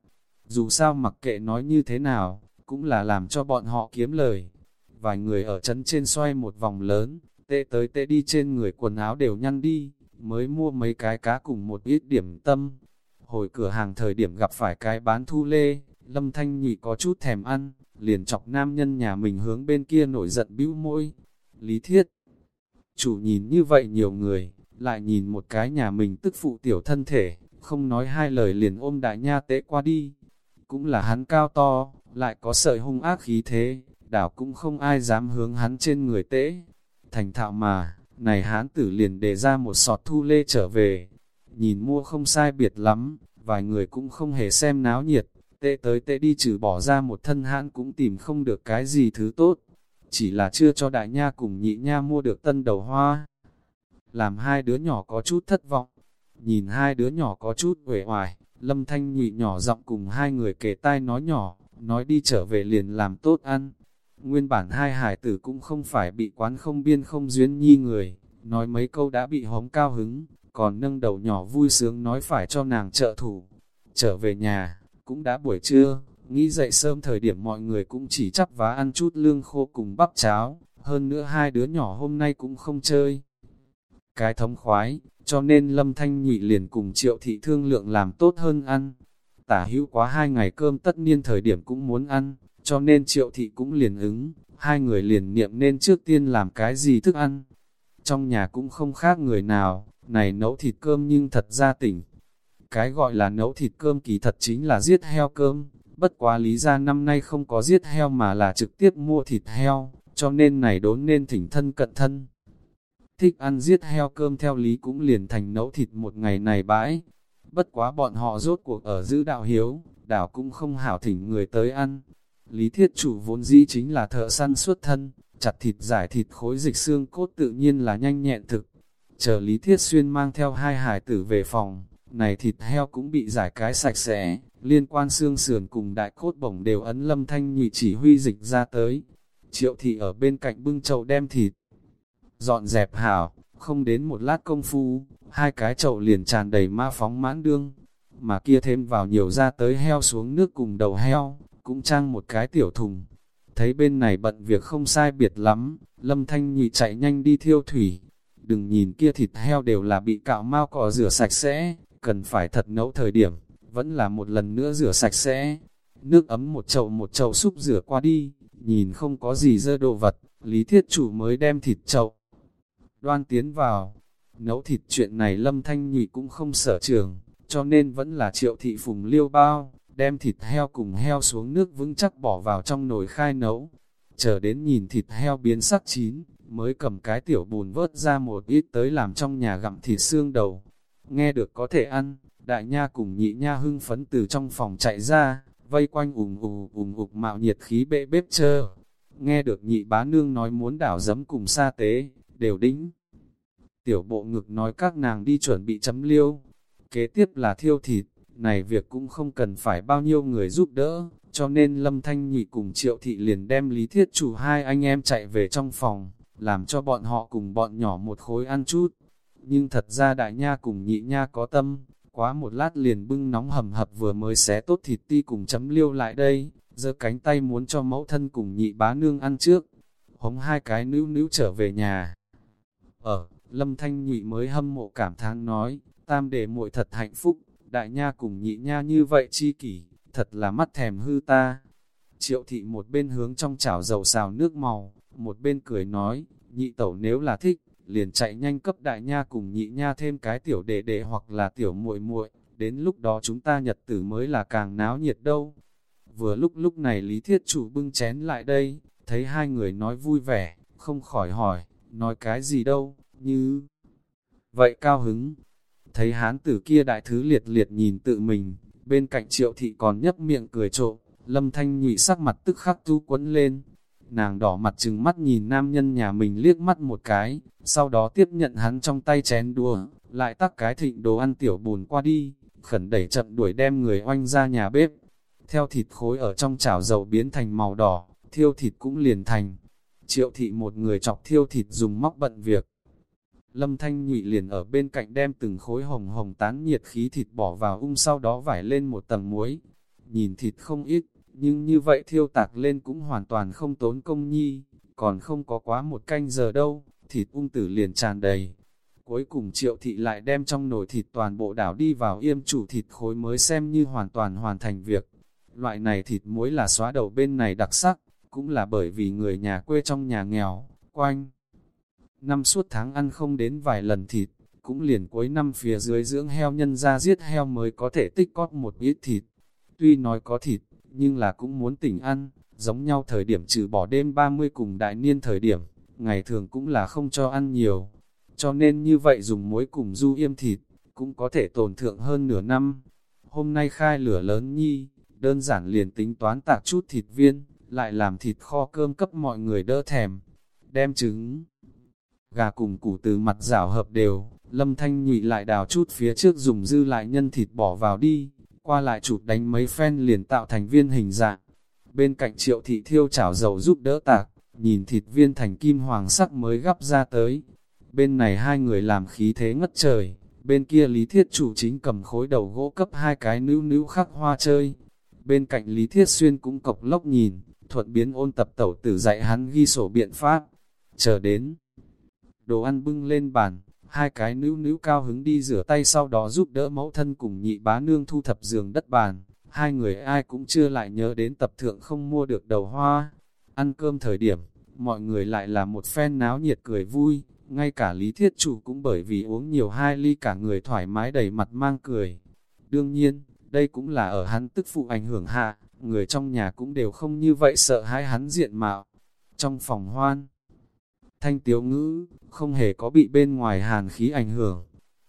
Dù sao mặc kệ nói như thế nào, cũng là làm cho bọn họ kiếm lời. Vài người ở chấn trên xoay một vòng lớn, tê tới tê đi trên người quần áo đều nhăn đi, mới mua mấy cái cá cùng một ít điểm tâm. Hồi cửa hàng thời điểm gặp phải cái bán thu lê, lâm thanh nhị có chút thèm ăn, liền chọc nam nhân nhà mình hướng bên kia nổi giận bĩu môi. Lý thiết, chủ nhìn như vậy nhiều người, lại nhìn một cái nhà mình tức phụ tiểu thân thể, không nói hai lời liền ôm đại nha tế qua đi. Cũng là hắn cao to, lại có sợi hung ác khí thế, đảo cũng không ai dám hướng hắn trên người tế. Thành thạo mà, này hán tử liền đề ra một sọt thu lê trở về. Nhìn mua không sai biệt lắm, vài người cũng không hề xem náo nhiệt, tệ tới tệ đi trừ bỏ ra một thân hãn cũng tìm không được cái gì thứ tốt. Chỉ là chưa cho đại nha cùng nhị nha mua được tân đầu hoa. Làm hai đứa nhỏ có chút thất vọng. Nhìn hai đứa nhỏ có chút uể oải, lâm thanh nhụy nhỏ giọng cùng hai người kề tai nói nhỏ, nói đi trở về liền làm tốt ăn. Nguyên bản hai hải tử cũng không phải bị quán không biên không duyên nhi người, nói mấy câu đã bị hóm cao hứng, còn nâng đầu nhỏ vui sướng nói phải cho nàng trợ thủ. Trở về nhà, cũng đã buổi trưa, nghĩ dậy sớm thời điểm mọi người cũng chỉ chắp vá ăn chút lương khô cùng bắp cháo, hơn nữa hai đứa nhỏ hôm nay cũng không chơi. Cái thống khoái, cho nên Lâm Thanh Nhụy liền cùng triệu thị thương lượng làm tốt hơn ăn. Tả hữu quá hai ngày cơm tất niên thời điểm cũng muốn ăn, cho nên triệu thị cũng liền ứng, hai người liền niệm nên trước tiên làm cái gì thức ăn. Trong nhà cũng không khác người nào, này nấu thịt cơm nhưng thật ra tỉnh. Cái gọi là nấu thịt cơm kỳ thật chính là giết heo cơm, bất quá lý ra năm nay không có giết heo mà là trực tiếp mua thịt heo, cho nên này đốn nên thỉnh thân cận thân. Thích ăn giết heo cơm theo lý cũng liền thành nấu thịt một ngày này bãi. Bất quá bọn họ rốt cuộc ở giữ đạo hiếu, đảo cũng không hảo thỉnh người tới ăn, Lý thiết chủ vốn dĩ chính là thợ săn xuất thân, chặt thịt giải thịt khối dịch xương cốt tự nhiên là nhanh nhẹn thực. Chờ Lý Thiết Xuyên mang theo hai hải tử về phòng, này thịt heo cũng bị giải cái sạch sẽ, liên quan xương sườn cùng đại cốt bổng đều ấn lâm thanh nhụy chỉ huy dịch ra tới. Triệu thị ở bên cạnh bưng chậu đem thịt, dọn dẹp hảo, không đến một lát công phu, hai cái chậu liền tràn đầy ma phóng mãn đương, mà kia thêm vào nhiều ra tới heo xuống nước cùng đầu heo, cũng trang một cái tiểu thùng. Thấy bên này bận việc không sai biệt lắm, lâm thanh nhị chạy nhanh đi thiêu thủy. Đừng nhìn kia thịt heo đều là bị cạo mau cỏ rửa sạch sẽ, cần phải thật nấu thời điểm, vẫn là một lần nữa rửa sạch sẽ. Nước ấm một chậu một chậu xúc rửa qua đi, nhìn không có gì dơ đồ vật, Lý Thiết Chủ mới đem thịt chậu. Đoan tiến vào, nấu thịt chuyện này Lâm Thanh Nhụy cũng không sở trường, cho nên vẫn là triệu thị phùng liêu bao, đem thịt heo cùng heo xuống nước vững chắc bỏ vào trong nồi khai nấu. Chờ đến nhìn thịt heo biến sắc chín, mới cầm cái tiểu bùn vớt ra một ít tới làm trong nhà gặm thịt xương đầu. Nghe được có thể ăn, đại nha cùng nhị nha hưng phấn từ trong phòng chạy ra, vây quanh ủng ù ủng ục mạo nhiệt khí bệ bếp chơ. Nghe được nhị bá nương nói muốn đảo giấm cùng sa tế, đều đính. Tiểu bộ ngực nói các nàng đi chuẩn bị chấm liêu. Kế tiếp là thiêu thịt, này việc cũng không cần phải bao nhiêu người giúp đỡ, cho nên Lâm Thanh Nhị cùng Triệu Thị liền đem Lý Thiết Chủ hai anh em chạy về trong phòng, làm cho bọn họ cùng bọn nhỏ một khối ăn chút. Nhưng thật ra đại nha cùng nhị nha có tâm, quá một lát liền bưng nóng hầm hập vừa mới xé tốt thịt ti cùng chấm liêu lại đây, giơ cánh tay muốn cho mẫu thân cùng nhị bá nương ăn trước, hống hai cái nữ nữ trở về nhà. Ở, Lâm Thanh Nhụy mới hâm mộ cảm thán nói, tam đệ muội thật hạnh phúc, đại nha cùng nhị nha như vậy chi kỷ, thật là mắt thèm hư ta. Triệu thị một bên hướng trong chảo dầu xào nước màu, một bên cười nói, nhị tẩu nếu là thích, liền chạy nhanh cấp đại nha cùng nhị nha thêm cái tiểu đệ đệ hoặc là tiểu muội muội, đến lúc đó chúng ta nhật tử mới là càng náo nhiệt đâu. Vừa lúc lúc này Lý Thiết Chủ bưng chén lại đây, thấy hai người nói vui vẻ, không khỏi hỏi, nói cái gì đâu, như... Vậy cao hứng, thấy hán tử kia đại thứ liệt liệt nhìn tự mình, bên cạnh triệu thị còn nhấp miệng cười trộm, lâm thanh nhụy sắc mặt tức khắc tu quấn lên. Nàng đỏ mặt trừng mắt nhìn nam nhân nhà mình liếc mắt một cái, sau đó tiếp nhận hắn trong tay chén đùa, lại tắt cái thịnh đồ ăn tiểu bùn qua đi, khẩn đẩy chậm đuổi đem người oanh ra nhà bếp. Theo thịt khối ở trong chảo dầu biến thành màu đỏ, thiêu thịt cũng liền thành. Triệu thị một người chọc thiêu thịt dùng móc bận việc, Lâm Thanh Nhụy liền ở bên cạnh đem từng khối hồng hồng tán nhiệt khí thịt bỏ vào ung sau đó vải lên một tầng muối. Nhìn thịt không ít, nhưng như vậy thiêu tạc lên cũng hoàn toàn không tốn công nhi, còn không có quá một canh giờ đâu, thịt ung tử liền tràn đầy. Cuối cùng triệu thị lại đem trong nồi thịt toàn bộ đảo đi vào yêm chủ thịt khối mới xem như hoàn toàn hoàn thành việc. Loại này thịt muối là xóa đầu bên này đặc sắc, cũng là bởi vì người nhà quê trong nhà nghèo, quanh năm suốt tháng ăn không đến vài lần thịt, cũng liền cuối năm phía dưới dưỡng heo nhân ra giết heo mới có thể tích cót một ít thịt. Tuy nói có thịt, nhưng là cũng muốn tỉnh ăn, giống nhau thời điểm trừ bỏ đêm 30 cùng đại niên thời điểm, ngày thường cũng là không cho ăn nhiều. Cho nên như vậy dùng muối cùng du yêm thịt, cũng có thể tồn thượng hơn nửa năm. Hôm nay khai lửa lớn nhi, đơn giản liền tính toán tạc chút thịt viên, lại làm thịt kho cơm cấp mọi người đỡ thèm. Đem trứng, Gà cùng củ từ mặt rảo hợp đều, lâm thanh nhụy lại đào chút phía trước dùng dư lại nhân thịt bỏ vào đi, qua lại chụp đánh mấy phen liền tạo thành viên hình dạng. Bên cạnh triệu thị thiêu chảo dầu giúp đỡ tạc, nhìn thịt viên thành kim hoàng sắc mới gắp ra tới. Bên này hai người làm khí thế ngất trời, bên kia Lý Thiết chủ chính cầm khối đầu gỗ cấp hai cái nữ nữ khắc hoa chơi. Bên cạnh Lý Thiết Xuyên cũng cọc lốc nhìn, thuận biến ôn tập tẩu tử dạy hắn ghi sổ biện pháp. Chờ đến, đồ ăn bưng lên bàn, hai cái nữ nữ cao hứng đi rửa tay sau đó giúp đỡ mẫu thân cùng nhị bá nương thu thập giường đất bàn. Hai người ai cũng chưa lại nhớ đến tập thượng không mua được đầu hoa. Ăn cơm thời điểm, mọi người lại là một phen náo nhiệt cười vui, ngay cả lý thiết chủ cũng bởi vì uống nhiều hai ly cả người thoải mái đầy mặt mang cười. Đương nhiên, đây cũng là ở hắn tức phụ ảnh hưởng hạ, người trong nhà cũng đều không như vậy sợ hãi hắn diện mạo. Trong phòng hoan, thanh tiếu ngữ, không hề có bị bên ngoài hàn khí ảnh hưởng.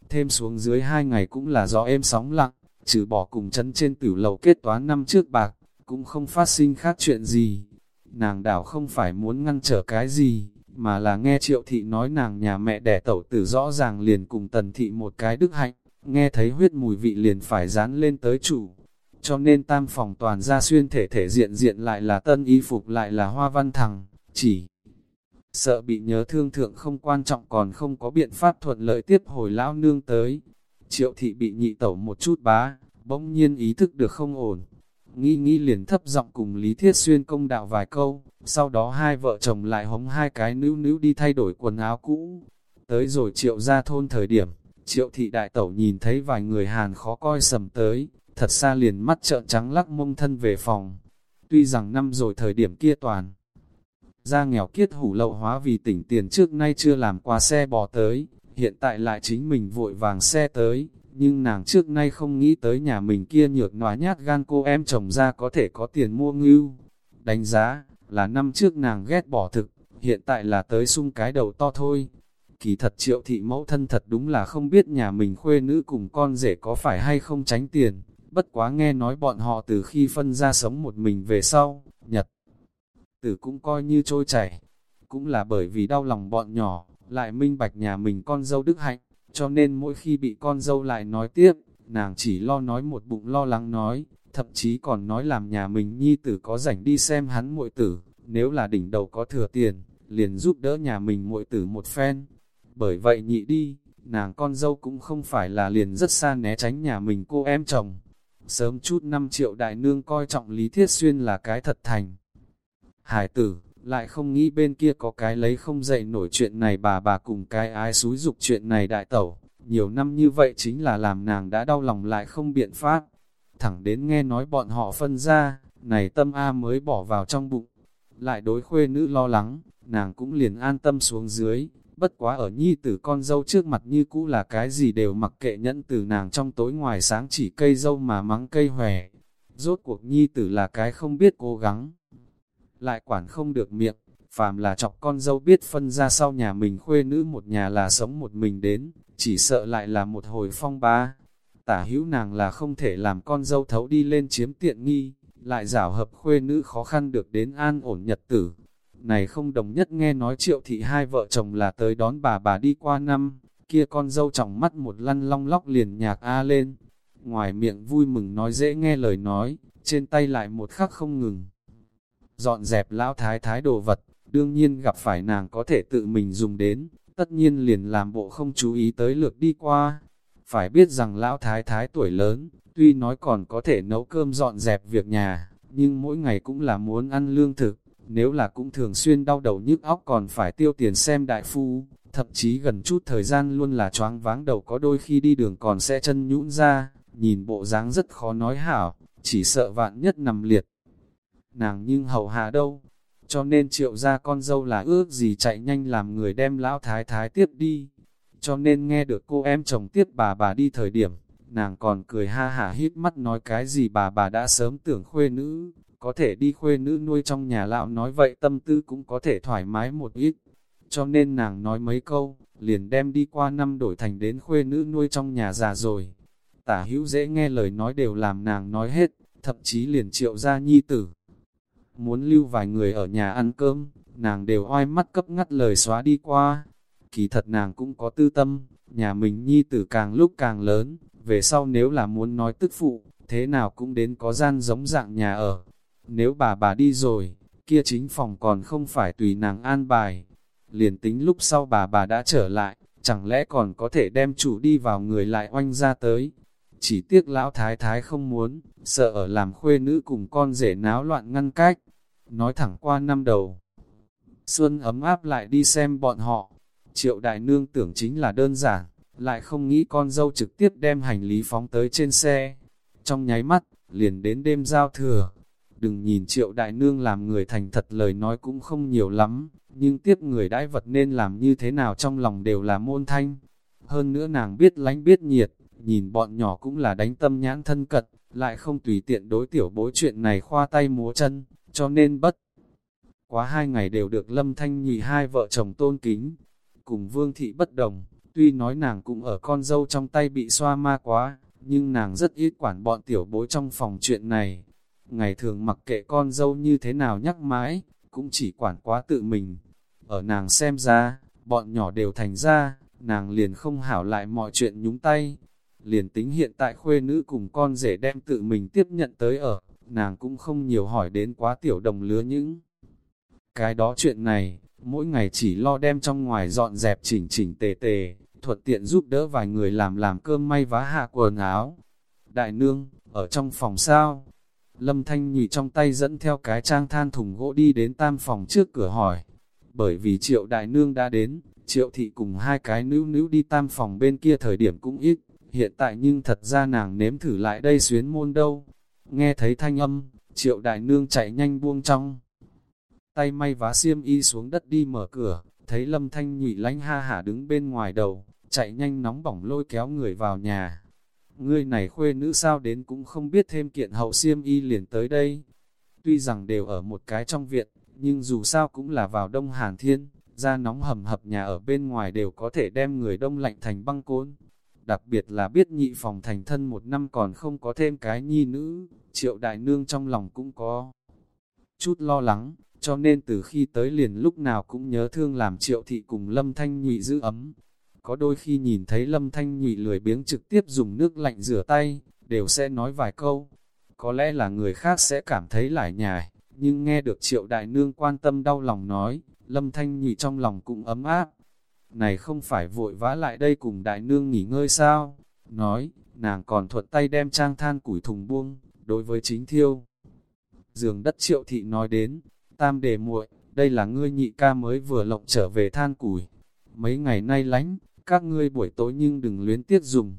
Thêm xuống dưới hai ngày cũng là do êm sóng lặng, trừ bỏ cùng chân trên tử lầu kết toán năm trước bạc, cũng không phát sinh khác chuyện gì. Nàng đảo không phải muốn ngăn trở cái gì, mà là nghe triệu thị nói nàng nhà mẹ đẻ tẩu tử rõ ràng liền cùng tần thị một cái đức hạnh, nghe thấy huyết mùi vị liền phải dán lên tới chủ. Cho nên tam phòng toàn ra xuyên thể thể diện diện lại là tân y phục lại là hoa văn thằng, chỉ sợ bị nhớ thương thượng không quan trọng còn không có biện pháp thuận lợi tiếp hồi lão nương tới. Triệu thị bị nhị tẩu một chút bá, bỗng nhiên ý thức được không ổn. Nghĩ nghĩ liền thấp giọng cùng Lý Thiết Xuyên công đạo vài câu, sau đó hai vợ chồng lại hống hai cái nữ nữ đi thay đổi quần áo cũ. Tới rồi triệu ra thôn thời điểm, triệu thị đại tẩu nhìn thấy vài người Hàn khó coi sầm tới, thật xa liền mắt trợn trắng lắc mông thân về phòng. Tuy rằng năm rồi thời điểm kia toàn, ra nghèo kiết hủ lậu hóa vì tỉnh tiền trước nay chưa làm qua xe bò tới, hiện tại lại chính mình vội vàng xe tới, nhưng nàng trước nay không nghĩ tới nhà mình kia nhược nóa nhát gan cô em chồng ra có thể có tiền mua ngưu. Đánh giá, là năm trước nàng ghét bỏ thực, hiện tại là tới sung cái đầu to thôi. Kỳ thật triệu thị mẫu thân thật đúng là không biết nhà mình khuê nữ cùng con rể có phải hay không tránh tiền, bất quá nghe nói bọn họ từ khi phân ra sống một mình về sau, nhật. Tử cũng coi như trôi chảy, cũng là bởi vì đau lòng bọn nhỏ, lại minh bạch nhà mình con dâu đức hạnh, cho nên mỗi khi bị con dâu lại nói tiếp, nàng chỉ lo nói một bụng lo lắng nói, thậm chí còn nói làm nhà mình nhi tử có rảnh đi xem hắn muội tử, nếu là đỉnh đầu có thừa tiền, liền giúp đỡ nhà mình muội tử một phen. Bởi vậy nhị đi, nàng con dâu cũng không phải là liền rất xa né tránh nhà mình cô em chồng. Sớm chút 5 triệu đại nương coi trọng Lý Thiết Xuyên là cái thật thành. Hải tử, lại không nghĩ bên kia có cái lấy không dậy nổi chuyện này bà bà cùng cái ai xúi dục chuyện này đại tẩu. Nhiều năm như vậy chính là làm nàng đã đau lòng lại không biện pháp. Thẳng đến nghe nói bọn họ phân ra, này tâm A mới bỏ vào trong bụng. Lại đối khuê nữ lo lắng, nàng cũng liền an tâm xuống dưới, bất quá ở nhi tử con dâu trước mặt như cũ là cái gì đều mặc kệ nhẫn từ nàng trong tối ngoài sáng chỉ cây dâu mà mắng cây hòe. Rốt cuộc nhi tử là cái không biết cố gắng, lại quản không được miệng, phàm là chọc con dâu biết phân ra sau nhà mình khuê nữ một nhà là sống một mình đến, chỉ sợ lại là một hồi phong ba. Tả hữu nàng là không thể làm con dâu thấu đi lên chiếm tiện nghi, lại rảo hợp khuê nữ khó khăn được đến an ổn nhật tử, này không đồng nhất nghe nói triệu thị hai vợ chồng là tới đón bà bà đi qua năm, kia con dâu trọng mắt một lăn long lóc liền nhạc A lên. Ngoài miệng vui mừng nói dễ nghe lời nói, trên tay lại một khắc không ngừng. Dọn dẹp lão thái thái đồ vật, đương nhiên gặp phải nàng có thể tự mình dùng đến, tất nhiên liền làm bộ không chú ý tới lượt đi qua. Phải biết rằng lão thái thái tuổi lớn, tuy nói còn có thể nấu cơm dọn dẹp việc nhà, nhưng mỗi ngày cũng là muốn ăn lương thực, nếu là cũng thường xuyên đau đầu nhức óc còn phải tiêu tiền xem đại phu, thậm chí gần chút thời gian luôn là choáng váng đầu có đôi khi đi đường còn sẽ chân nhũn ra, nhìn bộ dáng rất khó nói hảo, chỉ sợ vạn nhất nằm liệt. Nàng nhưng hậu hạ đâu, cho nên triệu ra con dâu là ước gì chạy nhanh làm người đem lão thái thái tiếp đi. Cho nên nghe được cô em chồng tiếp bà bà đi thời điểm, nàng còn cười ha hả hít mắt nói cái gì bà bà đã sớm tưởng khuê nữ, có thể đi khuê nữ nuôi trong nhà lão nói vậy tâm tư cũng có thể thoải mái một ít. Cho nên nàng nói mấy câu, liền đem đi qua năm đổi thành đến khuê nữ nuôi trong nhà già rồi. Tả hữu dễ nghe lời nói đều làm nàng nói hết, thậm chí liền triệu ra nhi tử. Muốn lưu vài người ở nhà ăn cơm, nàng đều oai mắt cấp ngắt lời xóa đi qua. Kỳ thật nàng cũng có tư tâm, nhà mình nhi tử càng lúc càng lớn, về sau nếu là muốn nói tức phụ, thế nào cũng đến có gian giống dạng nhà ở, nếu bà bà đi rồi, kia chính phòng còn không phải tùy nàng an bài. Liền tính lúc sau bà bà đã trở lại, chẳng lẽ còn có thể đem chủ đi vào người lại oanh ra tới. Chỉ tiếc lão thái thái không muốn, sợ ở làm khuê nữ cùng con rể náo loạn ngăn cách. Nói thẳng qua năm đầu. Xuân ấm áp lại đi xem bọn họ. Triệu đại nương tưởng chính là đơn giản, lại không nghĩ con dâu trực tiếp đem hành lý phóng tới trên xe. Trong nháy mắt, liền đến đêm giao thừa, Đừng nhìn triệu đại nương làm người thành thật lời nói cũng không nhiều lắm, nhưng tiếp người đãi vật nên làm như thế nào trong lòng đều là môn thanh. Hơn nữa nàng biết lánh biết nhiệt, nhìn bọn nhỏ cũng là đánh tâm nhãn thân cật, lại không tùy tiện đối tiểu bối chuyện này khoa tay múa chân, cho nên bất. Quá hai ngày đều được lâm thanh nhì hai vợ chồng tôn kính, cùng vương thị bất đồng, tuy nói nàng cũng ở con dâu trong tay bị xoa ma quá, nhưng nàng rất ít quản bọn tiểu bối trong phòng chuyện này, ngày thường mặc kệ con dâu như thế nào nhắc mãi, cũng chỉ quản quá tự mình. Ở nàng xem ra, bọn nhỏ đều thành ra, nàng liền không hảo lại mọi chuyện nhúng tay. Liền tính hiện tại khuê nữ cùng con rể đem tự mình tiếp nhận tới ở, nàng cũng không nhiều hỏi đến quá tiểu đồng lứa những. Cái đó chuyện này, mỗi ngày chỉ lo đem trong ngoài dọn dẹp chỉnh chỉnh tề tề, thuận tiện giúp đỡ vài người làm làm cơm may vá hạ quần áo. Đại nương, ở trong phòng sao, Lâm Thanh Nhụy trong tay dẫn theo cái trang than thùng gỗ đi đến tam phòng trước cửa hỏi. Bởi vì triệu đại nương đã đến, triệu thị cùng hai cái nữ nữ đi tam phòng bên kia thời điểm cũng ít, hiện tại nhưng thật ra nàng nếm thử lại đây xuyến môn đâu. Nghe thấy thanh âm, triệu đại nương chạy nhanh buông trong. Tay may vá xiêm y xuống đất đi mở cửa, thấy lâm thanh nhụy lánh ha hả đứng bên ngoài đầu, chạy nhanh nóng bỏng lôi kéo người vào nhà. Ngươi này khuê nữ sao đến cũng không biết thêm kiện hậu siêm y liền tới đây. Tuy rằng đều ở một cái trong viện, nhưng dù sao cũng là vào đông hàn thiên, ra nóng hầm hập nhà ở bên ngoài đều có thể đem người đông lạnh thành băng côn. Đặc biệt là biết nhị phòng thành thân một năm còn không có thêm cái nhi nữ, triệu đại nương trong lòng cũng có chút lo lắng, cho nên từ khi tới liền lúc nào cũng nhớ thương làm triệu thị cùng lâm thanh nhụy giữ ấm. Có đôi khi nhìn thấy lâm thanh nhụy lười biếng trực tiếp dùng nước lạnh rửa tay, đều sẽ nói vài câu. Có lẽ là người khác sẽ cảm thấy lải nhải, nhưng nghe được triệu đại nương quan tâm đau lòng nói, lâm thanh nhụy trong lòng cũng ấm áp. Này không phải vội vã lại đây cùng đại nương nghỉ ngơi sao? Nói, nàng còn thuận tay đem trang than củi thùng buông, đối với chính thiêu. Giường đất triệu thị nói đến, tam đề muội, đây là ngươi nhị ca mới vừa lộng trở về than củi. Mấy ngày nay lánh, các ngươi buổi tối nhưng đừng luyến tiếc dùng.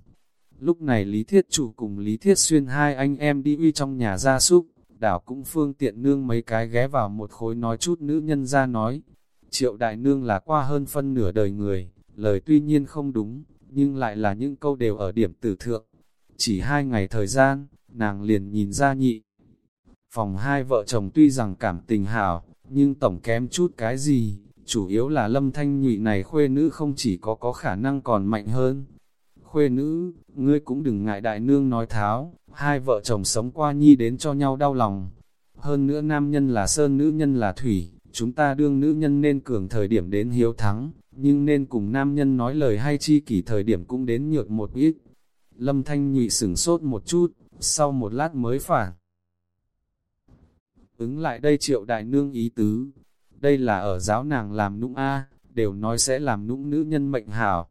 Lúc này Lý Thiết Chủ cùng Lý Thiết Xuyên hai anh em đi uy trong nhà gia súc, đảo cũng phương tiện nương mấy cái ghé vào một khối nói chút nữ nhân ra nói. Triệu đại nương là qua hơn phân nửa đời người, lời tuy nhiên không đúng, nhưng lại là những câu đều ở điểm tử thượng. Chỉ hai ngày thời gian, nàng liền nhìn ra nhị. Phòng hai vợ chồng tuy rằng cảm tình hảo, nhưng tổng kém chút cái gì, chủ yếu là lâm thanh nhụy này khuê nữ không chỉ có có khả năng còn mạnh hơn. Khuê nữ, ngươi cũng đừng ngại đại nương nói tháo, hai vợ chồng sống qua nhi đến cho nhau đau lòng. Hơn nữa nam nhân là sơn nữ nhân là thủy, chúng ta đương nữ nhân nên cường thời điểm đến hiếu thắng, nhưng nên cùng nam nhân nói lời hay chi kỷ thời điểm cũng đến nhược một ít. Lâm thanh nhụy sửng sốt một chút, sau một lát mới phản. Ứng lại đây triệu đại nương ý tứ, đây là ở giáo nàng làm nũng A, đều nói sẽ làm nũng nữ nhân mệnh hảo.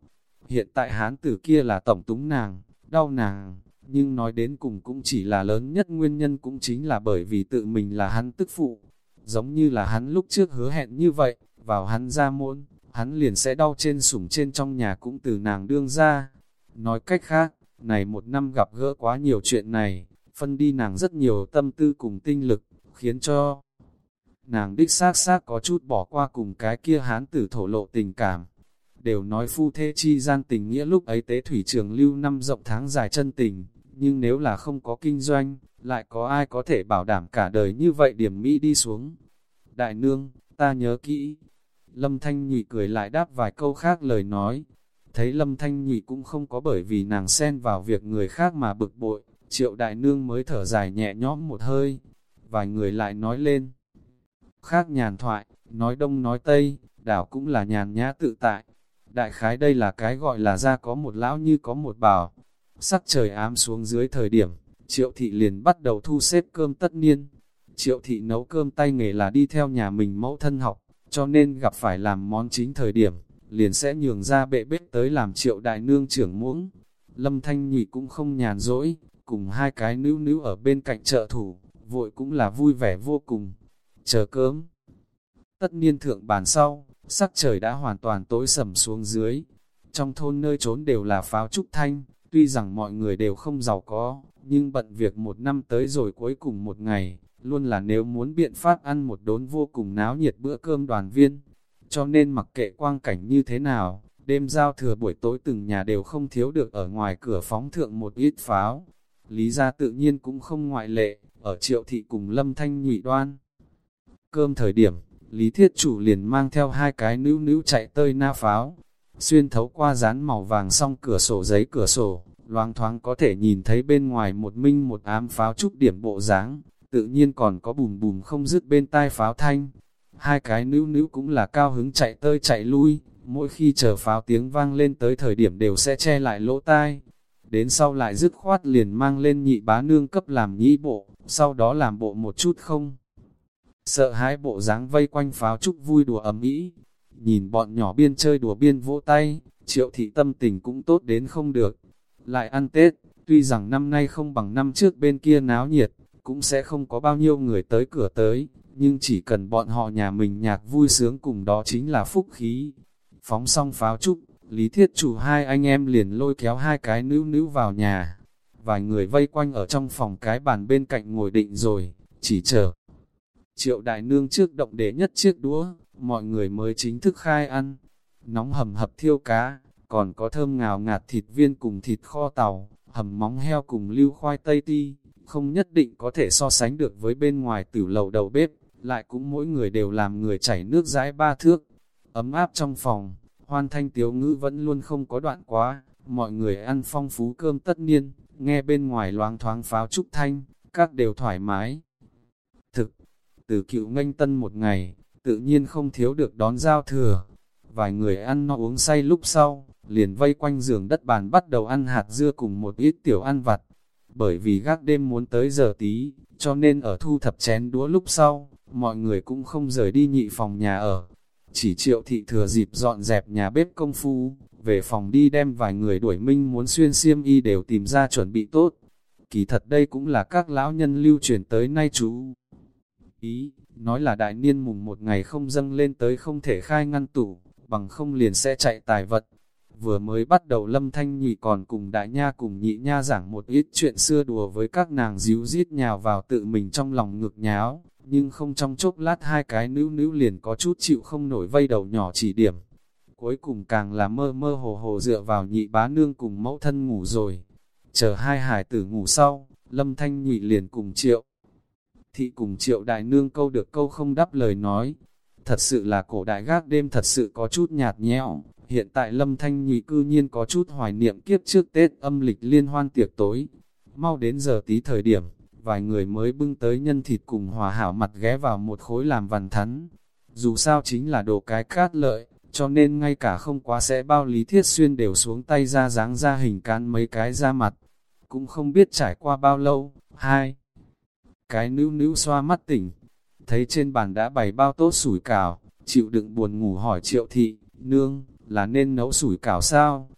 Hiện tại hán tử kia là tổng túng nàng, đau nàng, nhưng nói đến cùng cũng chỉ là lớn nhất nguyên nhân cũng chính là bởi vì tự mình là hắn tức phụ. Giống như là hắn lúc trước hứa hẹn như vậy, vào hắn ra môn, hắn liền sẽ đau trên sủng trên trong nhà cũng từ nàng đương ra. Nói cách khác, này một năm gặp gỡ quá nhiều chuyện này, phân đi nàng rất nhiều tâm tư cùng tinh lực, khiến cho nàng đích xác xác có chút bỏ qua cùng cái kia hán tử thổ lộ tình cảm. Đều nói phu thê chi gian tình nghĩa lúc ấy tế thủy trường lưu năm rộng tháng dài chân tình, nhưng nếu là không có kinh doanh, lại có ai có thể bảo đảm cả đời như vậy điểm Mỹ đi xuống. Đại nương, ta nhớ kỹ. Lâm Thanh Nhụy cười lại đáp vài câu khác lời nói. Thấy Lâm Thanh Nhụy cũng không có bởi vì nàng xen vào việc người khác mà bực bội, triệu đại nương mới thở dài nhẹ nhõm một hơi. Vài người lại nói lên. Khác nhàn thoại, nói đông nói tây, đảo cũng là nhàn nhã tự tại. Đại khái đây là cái gọi là ra có một lão như có một bảo. Sắc trời ám xuống dưới thời điểm, triệu thị liền bắt đầu thu xếp cơm tất niên. Triệu thị nấu cơm tay nghề là đi theo nhà mình mẫu thân học, cho nên gặp phải làm món chính thời điểm, liền sẽ nhường ra bệ bếp tới làm triệu đại nương trưởng muỗng. Lâm Thanh Nhụy cũng không nhàn rỗi, cùng hai cái nữ nữ ở bên cạnh trợ thủ, vội cũng là vui vẻ vô cùng. Chờ cơm. Tất niên thượng bàn sau, sắc trời đã hoàn toàn tối sầm xuống dưới. Trong thôn nơi trốn đều là pháo trúc thanh, tuy rằng mọi người đều không giàu có, nhưng bận việc một năm tới rồi cuối cùng một ngày, luôn là nếu muốn biện pháp ăn một đốn vô cùng náo nhiệt bữa cơm đoàn viên. Cho nên mặc kệ quang cảnh như thế nào, đêm giao thừa buổi tối từng nhà đều không thiếu được ở ngoài cửa phóng thượng một ít pháo. Lý gia tự nhiên cũng không ngoại lệ, ở triệu thị cùng lâm thanh nhụy đoan. Cơm thời điểm, Lý Thiết Chủ liền mang theo hai cái nữ nữ chạy tơi na pháo, xuyên thấu qua dán màu vàng song cửa sổ giấy cửa sổ, loang thoáng có thể nhìn thấy bên ngoài một minh một ám pháo trúc điểm bộ dáng tự nhiên còn có bùm bùm không dứt bên tai pháo thanh. Hai cái nữ nữ cũng là cao hứng chạy tơi chạy lui, mỗi khi chờ pháo tiếng vang lên tới thời điểm đều sẽ che lại lỗ tai. Đến sau lại dứt khoát liền mang lên nhị bá nương cấp làm nhĩ bộ, sau đó làm bộ một chút không. Sợ hãi bộ dáng vây quanh pháo trúc vui đùa ầm ĩ, nhìn bọn nhỏ biên chơi đùa biên vỗ tay, triệu thị tâm tình cũng tốt đến không được. Lại ăn Tết, tuy rằng năm nay không bằng năm trước bên kia náo nhiệt, cũng sẽ không có bao nhiêu người tới cửa tới, nhưng chỉ cần bọn họ nhà mình nhạc vui sướng cùng đó chính là phúc khí. Phóng xong pháo trúc, Lý Thiết Chủ hai anh em liền lôi kéo hai cái nữ nữ vào nhà. Vài người vây quanh ở trong phòng cái bàn bên cạnh ngồi định rồi, chỉ chờ. Triệu đại nương trước động để nhất chiếc đũa, mọi người mới chính thức khai ăn. Nóng hầm hập thiêu cá, còn có thơm ngào ngạt thịt viên cùng thịt kho tàu, hầm móng heo cùng lưu khoai tây ti, không nhất định có thể so sánh được với bên ngoài tử lầu đầu bếp, lại cũng mỗi người đều làm người chảy nước dãi ba thước. Ấm áp trong phòng, hoan thanh tiếu ngữ vẫn luôn không có đoạn quá, mọi người ăn phong phú cơm tất niên, nghe bên ngoài loáng thoáng pháo trúc thanh, các đều thoải mái. Từ cựu nganh tân một ngày, tự nhiên không thiếu được đón giao thừa. Vài người ăn no uống say lúc sau, liền vây quanh giường đất bàn bắt đầu ăn hạt dưa cùng một ít tiểu ăn vặt. Bởi vì gác đêm muốn tới giờ tí, cho nên ở thu thập chén đũa lúc sau, mọi người cũng không rời đi nhị phòng nhà ở. Chỉ triệu thị thừa dịp dọn dẹp nhà bếp công phu, về phòng đi đem vài người đuổi minh muốn xuyên xiêm y đều tìm ra chuẩn bị tốt. Kỳ thật đây cũng là các lão nhân lưu truyền tới nay chú. Ý, nói là đại niên mùng một ngày không dâng lên tới không thể khai ngăn tủ, bằng không liền sẽ chạy tài vật. Vừa mới bắt đầu lâm thanh nhị còn cùng đại nha cùng nhị nha giảng một ít chuyện xưa đùa với các nàng díu dít nhào vào tự mình trong lòng ngực nháo, nhưng không trong chốc lát hai cái nữ nữ liền có chút chịu không nổi vây đầu nhỏ chỉ điểm. Cuối cùng càng là mơ mơ hồ hồ dựa vào nhị bá nương cùng mẫu thân ngủ rồi. Chờ hai hải tử ngủ sau, lâm thanh nhị liền cùng triệu. Thị cùng triệu đại nương câu được câu không đáp lời nói. Thật sự là cổ đại gác đêm thật sự có chút nhạt nhẽo. Hiện tại lâm thanh nhị cư nhiên có chút hoài niệm kiếp trước Tết âm lịch liên hoan tiệc tối. Mau đến giờ tí thời điểm, vài người mới bưng tới nhân thịt cùng hòa hảo mặt ghé vào một khối làm vằn thắn. Dù sao chính là đồ cái cát lợi, cho nên ngay cả không quá sẽ bao lý thiết xuyên đều xuống tay ra dáng ra hình cán mấy cái ra mặt. Cũng không biết trải qua bao lâu, hai. Cái nữ nữ xoa mắt tỉnh, thấy trên bàn đã bày bao tốt sủi cảo, chịu đựng buồn ngủ hỏi triệu thị, nương, là nên nấu sủi cảo sao?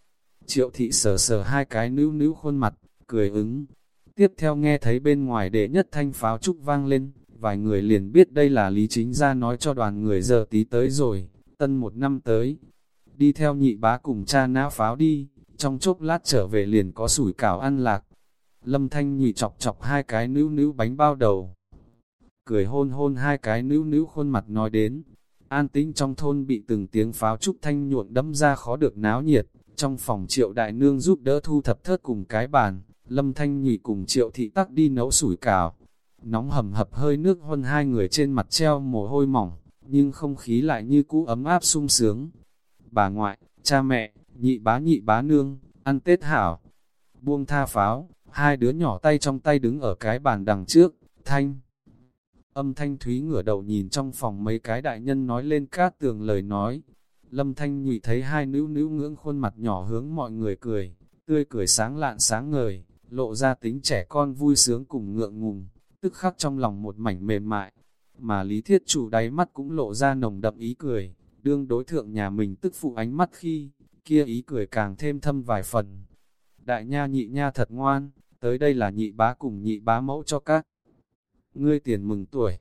Triệu thị sờ sờ hai cái nữ nữ khuôn mặt, cười ứng. Tiếp theo nghe thấy bên ngoài đệ nhất thanh pháo trúc vang lên, vài người liền biết đây là lý chính ra nói cho đoàn người giờ tí tới rồi, tân một năm tới. Đi theo nhị bá cùng cha nã pháo đi, trong chốc lát trở về liền có sủi cảo ăn lạc. Lâm thanh nhị chọc chọc hai cái nữ nữ bánh bao đầu. Cười hôn hôn hai cái nữ nữ khuôn mặt nói đến, An tĩnh trong thôn bị từng tiếng pháo trúc thanh nhuộn đâm ra khó được náo nhiệt, trong phòng triệu đại nương giúp đỡ thu thập thớt cùng cái bàn, lâm thanh nhị cùng triệu thị tắc đi nấu sủi cảo. Nóng hầm hập hơi nước hôn hai người trên mặt treo mồ hôi mỏng, nhưng không khí lại như cũ ấm áp sung sướng. Bà ngoại, cha mẹ, nhị bá nhị bá nương, ăn Tết hảo. Buông tha pháo, hai đứa nhỏ tay trong tay đứng ở cái bàn đằng trước, thanh. Âm thanh thúy ngửa đầu nhìn trong phòng mấy cái đại nhân nói lên cát tường lời nói. Lâm thanh nhụy thấy hai nữ nữ ngưỡng khuôn mặt nhỏ hướng mọi người cười, tươi cười sáng lạn sáng ngời, lộ ra tính trẻ con vui sướng cùng ngượng ngùng, tức khắc trong lòng một mảnh mềm mại. Mà lý thiết chủ đáy mắt cũng lộ ra nồng đậm ý cười, đương đối thượng nhà mình tức phụ ánh mắt khi, kia ý cười càng thêm thâm vài phần. Đại nha nhị nha thật ngoan, tới đây là nhị bá cùng nhị bá mẫu cho các ngươi tiền mừng tuổi.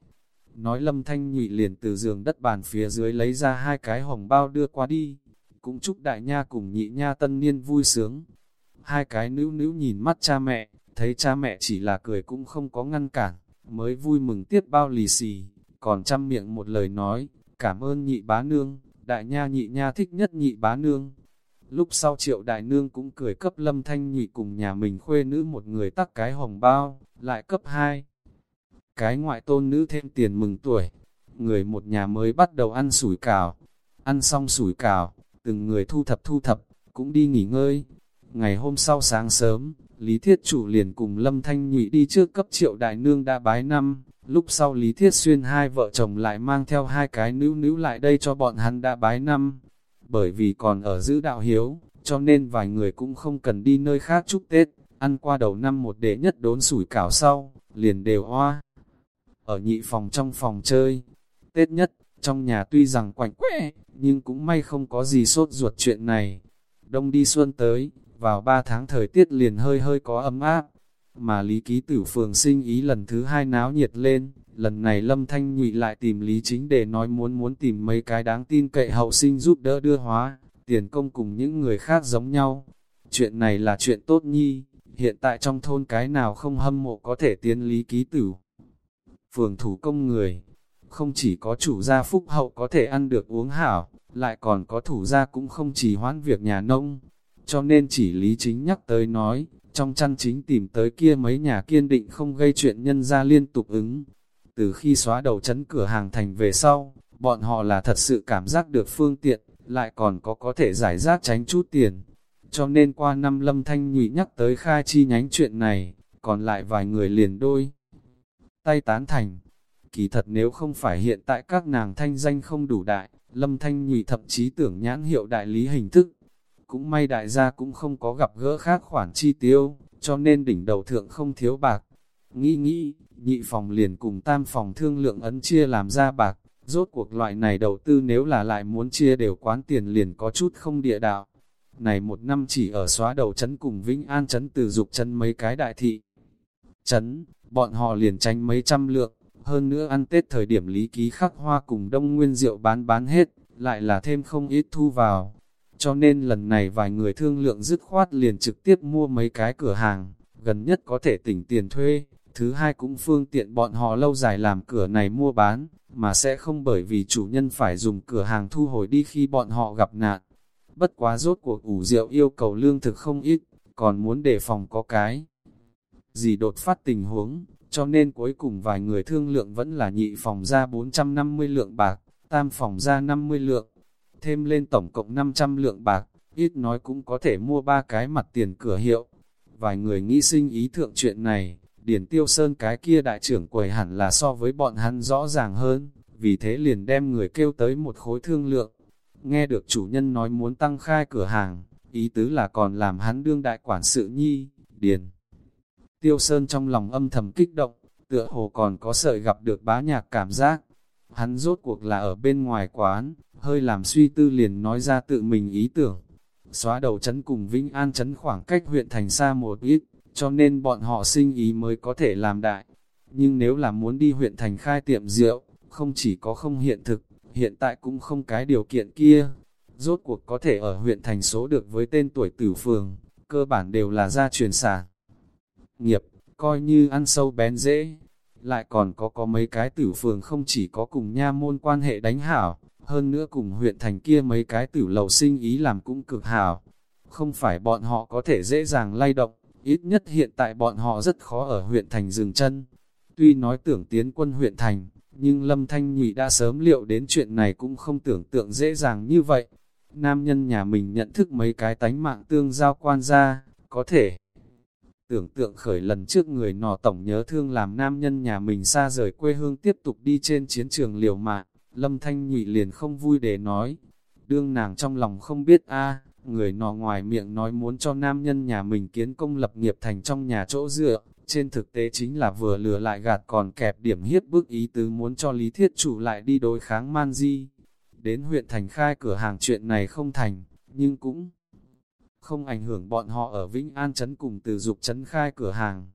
Nói lâm thanh nhụy liền từ giường đất bàn phía dưới lấy ra hai cái hồng bao đưa qua đi. Cũng chúc đại nha cùng nhị nha tân niên vui sướng. Hai cái nữ nữ nhìn mắt cha mẹ, thấy cha mẹ chỉ là cười cũng không có ngăn cản, mới vui mừng tiếp bao lì xì, còn chăm miệng một lời nói, cảm ơn nhị bá nương, đại nha nhị nha thích nhất nhị bá nương. Lúc sau triệu đại nương cũng cười cấp lâm thanh nhị cùng nhà mình khuê nữ một người tắc cái hồng bao, lại cấp hai cái ngoại tôn nữ thêm tiền mừng tuổi. Người một nhà mới bắt đầu ăn sủi cảo, ăn xong sủi cảo, từng người thu thập thu thập, cũng đi nghỉ ngơi. Ngày hôm sau sáng sớm, Lý Thiết Chủ liền cùng Lâm Thanh Nhụy đi trước cấp triệu đại nương đã bái năm, lúc sau Lý Thiết Xuyên hai vợ chồng lại mang theo hai cái nữ nữ lại đây cho bọn hắn đã bái năm. Bởi vì còn ở giữ đạo hiếu, cho nên vài người cũng không cần đi nơi khác chúc Tết, ăn qua đầu năm một đệ nhất đốn sủi cảo sau, liền đều hoa ở nhị phòng trong phòng chơi. Tết nhất, trong nhà tuy rằng quạnh quẽ, nhưng cũng may không có gì sốt ruột chuyện này. Đông đi xuân tới, vào ba tháng thời tiết liền hơi hơi có ấm áp, mà Lý Ký Tử Phường sinh ý lần thứ hai náo nhiệt lên, lần này Lâm Thanh nhụy lại tìm Lý Chính để nói muốn muốn tìm mấy cái đáng tin cậy hậu sinh giúp đỡ đưa hóa, tiền công cùng những người khác giống nhau. Chuyện này là chuyện tốt nhi, hiện tại trong thôn cái nào không hâm mộ có thể tiến lý ký tử. Phường thủ công người, không chỉ có chủ gia phúc hậu có thể ăn được uống hảo, lại còn có thủ gia cũng không chỉ hoãn việc nhà nông. Cho nên chỉ lý chính nhắc tới nói, trong chăn chính tìm tới kia mấy nhà kiên định không gây chuyện nhân ra liên tục ứng. Từ khi xóa đầu chấn cửa hàng thành về sau, bọn họ là thật sự cảm giác được phương tiện, lại còn có có thể giải rác tránh chút tiền. Cho nên qua năm lâm thanh nhụy nhắc tới khai chi nhánh chuyện này, còn lại vài người liền đôi. Tay tán thành, kỳ thật nếu không phải hiện tại các nàng thanh danh không đủ đại, lâm thanh nhụy thậm chí tưởng nhãn hiệu đại lý hình thức. Cũng may đại gia cũng không có gặp gỡ khác khoản chi tiêu, cho nên đỉnh đầu thượng không thiếu bạc. Nghĩ nghĩ, nhị phòng liền cùng tam phòng thương lượng ấn chia làm ra bạc, rốt cuộc loại này đầu tư nếu là lại muốn chia đều quán tiền liền có chút không địa đạo. Này một năm chỉ ở xóa đầu chấn cùng Vĩnh An chấn từ dục chân mấy cái đại thị. Chấn, bọn họ liền tranh mấy trăm lượng, hơn nữa ăn Tết thời điểm lý ký khắc hoa cùng đông nguyên rượu bán bán hết, lại là thêm không ít thu vào. Cho nên lần này vài người thương lượng dứt khoát liền trực tiếp mua mấy cái cửa hàng, gần nhất có thể tỉnh tiền thuê, thứ hai cũng phương tiện bọn họ lâu dài làm cửa này mua bán, mà sẽ không bởi vì chủ nhân phải dùng cửa hàng thu hồi đi khi bọn họ gặp nạn. Bất quá rốt cuộc ủ rượu yêu cầu lương thực không ít, còn muốn đề phòng có cái gì đột phát tình huống, cho nên cuối cùng vài người thương lượng vẫn là nhị phòng ra 450 lượng bạc, tam phòng ra 50 lượng, thêm lên tổng cộng 500 lượng bạc, ít nói cũng có thể mua ba cái mặt tiền cửa hiệu. Vài người nghĩ sinh ý thượng chuyện này, Điền Tiêu Sơn cái kia đại trưởng quầy hẳn là so với bọn hắn rõ ràng hơn, vì thế liền đem người kêu tới một khối thương lượng. Nghe được chủ nhân nói muốn tăng khai cửa hàng, ý tứ là còn làm hắn đương đại quản sự nhi, Điền. Tiêu Sơn trong lòng âm thầm kích động, tựa hồ còn có sợi gặp được bá nhạc cảm giác. Hắn rốt cuộc là ở bên ngoài quán, hơi làm suy tư liền nói ra tự mình ý tưởng. Xóa đầu chấn cùng Vĩnh An chấn khoảng cách huyện thành xa một ít, cho nên bọn họ sinh ý mới có thể làm đại. Nhưng nếu là muốn đi huyện thành khai tiệm rượu, không chỉ có không hiện thực, hiện tại cũng không cái điều kiện kia. Rốt cuộc có thể ở huyện thành số được với tên tuổi tử phường, cơ bản đều là gia truyền sản. Nghiệp, coi như ăn sâu bén dễ. Lại còn có có mấy cái tử phường không chỉ có cùng nha môn quan hệ đánh hảo, hơn nữa cùng huyện thành kia mấy cái tử lầu sinh ý làm cũng cực hảo. Không phải bọn họ có thể dễ dàng lay động, ít nhất hiện tại bọn họ rất khó ở huyện thành dừng chân. Tuy nói tưởng tiến quân huyện thành, nhưng Lâm Thanh Nhụy đã sớm liệu đến chuyện này cũng không tưởng tượng dễ dàng như vậy. Nam nhân nhà mình nhận thức mấy cái tánh mạng tương giao quan ra, có thể tưởng tượng khởi lần trước người nọ tổng nhớ thương làm nam nhân nhà mình xa rời quê hương tiếp tục đi trên chiến trường liều mạng, Lâm Thanh Nhụy liền không vui để nói. Đương nàng trong lòng không biết a người nọ ngoài miệng nói muốn cho nam nhân nhà mình kiến công lập nghiệp thành trong nhà chỗ dựa, trên thực tế chính là vừa lừa lại gạt còn kẹp điểm hiếp bức ý tứ muốn cho Lý Thiết Chủ lại đi đối kháng man di. Đến huyện thành khai cửa hàng chuyện này không thành, nhưng cũng không ảnh hưởng bọn họ ở Vĩnh An Trấn cùng từ dục trấn khai cửa hàng.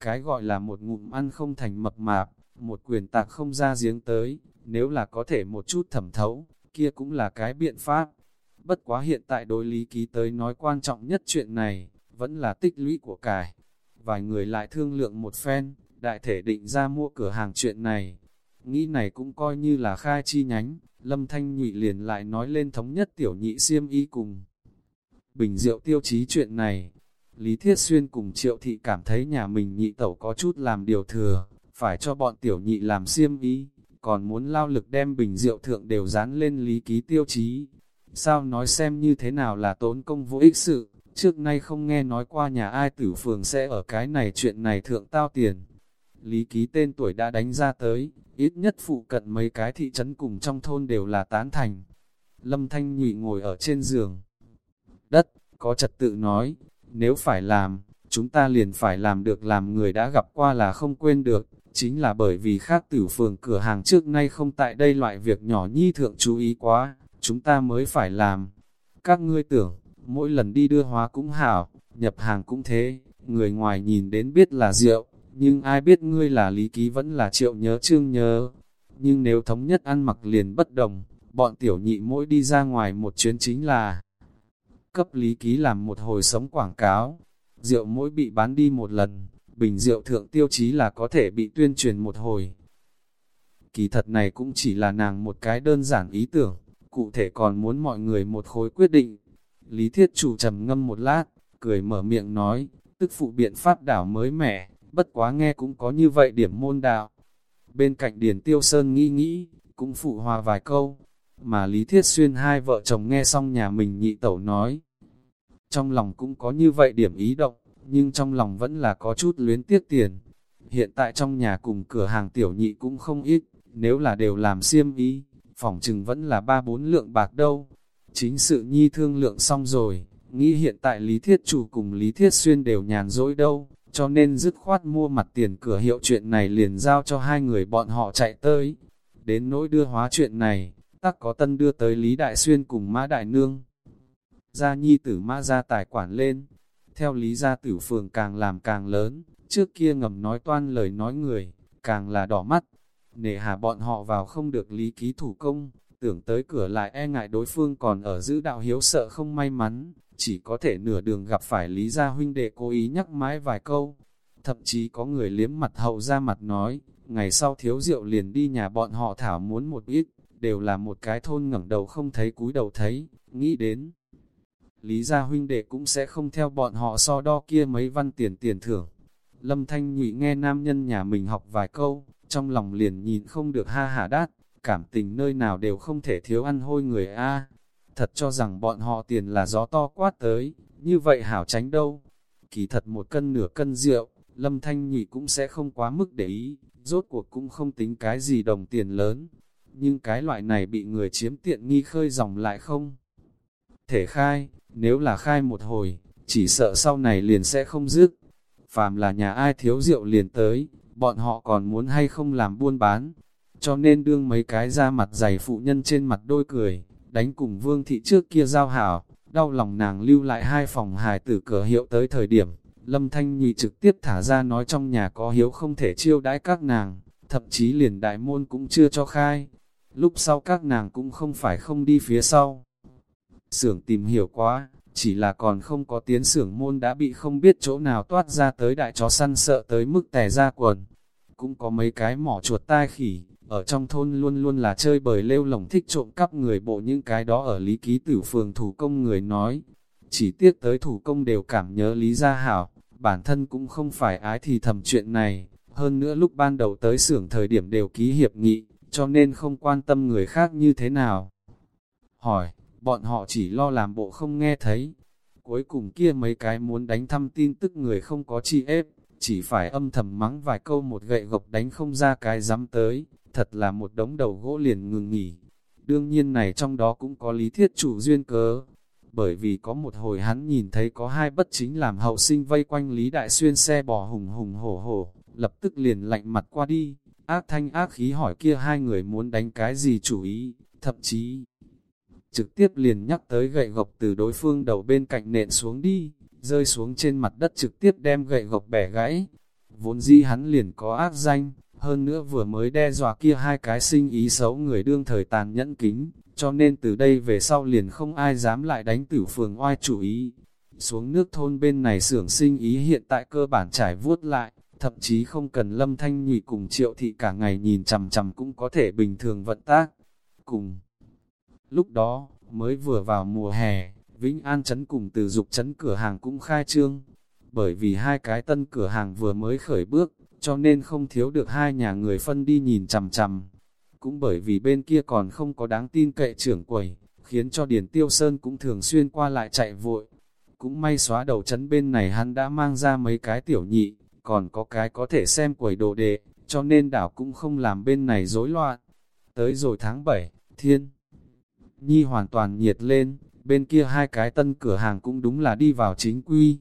Cái gọi là một ngụm ăn không thành mập mạp, một quyền tạc không ra giếng tới, nếu là có thể một chút thẩm thấu, kia cũng là cái biện pháp. Bất quá hiện tại đối lý ký tới nói quan trọng nhất chuyện này, vẫn là tích lũy của cải. Vài người lại thương lượng một phen, đại thể định ra mua cửa hàng chuyện này. Nghĩ này cũng coi như là khai chi nhánh, lâm thanh nhụy liền lại nói lên thống nhất tiểu nhị siêm y cùng. Bình rượu tiêu chí chuyện này, Lý Thiết Xuyên cùng Triệu Thị cảm thấy nhà mình nhị tẩu có chút làm điều thừa, phải cho bọn tiểu nhị làm siêm y còn muốn lao lực đem bình rượu thượng đều dán lên lý ký tiêu chí. Sao nói xem như thế nào là tốn công vô ích sự, trước nay không nghe nói qua nhà ai tử phường sẽ ở cái này chuyện này thượng tao tiền. Lý ký tên tuổi đã đánh ra tới, ít nhất phụ cận mấy cái thị trấn cùng trong thôn đều là tán thành. Lâm Thanh Nhụy ngồi ở trên giường, đất, có trật tự nói, nếu phải làm, chúng ta liền phải làm được làm người đã gặp qua là không quên được, chính là bởi vì khác tử phường cửa hàng trước nay không tại đây loại việc nhỏ nhi thượng chú ý quá, chúng ta mới phải làm. Các ngươi tưởng, mỗi lần đi đưa hóa cũng hảo, nhập hàng cũng thế, người ngoài nhìn đến biết là rượu, nhưng ai biết ngươi là lý ký vẫn là triệu nhớ trương nhớ. Nhưng nếu thống nhất ăn mặc liền bất đồng, bọn tiểu nhị mỗi đi ra ngoài một chuyến chính là cấp lý ký làm một hồi sống quảng cáo. Rượu mỗi bị bán đi một lần, bình rượu thượng tiêu chí là có thể bị tuyên truyền một hồi. Kỳ thật này cũng chỉ là nàng một cái đơn giản ý tưởng, cụ thể còn muốn mọi người một khối quyết định. Lý thiết chủ trầm ngâm một lát, cười mở miệng nói, tức phụ biện pháp đảo mới mẻ, bất quá nghe cũng có như vậy điểm môn đạo. Bên cạnh Điền Tiêu Sơn nghĩ nghĩ, cũng phụ hòa vài câu, mà Lý Thiết Xuyên hai vợ chồng nghe xong nhà mình nhị tẩu nói. Trong lòng cũng có như vậy điểm ý động, nhưng trong lòng vẫn là có chút luyến tiếc tiền. Hiện tại trong nhà cùng cửa hàng tiểu nhị cũng không ít, nếu là đều làm xiêm ý, phòng chừng vẫn là ba bốn lượng bạc đâu. Chính sự nhi thương lượng xong rồi, nghĩ hiện tại Lý Thiết Chủ cùng Lý Thiết Xuyên đều nhàn dỗi đâu, cho nên dứt khoát mua mặt tiền cửa hiệu chuyện này liền giao cho hai người bọn họ chạy tới. Đến nỗi đưa hóa chuyện này, tắc có tân đưa tới Lý Đại Xuyên cùng Mã Đại Nương. Gia nhi tử Mã ra tài quản lên, theo Lý gia tử phường càng làm càng lớn, trước kia ngầm nói toan lời nói người, càng là đỏ mắt. Nể hà bọn họ vào không được lý ký thủ công, tưởng tới cửa lại e ngại đối phương còn ở giữ đạo hiếu sợ không may mắn, chỉ có thể nửa đường gặp phải Lý Gia huynh đệ cố ý nhắc mãi vài câu. Thậm chí có người liếm mặt hậu ra mặt nói, ngày sau thiếu rượu liền đi nhà bọn họ thảo muốn một ít, đều là một cái thôn ngẩng đầu không thấy cúi đầu thấy, nghĩ đến. Lý Gia huynh đệ cũng sẽ không theo bọn họ so đo kia mấy văn tiền tiền thưởng. Lâm Thanh Nhụy nghe nam nhân nhà mình học vài câu, trong lòng liền nhìn không được ha hả đát, cảm tình nơi nào đều không thể thiếu ăn hôi người a thật cho rằng bọn họ tiền là gió to quát tới, như vậy hảo tránh đâu. Kỳ thật một cân nửa cân rượu, Lâm Thanh Nhị cũng sẽ không quá mức để ý, rốt cuộc cũng không tính cái gì đồng tiền lớn. Nhưng cái loại này bị người chiếm tiện nghi khơi dòng lại không. Thể khai, nếu là khai một hồi, chỉ sợ sau này liền sẽ không dứt. Phàm là nhà ai thiếu rượu liền tới, bọn họ còn muốn hay không làm buôn bán. Cho nên đương mấy cái ra mặt dày phụ nhân trên mặt đôi cười, đánh cùng vương thị trước kia giao hảo, đau lòng nàng lưu lại hai phòng hài tử cửa hiệu tới thời điểm, lâm thanh nhị trực tiếp thả ra nói trong nhà có hiếu không thể chiêu đãi các nàng, thậm chí liền đại môn cũng chưa cho khai, lúc sau các nàng cũng không phải không đi phía sau. Sưởng tìm hiểu quá, chỉ là còn không có tiến sưởng môn đã bị không biết chỗ nào toát ra tới đại chó săn sợ tới mức tè ra quần. Cũng có mấy cái mỏ chuột tai khỉ, ở trong thôn luôn luôn là chơi bời lêu lồng thích trộm cắp người bộ những cái đó ở lý ký tử phường thủ công người nói. Chỉ tiếc tới thủ công đều cảm nhớ lý gia hảo, bản thân cũng không phải ái thì thầm chuyện này. Hơn nữa lúc ban đầu tới xưởng thời điểm đều ký hiệp nghị, cho nên không quan tâm người khác như thế nào. Hỏi, bọn họ chỉ lo làm bộ không nghe thấy. Cuối cùng kia mấy cái muốn đánh thăm tin tức người không có chi ép, chỉ phải âm thầm mắng vài câu một gậy gộc đánh không ra cái dám tới, thật là một đống đầu gỗ liền ngừng nghỉ. Đương nhiên này trong đó cũng có lý thiết chủ duyên cớ, bởi vì có một hồi hắn nhìn thấy có hai bất chính làm hậu sinh vây quanh Lý Đại Xuyên xe bò hùng hùng hổ hổ, lập tức liền lạnh mặt qua đi, ác thanh ác khí hỏi kia hai người muốn đánh cái gì chủ ý, thậm chí trực tiếp liền nhắc tới gậy gộc từ đối phương đầu bên cạnh nện xuống đi, rơi xuống trên mặt đất trực tiếp đem gậy gộc bẻ gãy. Vốn dĩ hắn liền có ác danh, hơn nữa vừa mới đe dọa kia hai cái sinh ý xấu người đương thời tàn nhẫn kính, cho nên từ đây về sau liền không ai dám lại đánh tử phường oai chủ ý. Xuống nước thôn bên này xưởng sinh ý hiện tại cơ bản trải vuốt lại, thậm chí không cần lâm thanh nhụy cùng triệu thị cả ngày nhìn chằm chằm cũng có thể bình thường vận tác. Cùng lúc đó, mới vừa vào mùa hè, Vĩnh An Trấn cùng từ dục trấn cửa hàng cũng khai trương. Bởi vì hai cái tân cửa hàng vừa mới khởi bước, cho nên không thiếu được hai nhà người phân đi nhìn chằm chằm. Cũng bởi vì bên kia còn không có đáng tin cậy trưởng quầy, khiến cho Điền Tiêu Sơn cũng thường xuyên qua lại chạy vội. Cũng may xóa đầu chấn bên này hắn đã mang ra mấy cái tiểu nhị, còn có cái có thể xem quầy đồ đệ, cho nên đảo cũng không làm bên này rối loạn. Tới rồi tháng 7, thiên, nhi hoàn toàn nhiệt lên, bên kia hai cái tân cửa hàng cũng đúng là đi vào chính quy.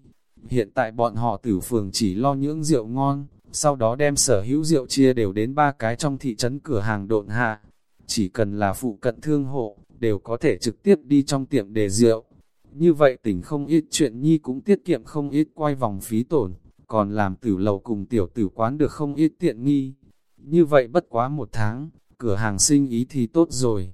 Hiện tại bọn họ tử phường chỉ lo những rượu ngon, sau đó đem sở hữu rượu chia đều đến ba cái trong thị trấn cửa hàng độn hạ. Chỉ cần là phụ cận thương hộ, đều có thể trực tiếp đi trong tiệm để rượu. Như vậy tỉnh không ít chuyện nhi cũng tiết kiệm không ít quay vòng phí tổn, còn làm tử lầu cùng tiểu tử quán được không ít tiện nghi. Như vậy bất quá một tháng, cửa hàng sinh ý thì tốt rồi.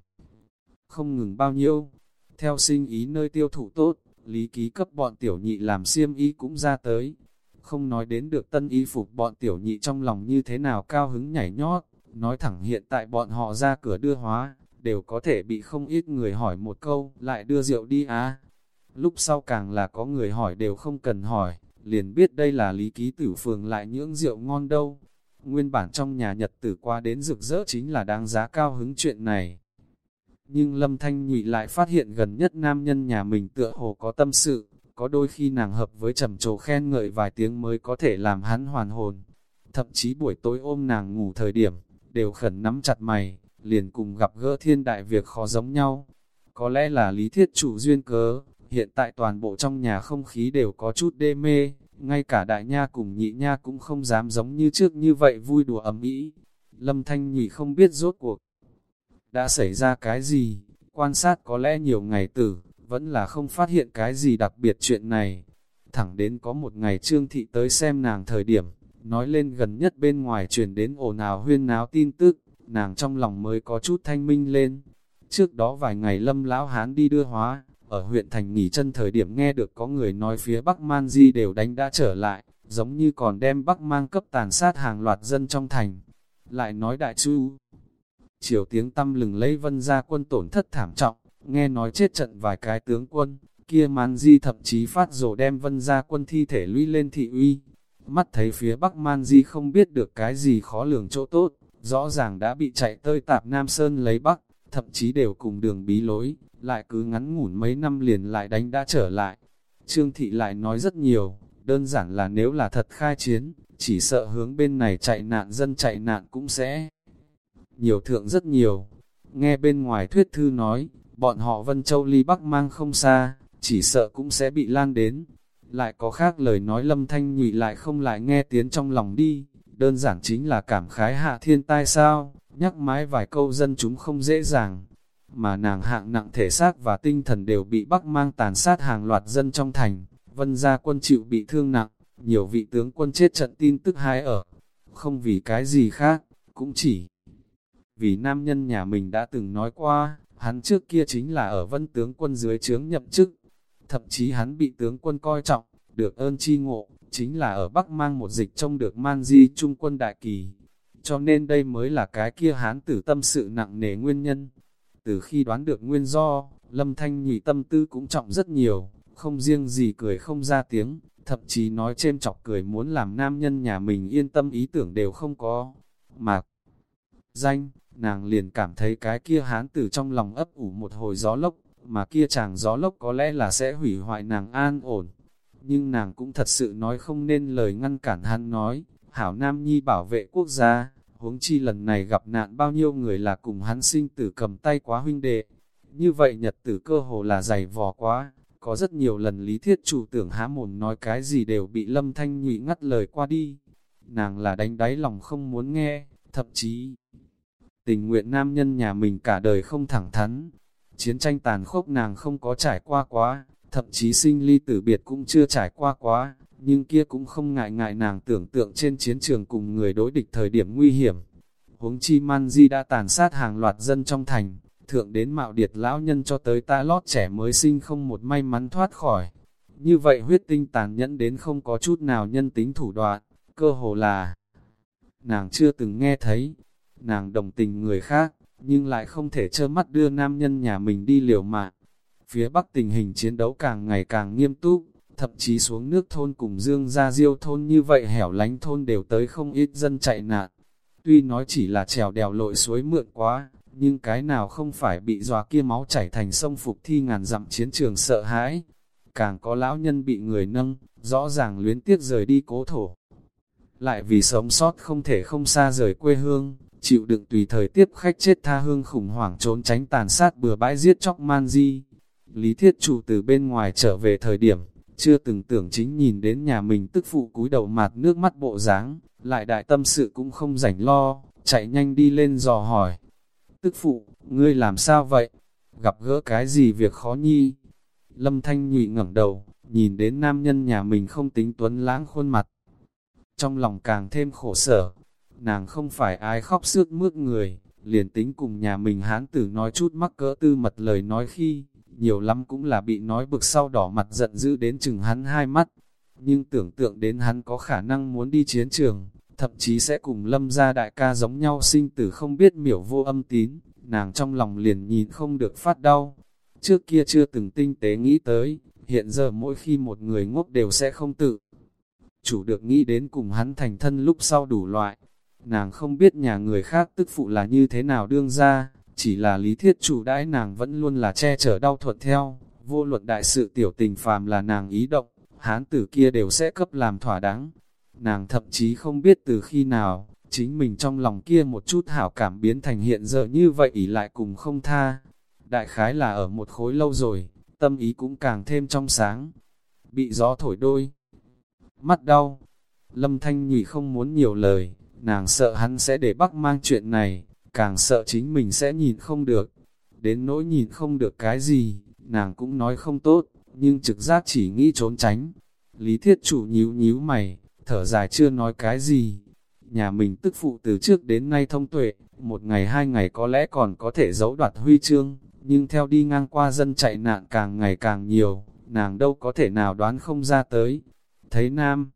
Không ngừng bao nhiêu, theo sinh ý nơi tiêu thụ tốt, Lý ký cấp bọn tiểu nhị làm xiêm y cũng ra tới. Không nói đến được tân y phục bọn tiểu nhị trong lòng như thế nào cao hứng nhảy nhót, nói thẳng hiện tại bọn họ ra cửa đưa hóa, đều có thể bị không ít người hỏi một câu, lại đưa rượu đi á. Lúc sau càng là có người hỏi đều không cần hỏi, liền biết đây là lý ký tử phường lại nhưỡng rượu ngon đâu. Nguyên bản trong nhà nhật tử qua đến rực rỡ chính là đáng giá cao hứng chuyện này. Nhưng Lâm Thanh Nhụy lại phát hiện gần nhất nam nhân nhà mình tựa hồ có tâm sự, có đôi khi nàng hợp với trầm trồ khen ngợi vài tiếng mới có thể làm hắn hoàn hồn. Thậm chí buổi tối ôm nàng ngủ thời điểm, đều khẩn nắm chặt mày, liền cùng gặp gỡ thiên đại việc khó giống nhau. Có lẽ là lý thiết chủ duyên cớ, hiện tại toàn bộ trong nhà không khí đều có chút đê mê, ngay cả đại nha cùng nhị nha cũng không dám giống như trước như vậy vui đùa ấm ý. Lâm Thanh Nhụy không biết rốt cuộc đã xảy ra cái gì, quan sát có lẽ nhiều ngày tử, vẫn là không phát hiện cái gì đặc biệt chuyện này. Thẳng đến có một ngày Trương Thị tới xem nàng thời điểm, nói lên gần nhất bên ngoài truyền đến ồn ào huyên náo tin tức, nàng trong lòng mới có chút thanh minh lên. Trước đó vài ngày lâm lão hán đi đưa hóa, ở huyện thành nghỉ chân thời điểm nghe được có người nói phía Bắc Man Di đều đánh đã trở lại, giống như còn đem Bắc mang cấp tàn sát hàng loạt dân trong thành. Lại nói đại chu, chiều tiếng tâm lừng lấy vân ra quân tổn thất thảm trọng, nghe nói chết trận vài cái tướng quân, kia Man Di thậm chí phát rồ đem vân ra quân thi thể lũy lên thị uy. Mắt thấy phía Bắc Man Di không biết được cái gì khó lường chỗ tốt, rõ ràng đã bị chạy tơi tạp Nam Sơn lấy Bắc, thậm chí đều cùng đường bí lối, lại cứ ngắn ngủn mấy năm liền lại đánh đã trở lại. Trương Thị lại nói rất nhiều, đơn giản là nếu là thật khai chiến, chỉ sợ hướng bên này chạy nạn dân chạy nạn cũng sẽ nhiều thượng rất nhiều. Nghe bên ngoài thuyết thư nói, bọn họ Vân Châu ly Bắc mang không xa, chỉ sợ cũng sẽ bị lan đến. Lại có khác lời nói lâm thanh nhụy lại không lại nghe tiếng trong lòng đi, đơn giản chính là cảm khái hạ thiên tai sao, nhắc mãi vài câu dân chúng không dễ dàng. Mà nàng hạng nặng thể xác và tinh thần đều bị Bắc mang tàn sát hàng loạt dân trong thành, vân gia quân chịu bị thương nặng, nhiều vị tướng quân chết trận tin tức hai ở. Không vì cái gì khác, cũng chỉ vì nam nhân nhà mình đã từng nói qua, hắn trước kia chính là ở vân tướng quân dưới trướng nhậm chức. Thậm chí hắn bị tướng quân coi trọng, được ơn chi ngộ, chính là ở Bắc mang một dịch trông được man di trung quân đại kỳ. Cho nên đây mới là cái kia hán tử tâm sự nặng nề nguyên nhân. Từ khi đoán được nguyên do, Lâm Thanh nhị tâm tư cũng trọng rất nhiều, không riêng gì cười không ra tiếng, thậm chí nói chêm chọc cười muốn làm nam nhân nhà mình yên tâm ý tưởng đều không có. Mà danh, nàng liền cảm thấy cái kia hán tử trong lòng ấp ủ một hồi gió lốc, mà kia chàng gió lốc có lẽ là sẽ hủy hoại nàng an ổn. Nhưng nàng cũng thật sự nói không nên lời ngăn cản hắn nói, hảo nam nhi bảo vệ quốc gia, huống chi lần này gặp nạn bao nhiêu người là cùng hắn sinh tử cầm tay quá huynh đệ. Như vậy nhật tử cơ hồ là dày vò quá, có rất nhiều lần lý thiết chủ tưởng há mồm nói cái gì đều bị lâm thanh nhụy ngắt lời qua đi. Nàng là đánh đáy lòng không muốn nghe, thậm chí tình nguyện nam nhân nhà mình cả đời không thẳng thắn. Chiến tranh tàn khốc nàng không có trải qua quá, thậm chí sinh ly tử biệt cũng chưa trải qua quá, nhưng kia cũng không ngại ngại nàng tưởng tượng trên chiến trường cùng người đối địch thời điểm nguy hiểm. Huống chi man di đã tàn sát hàng loạt dân trong thành, thượng đến mạo điệt lão nhân cho tới ta lót trẻ mới sinh không một may mắn thoát khỏi. Như vậy huyết tinh tàn nhẫn đến không có chút nào nhân tính thủ đoạn, cơ hồ là nàng chưa từng nghe thấy, nàng đồng tình người khác, nhưng lại không thể trơ mắt đưa nam nhân nhà mình đi liều mạng. Phía Bắc tình hình chiến đấu càng ngày càng nghiêm túc, thậm chí xuống nước thôn cùng Dương ra Diêu thôn như vậy hẻo lánh thôn đều tới không ít dân chạy nạn. Tuy nói chỉ là trèo đèo lội suối mượn quá, nhưng cái nào không phải bị dòa kia máu chảy thành sông phục thi ngàn dặm chiến trường sợ hãi. Càng có lão nhân bị người nâng, rõ ràng luyến tiếc rời đi cố thổ. Lại vì sống sót không thể không xa rời quê hương, chịu đựng tùy thời tiếp khách chết tha hương khủng hoảng trốn tránh tàn sát bừa bãi giết chóc man di. Lý thiết chủ từ bên ngoài trở về thời điểm, chưa từng tưởng chính nhìn đến nhà mình tức phụ cúi đầu mặt nước mắt bộ dáng lại đại tâm sự cũng không rảnh lo, chạy nhanh đi lên dò hỏi. Tức phụ, ngươi làm sao vậy? Gặp gỡ cái gì việc khó nhi? Lâm Thanh nhụy ngẩng đầu, nhìn đến nam nhân nhà mình không tính tuấn lãng khuôn mặt. Trong lòng càng thêm khổ sở, nàng không phải ai khóc sướt mướt người, liền tính cùng nhà mình hán tử nói chút mắc cỡ tư mật lời nói khi, nhiều lắm cũng là bị nói bực sau đỏ mặt giận dữ đến chừng hắn hai mắt. Nhưng tưởng tượng đến hắn có khả năng muốn đi chiến trường, thậm chí sẽ cùng lâm gia đại ca giống nhau sinh tử không biết miểu vô âm tín, nàng trong lòng liền nhìn không được phát đau. Trước kia chưa từng tinh tế nghĩ tới, hiện giờ mỗi khi một người ngốc đều sẽ không tự chủ được nghĩ đến cùng hắn thành thân lúc sau đủ loại. Nàng không biết nhà người khác tức phụ là như thế nào đương ra, chỉ là lý thiết chủ đãi nàng vẫn luôn là che chở đau thuận theo, vô luận đại sự tiểu tình phàm là nàng ý động, hán tử kia đều sẽ cấp làm thỏa đáng. Nàng thậm chí không biết từ khi nào, chính mình trong lòng kia một chút hảo cảm biến thành hiện giờ như vậy ý lại cùng không tha. Đại khái là ở một khối lâu rồi, tâm ý cũng càng thêm trong sáng. Bị gió thổi đôi, mắt đau. Lâm Thanh Nhụy không muốn nhiều lời, nàng sợ hắn sẽ để bắc mang chuyện này, càng sợ chính mình sẽ nhìn không được. Đến nỗi nhìn không được cái gì, nàng cũng nói không tốt, nhưng trực giác chỉ nghĩ trốn tránh. Lý thiết chủ nhíu nhíu mày, thở dài chưa nói cái gì. Nhà mình tức phụ từ trước đến nay thông tuệ, một ngày hai ngày có lẽ còn có thể giấu đoạt huy chương, nhưng theo đi ngang qua dân chạy nạn càng ngày càng nhiều, nàng đâu có thể nào đoán không ra tới. Thấy nam,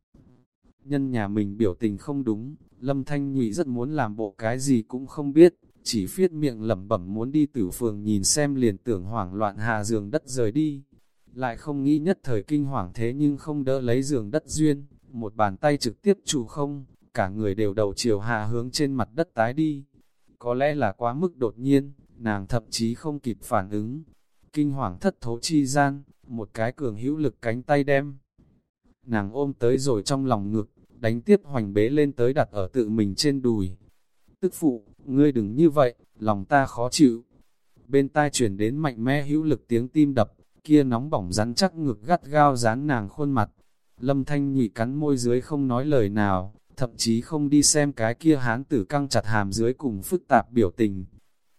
nhân nhà mình biểu tình không đúng, Lâm Thanh Nhụy rất muốn làm bộ cái gì cũng không biết, chỉ phiết miệng lẩm bẩm muốn đi tử phường nhìn xem liền tưởng hoảng loạn hạ giường đất rời đi. Lại không nghĩ nhất thời kinh hoàng thế nhưng không đỡ lấy giường đất duyên, một bàn tay trực tiếp chủ không, cả người đều đầu chiều hạ hướng trên mặt đất tái đi. Có lẽ là quá mức đột nhiên, nàng thậm chí không kịp phản ứng. Kinh hoàng thất thố chi gian, một cái cường hữu lực cánh tay đem. Nàng ôm tới rồi trong lòng ngực, đánh tiếp hoành bế lên tới đặt ở tự mình trên đùi. Tức phụ, ngươi đừng như vậy, lòng ta khó chịu. Bên tai chuyển đến mạnh mẽ hữu lực tiếng tim đập, kia nóng bỏng rắn chắc ngực gắt gao dán nàng khuôn mặt. Lâm Thanh nhị cắn môi dưới không nói lời nào, thậm chí không đi xem cái kia hán tử căng chặt hàm dưới cùng phức tạp biểu tình.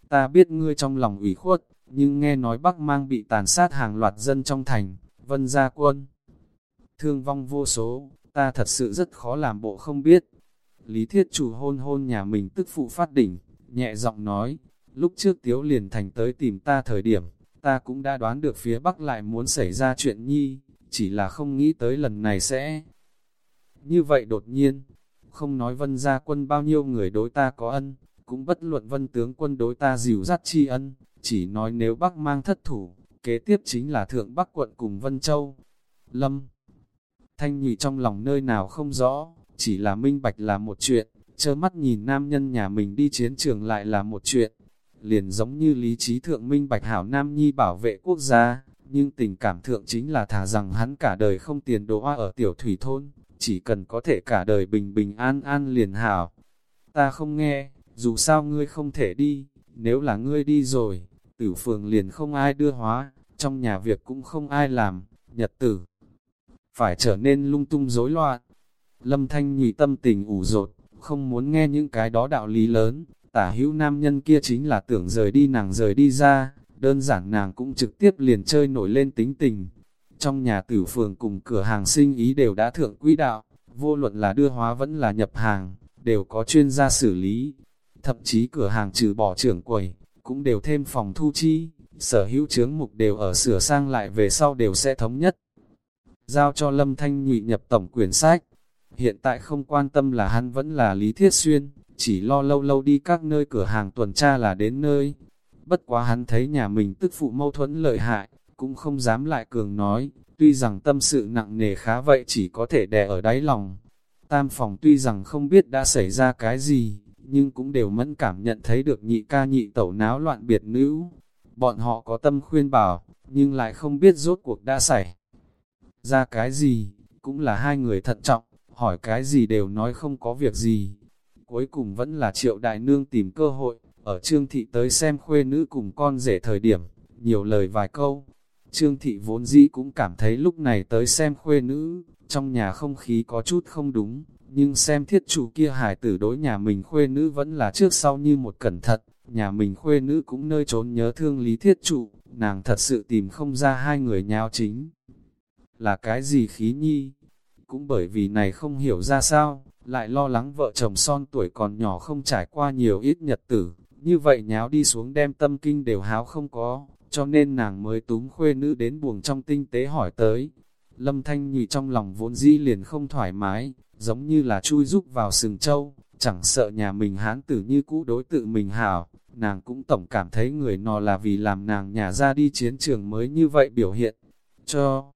Ta biết ngươi trong lòng ủy khuất, nhưng nghe nói Bắc mang bị tàn sát hàng loạt dân trong thành, vân gia quân. Thương vong vô số, ta thật sự rất khó làm bộ không biết. Lý thiết chủ hôn hôn nhà mình tức phụ phát đỉnh, nhẹ giọng nói, lúc trước tiếu liền thành tới tìm ta thời điểm, ta cũng đã đoán được phía Bắc lại muốn xảy ra chuyện nhi, chỉ là không nghĩ tới lần này sẽ... Như vậy đột nhiên, không nói vân gia quân bao nhiêu người đối ta có ân, cũng bất luận vân tướng quân đối ta dìu dắt tri ân, chỉ nói nếu Bắc mang thất thủ, kế tiếp chính là Thượng Bắc quận cùng Vân Châu. Lâm Thanh nhụy trong lòng nơi nào không rõ, chỉ là minh bạch là một chuyện, chơ mắt nhìn nam nhân nhà mình đi chiến trường lại là một chuyện. Liền giống như lý trí thượng minh bạch hảo nam nhi bảo vệ quốc gia, nhưng tình cảm thượng chính là thả rằng hắn cả đời không tiền đồ hoa ở tiểu thủy thôn, chỉ cần có thể cả đời bình bình an an liền hảo. Ta không nghe, dù sao ngươi không thể đi, nếu là ngươi đi rồi, tử phường liền không ai đưa hóa, trong nhà việc cũng không ai làm, nhật tử phải trở nên lung tung rối loạn. Lâm Thanh nhụy tâm tình ủ rột, không muốn nghe những cái đó đạo lý lớn, tả hữu nam nhân kia chính là tưởng rời đi nàng rời đi ra, đơn giản nàng cũng trực tiếp liền chơi nổi lên tính tình. Trong nhà tử phường cùng cửa hàng sinh ý đều đã thượng quỹ đạo, vô luận là đưa hóa vẫn là nhập hàng, đều có chuyên gia xử lý. Thậm chí cửa hàng trừ bỏ trưởng quầy, cũng đều thêm phòng thu chi, sở hữu chướng mục đều ở sửa sang lại về sau đều sẽ thống nhất giao cho Lâm Thanh Nhụy nhập tổng quyển sách. Hiện tại không quan tâm là hắn vẫn là Lý Thiết Xuyên, chỉ lo lâu lâu đi các nơi cửa hàng tuần tra là đến nơi. Bất quá hắn thấy nhà mình tức phụ mâu thuẫn lợi hại, cũng không dám lại cường nói, tuy rằng tâm sự nặng nề khá vậy chỉ có thể đè ở đáy lòng. Tam phòng tuy rằng không biết đã xảy ra cái gì, nhưng cũng đều mẫn cảm nhận thấy được nhị ca nhị tẩu náo loạn biệt nữ. Bọn họ có tâm khuyên bảo, nhưng lại không biết rốt cuộc đã xảy ra cái gì, cũng là hai người thận trọng, hỏi cái gì đều nói không có việc gì. Cuối cùng vẫn là triệu đại nương tìm cơ hội, ở trương thị tới xem khuê nữ cùng con rể thời điểm, nhiều lời vài câu. Trương thị vốn dĩ cũng cảm thấy lúc này tới xem khuê nữ, trong nhà không khí có chút không đúng, nhưng xem thiết chủ kia hải tử đối nhà mình khuê nữ vẫn là trước sau như một cẩn thận, nhà mình khuê nữ cũng nơi trốn nhớ thương lý thiết trụ, nàng thật sự tìm không ra hai người nhao chính là cái gì khí nhi. Cũng bởi vì này không hiểu ra sao, lại lo lắng vợ chồng son tuổi còn nhỏ không trải qua nhiều ít nhật tử, như vậy nháo đi xuống đem tâm kinh đều háo không có, cho nên nàng mới túm khuê nữ đến buồng trong tinh tế hỏi tới. Lâm Thanh Nhụy trong lòng vốn dĩ liền không thoải mái, giống như là chui rúc vào sừng châu, chẳng sợ nhà mình hán tử như cũ đối tự mình hảo, nàng cũng tổng cảm thấy người nọ là vì làm nàng nhà ra đi chiến trường mới như vậy biểu hiện, cho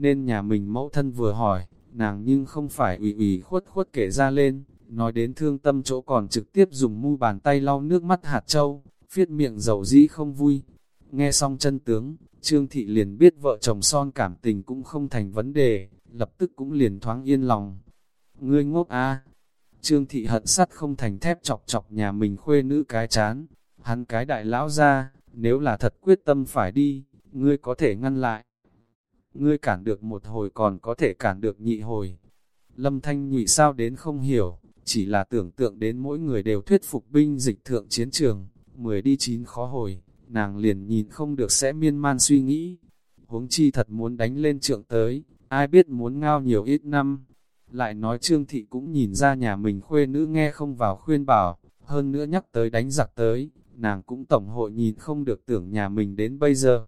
nên nhà mình mẫu thân vừa hỏi, nàng nhưng không phải ủy ủy khuất khuất kể ra lên, nói đến thương tâm chỗ còn trực tiếp dùng mu bàn tay lau nước mắt hạt châu, phiết miệng dầu dĩ không vui. Nghe xong chân tướng, Trương Thị liền biết vợ chồng son cảm tình cũng không thành vấn đề, lập tức cũng liền thoáng yên lòng. Ngươi ngốc a Trương Thị hận sắt không thành thép chọc chọc nhà mình khuê nữ cái chán, hắn cái đại lão ra, nếu là thật quyết tâm phải đi, ngươi có thể ngăn lại. Ngươi cản được một hồi còn có thể cản được nhị hồi. Lâm Thanh nhụy sao đến không hiểu, chỉ là tưởng tượng đến mỗi người đều thuyết phục binh dịch thượng chiến trường, 10 đi 9 khó hồi, nàng liền nhìn không được sẽ miên man suy nghĩ. Huống chi thật muốn đánh lên trượng tới, ai biết muốn ngao nhiều ít năm. Lại nói Trương Thị cũng nhìn ra nhà mình khuê nữ nghe không vào khuyên bảo, hơn nữa nhắc tới đánh giặc tới, nàng cũng tổng hội nhìn không được tưởng nhà mình đến bây giờ.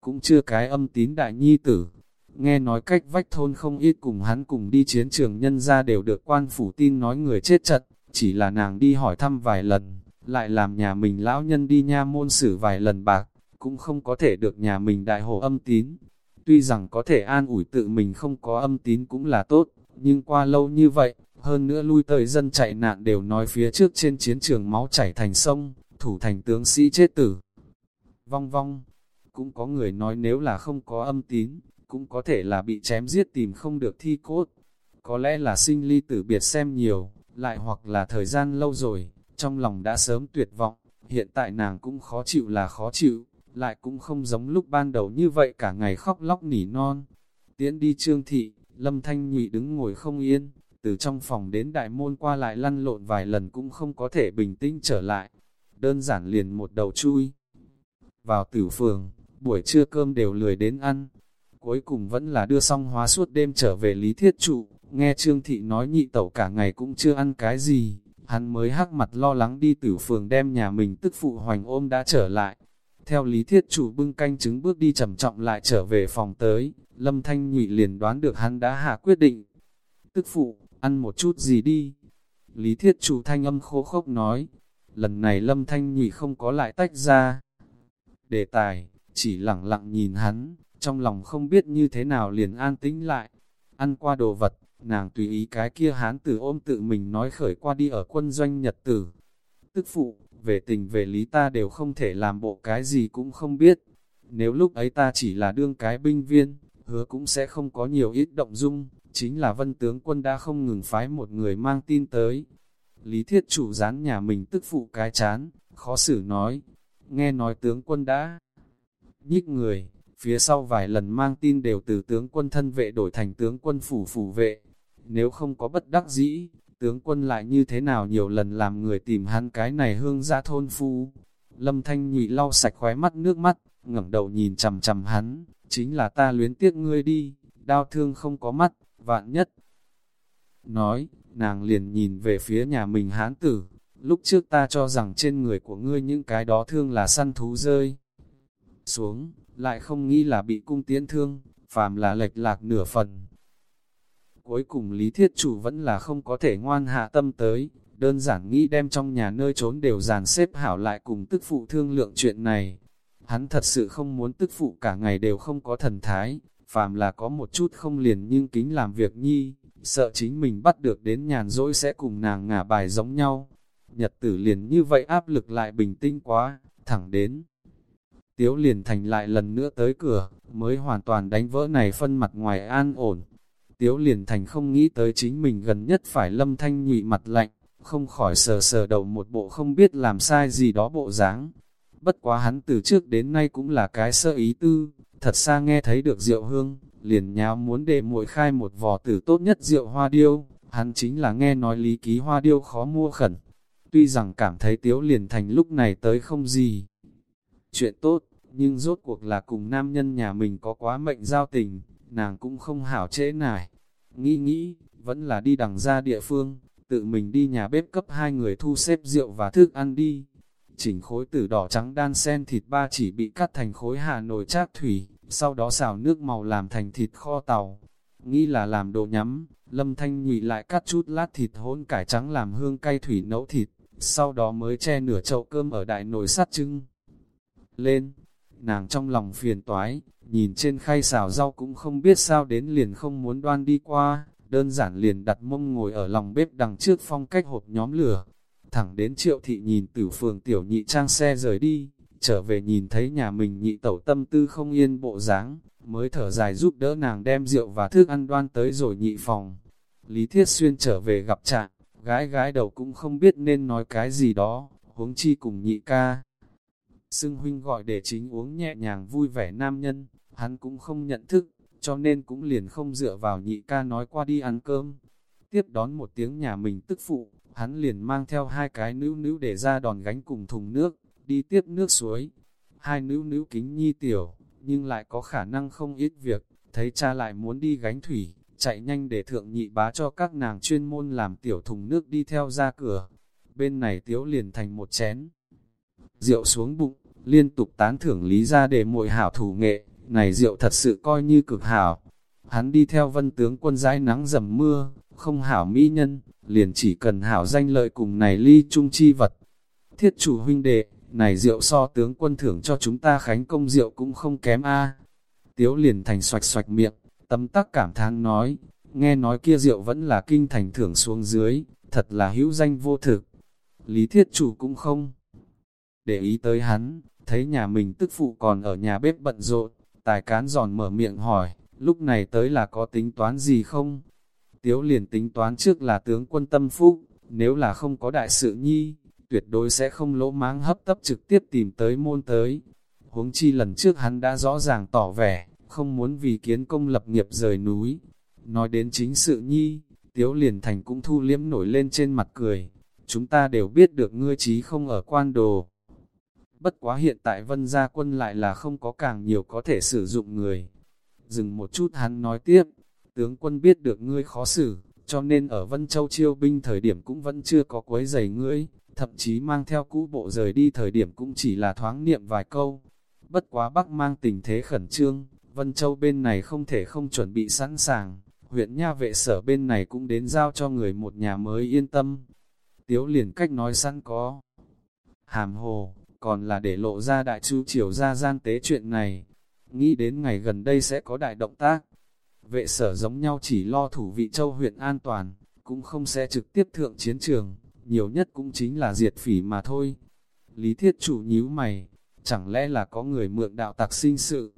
Cũng chưa cái âm tín đại nhi tử, nghe nói cách vách thôn không ít cùng hắn cùng đi chiến trường nhân ra đều được quan phủ tin nói người chết chật, chỉ là nàng đi hỏi thăm vài lần, lại làm nhà mình lão nhân đi nha môn xử vài lần bạc, cũng không có thể được nhà mình đại hồ âm tín. Tuy rằng có thể an ủi tự mình không có âm tín cũng là tốt, nhưng qua lâu như vậy, hơn nữa lui tới dân chạy nạn đều nói phía trước trên chiến trường máu chảy thành sông, thủ thành tướng sĩ chết tử. Vong vong, cũng có người nói nếu là không có âm tín, cũng có thể là bị chém giết tìm không được thi cốt. Có lẽ là sinh ly tử biệt xem nhiều, lại hoặc là thời gian lâu rồi, trong lòng đã sớm tuyệt vọng, hiện tại nàng cũng khó chịu là khó chịu, lại cũng không giống lúc ban đầu như vậy cả ngày khóc lóc nỉ non. Tiến đi trương thị, lâm thanh nhụy đứng ngồi không yên, từ trong phòng đến đại môn qua lại lăn lộn vài lần cũng không có thể bình tĩnh trở lại. Đơn giản liền một đầu chui. Vào tử phường, buổi trưa cơm đều lười đến ăn. Cuối cùng vẫn là đưa xong hóa suốt đêm trở về lý thiết trụ, nghe Trương Thị nói nhị tẩu cả ngày cũng chưa ăn cái gì, hắn mới hắc mặt lo lắng đi tử phường đem nhà mình tức phụ hoành ôm đã trở lại. Theo lý thiết trụ bưng canh trứng bước đi trầm trọng lại trở về phòng tới, lâm thanh nhụy liền đoán được hắn đã hạ quyết định. Tức phụ, ăn một chút gì đi. Lý thiết trụ thanh âm khô khốc nói, lần này lâm thanh nhụy không có lại tách ra. Đề tài, chỉ lặng lặng nhìn hắn, trong lòng không biết như thế nào liền an tĩnh lại. Ăn qua đồ vật, nàng tùy ý cái kia hán tử ôm tự mình nói khởi qua đi ở quân doanh nhật tử. Tức phụ, về tình về lý ta đều không thể làm bộ cái gì cũng không biết. Nếu lúc ấy ta chỉ là đương cái binh viên, hứa cũng sẽ không có nhiều ít động dung, chính là vân tướng quân đã không ngừng phái một người mang tin tới. Lý thiết chủ dán nhà mình tức phụ cái chán, khó xử nói, nghe nói tướng quân đã nhích người, phía sau vài lần mang tin đều từ tướng quân thân vệ đổi thành tướng quân phủ phủ vệ. Nếu không có bất đắc dĩ, tướng quân lại như thế nào nhiều lần làm người tìm hắn cái này hương ra thôn phu. Lâm Thanh nhụy lau sạch khóe mắt nước mắt, ngẩng đầu nhìn chầm chầm hắn, chính là ta luyến tiếc ngươi đi, đau thương không có mắt, vạn nhất. Nói, nàng liền nhìn về phía nhà mình hán tử, lúc trước ta cho rằng trên người của ngươi những cái đó thương là săn thú rơi. Xuống, lại không nghĩ là bị cung tiến thương, phàm là lệch lạc nửa phần. Cuối cùng lý thiết chủ vẫn là không có thể ngoan hạ tâm tới, đơn giản nghĩ đem trong nhà nơi trốn đều dàn xếp hảo lại cùng tức phụ thương lượng chuyện này. Hắn thật sự không muốn tức phụ cả ngày đều không có thần thái, phàm là có một chút không liền nhưng kính làm việc nhi, sợ chính mình bắt được đến nhàn rỗi sẽ cùng nàng ngả bài giống nhau. Nhật tử liền như vậy áp lực lại bình tĩnh quá, thẳng đến. Tiếu liền thành lại lần nữa tới cửa, mới hoàn toàn đánh vỡ này phân mặt ngoài an ổn. Tiếu liền thành không nghĩ tới chính mình gần nhất phải lâm thanh nhụy mặt lạnh, không khỏi sờ sờ đầu một bộ không biết làm sai gì đó bộ dáng. Bất quá hắn từ trước đến nay cũng là cái sơ ý tư, thật xa nghe thấy được rượu hương, liền nháo muốn để muội khai một vò tử tốt nhất rượu hoa điêu, hắn chính là nghe nói lý ký hoa điêu khó mua khẩn. Tuy rằng cảm thấy tiếu liền thành lúc này tới không gì. Chuyện tốt, nhưng rốt cuộc là cùng nam nhân nhà mình có quá mệnh giao tình, nàng cũng không hảo trễ nải. Nghĩ nghĩ, vẫn là đi đằng ra địa phương, tự mình đi nhà bếp cấp hai người thu xếp rượu và thức ăn đi. chỉnh khối tử đỏ trắng đan sen thịt ba chỉ bị cắt thành khối hà nồi chát thủy, sau đó xào nước màu làm thành thịt kho tàu. Nghĩ là làm đồ nhắm, lâm thanh nhụy lại cắt chút lát thịt hỗn cải trắng làm hương cay thủy nấu thịt, sau đó mới che nửa chậu cơm ở đại nồi sắt trưng. Lên, nàng trong lòng phiền toái, nhìn trên khay xào rau cũng không biết sao đến liền không muốn đoan đi qua, đơn giản liền đặt mông ngồi ở lòng bếp đằng trước phong cách hộp nhóm lửa. Thẳng đến triệu thị nhìn tử phường tiểu nhị trang xe rời đi, trở về nhìn thấy nhà mình nhị tẩu tâm tư không yên bộ dáng mới thở dài giúp đỡ nàng đem rượu và thức ăn đoan tới rồi nhị phòng. Lý Thiết Xuyên trở về gặp trạng, gái gái đầu cũng không biết nên nói cái gì đó, huống chi cùng nhị ca. Sưng huynh gọi để chính uống nhẹ nhàng vui vẻ nam nhân, hắn cũng không nhận thức, cho nên cũng liền không dựa vào nhị ca nói qua đi ăn cơm. Tiếp đón một tiếng nhà mình tức phụ, hắn liền mang theo hai cái nữ nữ để ra đòn gánh cùng thùng nước, đi tiếp nước suối. Hai nữ nữ kính nhi tiểu, nhưng lại có khả năng không ít việc, thấy cha lại muốn đi gánh thủy, chạy nhanh để thượng nhị bá cho các nàng chuyên môn làm tiểu thùng nước đi theo ra cửa. Bên này tiếu liền thành một chén. Rượu xuống bụng, liên tục tán thưởng lý ra để muội hảo thủ nghệ, này rượu thật sự coi như cực hảo. Hắn đi theo vân tướng quân dãi nắng dầm mưa, không hảo mỹ nhân, liền chỉ cần hảo danh lợi cùng này ly trung chi vật. Thiết chủ huynh đệ, này rượu so tướng quân thưởng cho chúng ta khánh công rượu cũng không kém a Tiếu liền thành xoạch xoạch miệng, tâm tắc cảm thán nói, nghe nói kia rượu vẫn là kinh thành thưởng xuống dưới, thật là hữu danh vô thực. Lý thiết chủ cũng không để ý tới hắn, thấy nhà mình tức phụ còn ở nhà bếp bận rộn, tài cán giòn mở miệng hỏi, lúc này tới là có tính toán gì không? Tiếu liền tính toán trước là tướng quân tâm phúc, nếu là không có đại sự nhi, tuyệt đối sẽ không lỗ máng hấp tấp trực tiếp tìm tới môn tới. Huống chi lần trước hắn đã rõ ràng tỏ vẻ, không muốn vì kiến công lập nghiệp rời núi. Nói đến chính sự nhi, Tiếu liền thành cũng thu liếm nổi lên trên mặt cười. Chúng ta đều biết được ngươi trí không ở quan đồ. Bất quá hiện tại vân gia quân lại là không có càng nhiều có thể sử dụng người. Dừng một chút hắn nói tiếp, tướng quân biết được ngươi khó xử, cho nên ở Vân Châu chiêu binh thời điểm cũng vẫn chưa có quấy giày ngươi, thậm chí mang theo cũ bộ rời đi thời điểm cũng chỉ là thoáng niệm vài câu. Bất quá Bắc mang tình thế khẩn trương, Vân Châu bên này không thể không chuẩn bị sẵn sàng, huyện nha vệ sở bên này cũng đến giao cho người một nhà mới yên tâm. Tiếu liền cách nói sẵn có. Hàm hồ, còn là để lộ ra đại chu triều ra gian tế chuyện này. Nghĩ đến ngày gần đây sẽ có đại động tác. Vệ sở giống nhau chỉ lo thủ vị châu huyện an toàn, cũng không sẽ trực tiếp thượng chiến trường, nhiều nhất cũng chính là diệt phỉ mà thôi. Lý thiết chủ nhíu mày, chẳng lẽ là có người mượn đạo tặc sinh sự.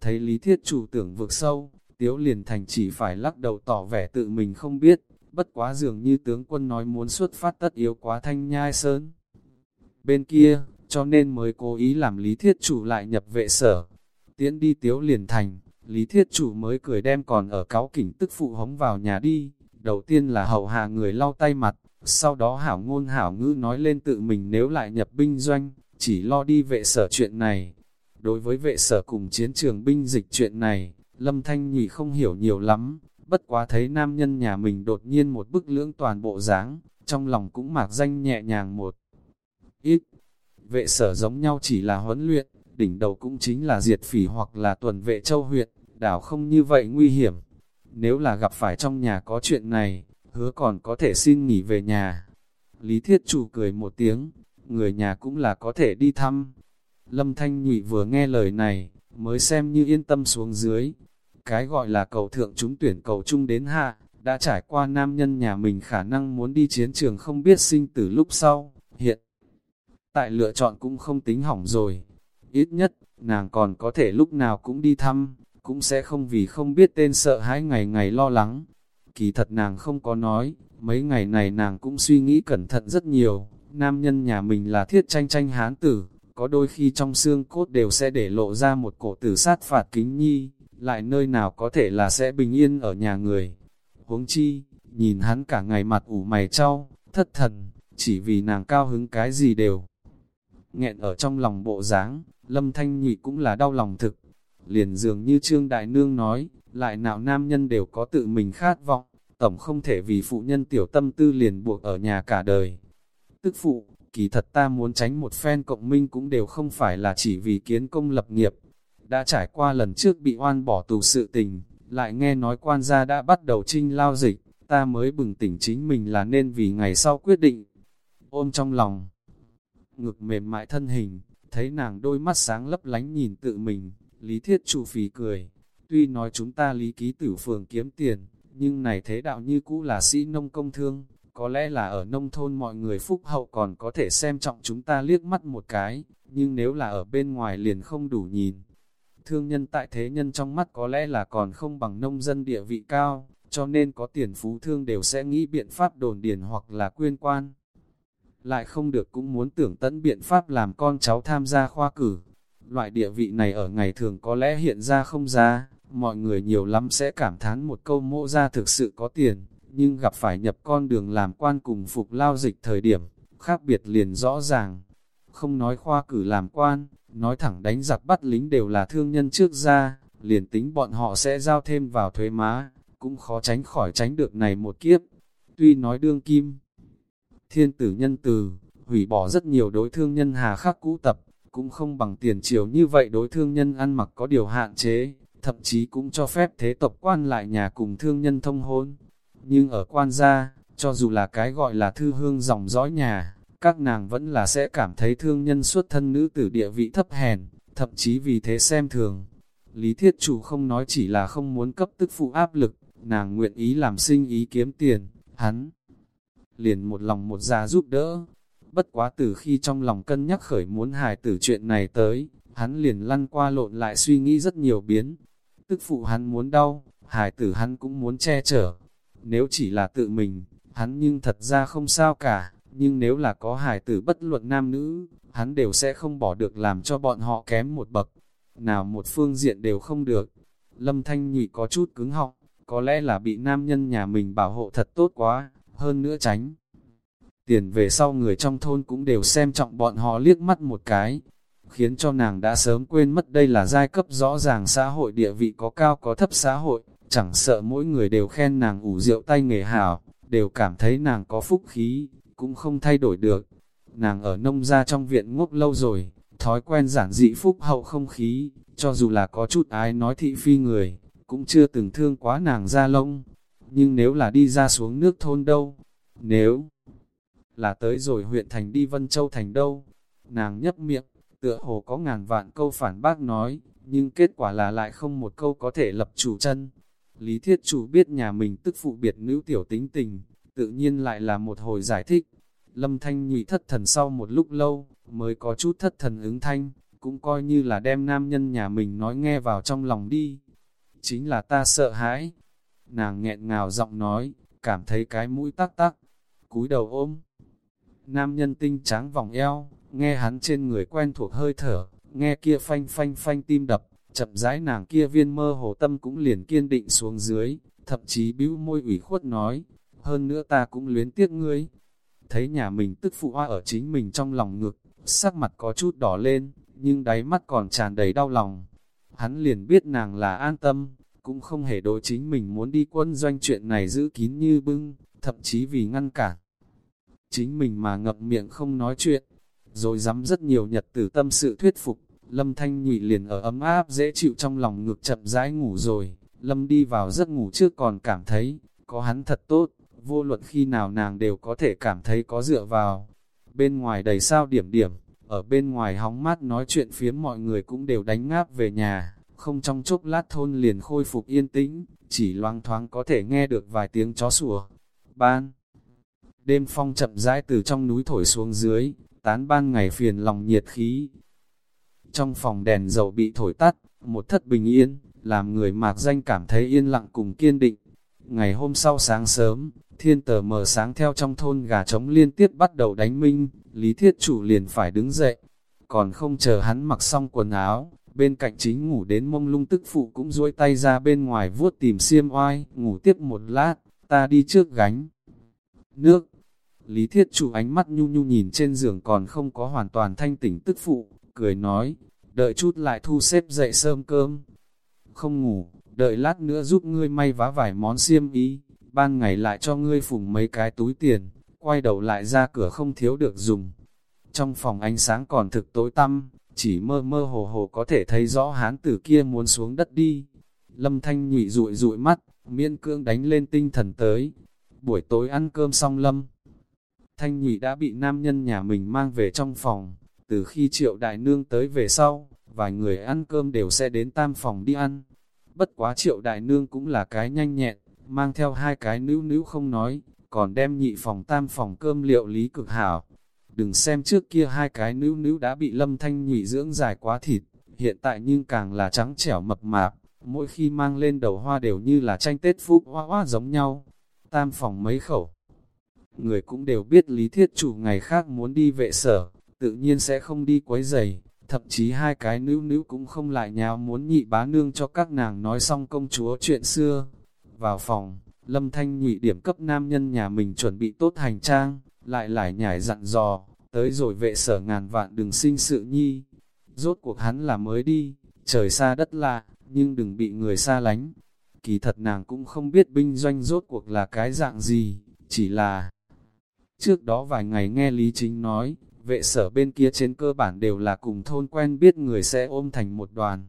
Thấy lý thiết chủ tưởng vượt sâu, tiếu liền thành chỉ phải lắc đầu tỏ vẻ tự mình không biết, bất quá dường như tướng quân nói muốn xuất phát tất yếu quá thanh nhai sơn. Bên kia, cho nên mới cố ý làm lý thiết chủ lại nhập vệ sở. Tiến đi tiếu liền thành, lý thiết chủ mới cười đem còn ở cáo kỉnh tức phụ hống vào nhà đi. Đầu tiên là hậu hạ người lau tay mặt, sau đó hảo ngôn hảo ngữ nói lên tự mình nếu lại nhập binh doanh, chỉ lo đi vệ sở chuyện này. Đối với vệ sở cùng chiến trường binh dịch chuyện này, Lâm Thanh Nhị không hiểu nhiều lắm, bất quá thấy nam nhân nhà mình đột nhiên một bức lưỡng toàn bộ dáng, trong lòng cũng mạc danh nhẹ nhàng một ít. Vệ sở giống nhau chỉ là huấn luyện, đỉnh đầu cũng chính là diệt phỉ hoặc là tuần vệ châu huyện, đảo không như vậy nguy hiểm. Nếu là gặp phải trong nhà có chuyện này, hứa còn có thể xin nghỉ về nhà. Lý Thiết Chủ cười một tiếng, người nhà cũng là có thể đi thăm. Lâm Thanh Nhụy vừa nghe lời này, mới xem như yên tâm xuống dưới. Cái gọi là cầu thượng chúng tuyển cầu chung đến hạ, đã trải qua nam nhân nhà mình khả năng muốn đi chiến trường không biết sinh tử lúc sau, hiện tại lựa chọn cũng không tính hỏng rồi. Ít nhất, nàng còn có thể lúc nào cũng đi thăm, cũng sẽ không vì không biết tên sợ hãi ngày ngày lo lắng. Kỳ thật nàng không có nói, mấy ngày này nàng cũng suy nghĩ cẩn thận rất nhiều, nam nhân nhà mình là thiết tranh tranh hán tử, có đôi khi trong xương cốt đều sẽ để lộ ra một cổ tử sát phạt kính nhi, lại nơi nào có thể là sẽ bình yên ở nhà người. Huống chi, nhìn hắn cả ngày mặt ủ mày trao, thất thần, chỉ vì nàng cao hứng cái gì đều. Nghẹn ở trong lòng bộ dáng, lâm thanh nhị cũng là đau lòng thực. Liền dường như Trương Đại Nương nói, lại nào nam nhân đều có tự mình khát vọng, tổng không thể vì phụ nhân tiểu tâm tư liền buộc ở nhà cả đời. Tức phụ, kỳ thật ta muốn tránh một phen cộng minh cũng đều không phải là chỉ vì kiến công lập nghiệp. Đã trải qua lần trước bị oan bỏ tù sự tình, lại nghe nói quan gia đã bắt đầu trinh lao dịch, ta mới bừng tỉnh chính mình là nên vì ngày sau quyết định. Ôm trong lòng, ngực mềm mại thân hình, thấy nàng đôi mắt sáng lấp lánh nhìn tự mình, lý thiết chủ phì cười. Tuy nói chúng ta lý ký tử phường kiếm tiền, nhưng này thế đạo như cũ là sĩ nông công thương, có lẽ là ở nông thôn mọi người phúc hậu còn có thể xem trọng chúng ta liếc mắt một cái, nhưng nếu là ở bên ngoài liền không đủ nhìn. Thương nhân tại thế nhân trong mắt có lẽ là còn không bằng nông dân địa vị cao, cho nên có tiền phú thương đều sẽ nghĩ biện pháp đồn điền hoặc là quyên quan. Lại không được cũng muốn tưởng tận biện pháp làm con cháu tham gia khoa cử. Loại địa vị này ở ngày thường có lẽ hiện ra không ra, mọi người nhiều lắm sẽ cảm thán một câu mộ ra thực sự có tiền, nhưng gặp phải nhập con đường làm quan cùng phục lao dịch thời điểm, khác biệt liền rõ ràng. Không nói khoa cử làm quan, nói thẳng đánh giặc bắt lính đều là thương nhân trước ra, liền tính bọn họ sẽ giao thêm vào thuế má, cũng khó tránh khỏi tránh được này một kiếp. Tuy nói đương kim, thiên tử nhân từ, hủy bỏ rất nhiều đối thương nhân hà khắc cũ tập, cũng không bằng tiền triều như vậy đối thương nhân ăn mặc có điều hạn chế, thậm chí cũng cho phép thế tộc quan lại nhà cùng thương nhân thông hôn. Nhưng ở quan gia, cho dù là cái gọi là thư hương dòng dõi nhà, các nàng vẫn là sẽ cảm thấy thương nhân xuất thân nữ tử địa vị thấp hèn, thậm chí vì thế xem thường. Lý thiết chủ không nói chỉ là không muốn cấp tức phụ áp lực, nàng nguyện ý làm sinh ý kiếm tiền, hắn liền một lòng một dạ giúp đỡ. Bất quá từ khi trong lòng cân nhắc khởi muốn hài tử chuyện này tới, hắn liền lăn qua lộn lại suy nghĩ rất nhiều biến. Tức phụ hắn muốn đau, hài tử hắn cũng muốn che chở. Nếu chỉ là tự mình, hắn nhưng thật ra không sao cả, nhưng nếu là có hài tử bất luận nam nữ, hắn đều sẽ không bỏ được làm cho bọn họ kém một bậc. Nào một phương diện đều không được. Lâm Thanh Nhụy có chút cứng họng, có lẽ là bị nam nhân nhà mình bảo hộ thật tốt quá, hơn nữa tránh. Tiền về sau người trong thôn cũng đều xem trọng bọn họ liếc mắt một cái, khiến cho nàng đã sớm quên mất đây là giai cấp rõ ràng xã hội địa vị có cao có thấp xã hội, chẳng sợ mỗi người đều khen nàng ủ rượu tay nghề hảo, đều cảm thấy nàng có phúc khí, cũng không thay đổi được. Nàng ở nông gia trong viện ngốc lâu rồi, thói quen giản dị phúc hậu không khí, cho dù là có chút ái nói thị phi người, cũng chưa từng thương quá nàng ra lông. Nhưng nếu là đi ra xuống nước thôn đâu, nếu là tới rồi huyện thành đi Vân Châu thành đâu, nàng nhấp miệng, tựa hồ có ngàn vạn câu phản bác nói, nhưng kết quả là lại không một câu có thể lập chủ chân. Lý thiết chủ biết nhà mình tức phụ biệt nữ tiểu tính tình, tự nhiên lại là một hồi giải thích. Lâm thanh nhụy thất thần sau một lúc lâu, mới có chút thất thần ứng thanh, cũng coi như là đem nam nhân nhà mình nói nghe vào trong lòng đi. Chính là ta sợ hãi. Nàng nghẹn ngào giọng nói, cảm thấy cái mũi tắc tắc, cúi đầu ôm. Nam nhân tinh tráng vòng eo, nghe hắn trên người quen thuộc hơi thở, nghe kia phanh phanh phanh tim đập, chậm rãi nàng kia viên mơ hồ tâm cũng liền kiên định xuống dưới, thậm chí bĩu môi ủy khuất nói, hơn nữa ta cũng luyến tiếc ngươi. Thấy nhà mình tức phụ hoa ở chính mình trong lòng ngực, sắc mặt có chút đỏ lên, nhưng đáy mắt còn tràn đầy đau lòng. Hắn liền biết nàng là an tâm, cũng không hề đối chính mình muốn đi quân doanh chuyện này giữ kín như bưng, thậm chí vì ngăn cản. Chính mình mà ngập miệng không nói chuyện, rồi dám rất nhiều nhật tử tâm sự thuyết phục, Lâm Thanh Nhụy liền ở ấm áp dễ chịu trong lòng ngược chậm rãi ngủ rồi, Lâm đi vào giấc ngủ trước còn cảm thấy, có hắn thật tốt, vô luận khi nào nàng đều có thể cảm thấy có dựa vào. Bên ngoài đầy sao điểm điểm, ở bên ngoài hóng mát nói chuyện phía mọi người cũng đều đánh ngáp về nhà, không trong chốc lát thôn liền khôi phục yên tĩnh, chỉ loang thoáng có thể nghe được vài tiếng chó sủa. Ban Đêm phong chậm rãi từ trong núi thổi xuống dưới, tán ban ngày phiền lòng nhiệt khí. Trong phòng đèn dầu bị thổi tắt, một thất bình yên, làm người mạc danh cảm thấy yên lặng cùng kiên định. Ngày hôm sau sáng sớm, thiên tờ mờ sáng theo trong thôn gà trống liên tiếp bắt đầu đánh minh, lý thiết chủ liền phải đứng dậy. Còn không chờ hắn mặc xong quần áo, bên cạnh chính ngủ đến mông lung tức phụ cũng duỗi tay ra bên ngoài vuốt tìm xiêm oai, ngủ tiếp một lát, ta đi trước gánh. Nước, Lý thiết chủ ánh mắt nhu nhu nhìn trên giường còn không có hoàn toàn thanh tỉnh tức phụ, cười nói, đợi chút lại thu xếp dậy sơm cơm. Không ngủ, đợi lát nữa giúp ngươi may vá vài món xiêm ý, ban ngày lại cho ngươi phùng mấy cái túi tiền, quay đầu lại ra cửa không thiếu được dùng. trong phòng ánh sáng còn thực tối tăm, chỉ mơ mơ hồ hồ có thể thấy rõ hán tử kia muốn xuống đất đi. Lâm Thanh nhụy rụi rụi mắt, miên cương đánh lên tinh thần tới. Buổi tối ăn cơm xong Lâm. Thanh nhụy đã bị nam nhân nhà mình mang về trong phòng, từ khi triệu đại nương tới về sau, vài người ăn cơm đều sẽ đến tam phòng đi ăn. Bất quá triệu đại nương cũng là cái nhanh nhẹn, mang theo hai cái nữ nữ không nói, còn đem nhị phòng tam phòng cơm liệu lý cực hảo. Đừng xem trước kia hai cái nữ nữ đã bị lâm thanh nhụy dưỡng dài quá thịt, hiện tại nhưng càng là trắng trẻo mập mạp, mỗi khi mang lên đầu hoa đều như là tranh tết phúc hoa hoa giống nhau. Tam phòng mấy khẩu. Người cũng đều biết lý thiết chủ ngày khác muốn đi vệ sở, tự nhiên sẽ không đi quấy giày, thậm chí hai cái nữ nữ cũng không lại nhào muốn nhị bá nương cho các nàng nói xong công chúa chuyện xưa. Vào phòng, Lâm Thanh nhụy điểm cấp nam nhân nhà mình chuẩn bị tốt hành trang, lại lại nhảy dặn dò, tới rồi vệ sở ngàn vạn đừng sinh sự nhi. Rốt cuộc hắn là mới đi, trời xa đất lạ, nhưng đừng bị người xa lánh. Kỳ thật nàng cũng không biết binh doanh rốt cuộc là cái dạng gì, chỉ là... Trước đó vài ngày nghe Lý Chính nói, vệ sở bên kia trên cơ bản đều là cùng thôn quen biết người sẽ ôm thành một đoàn.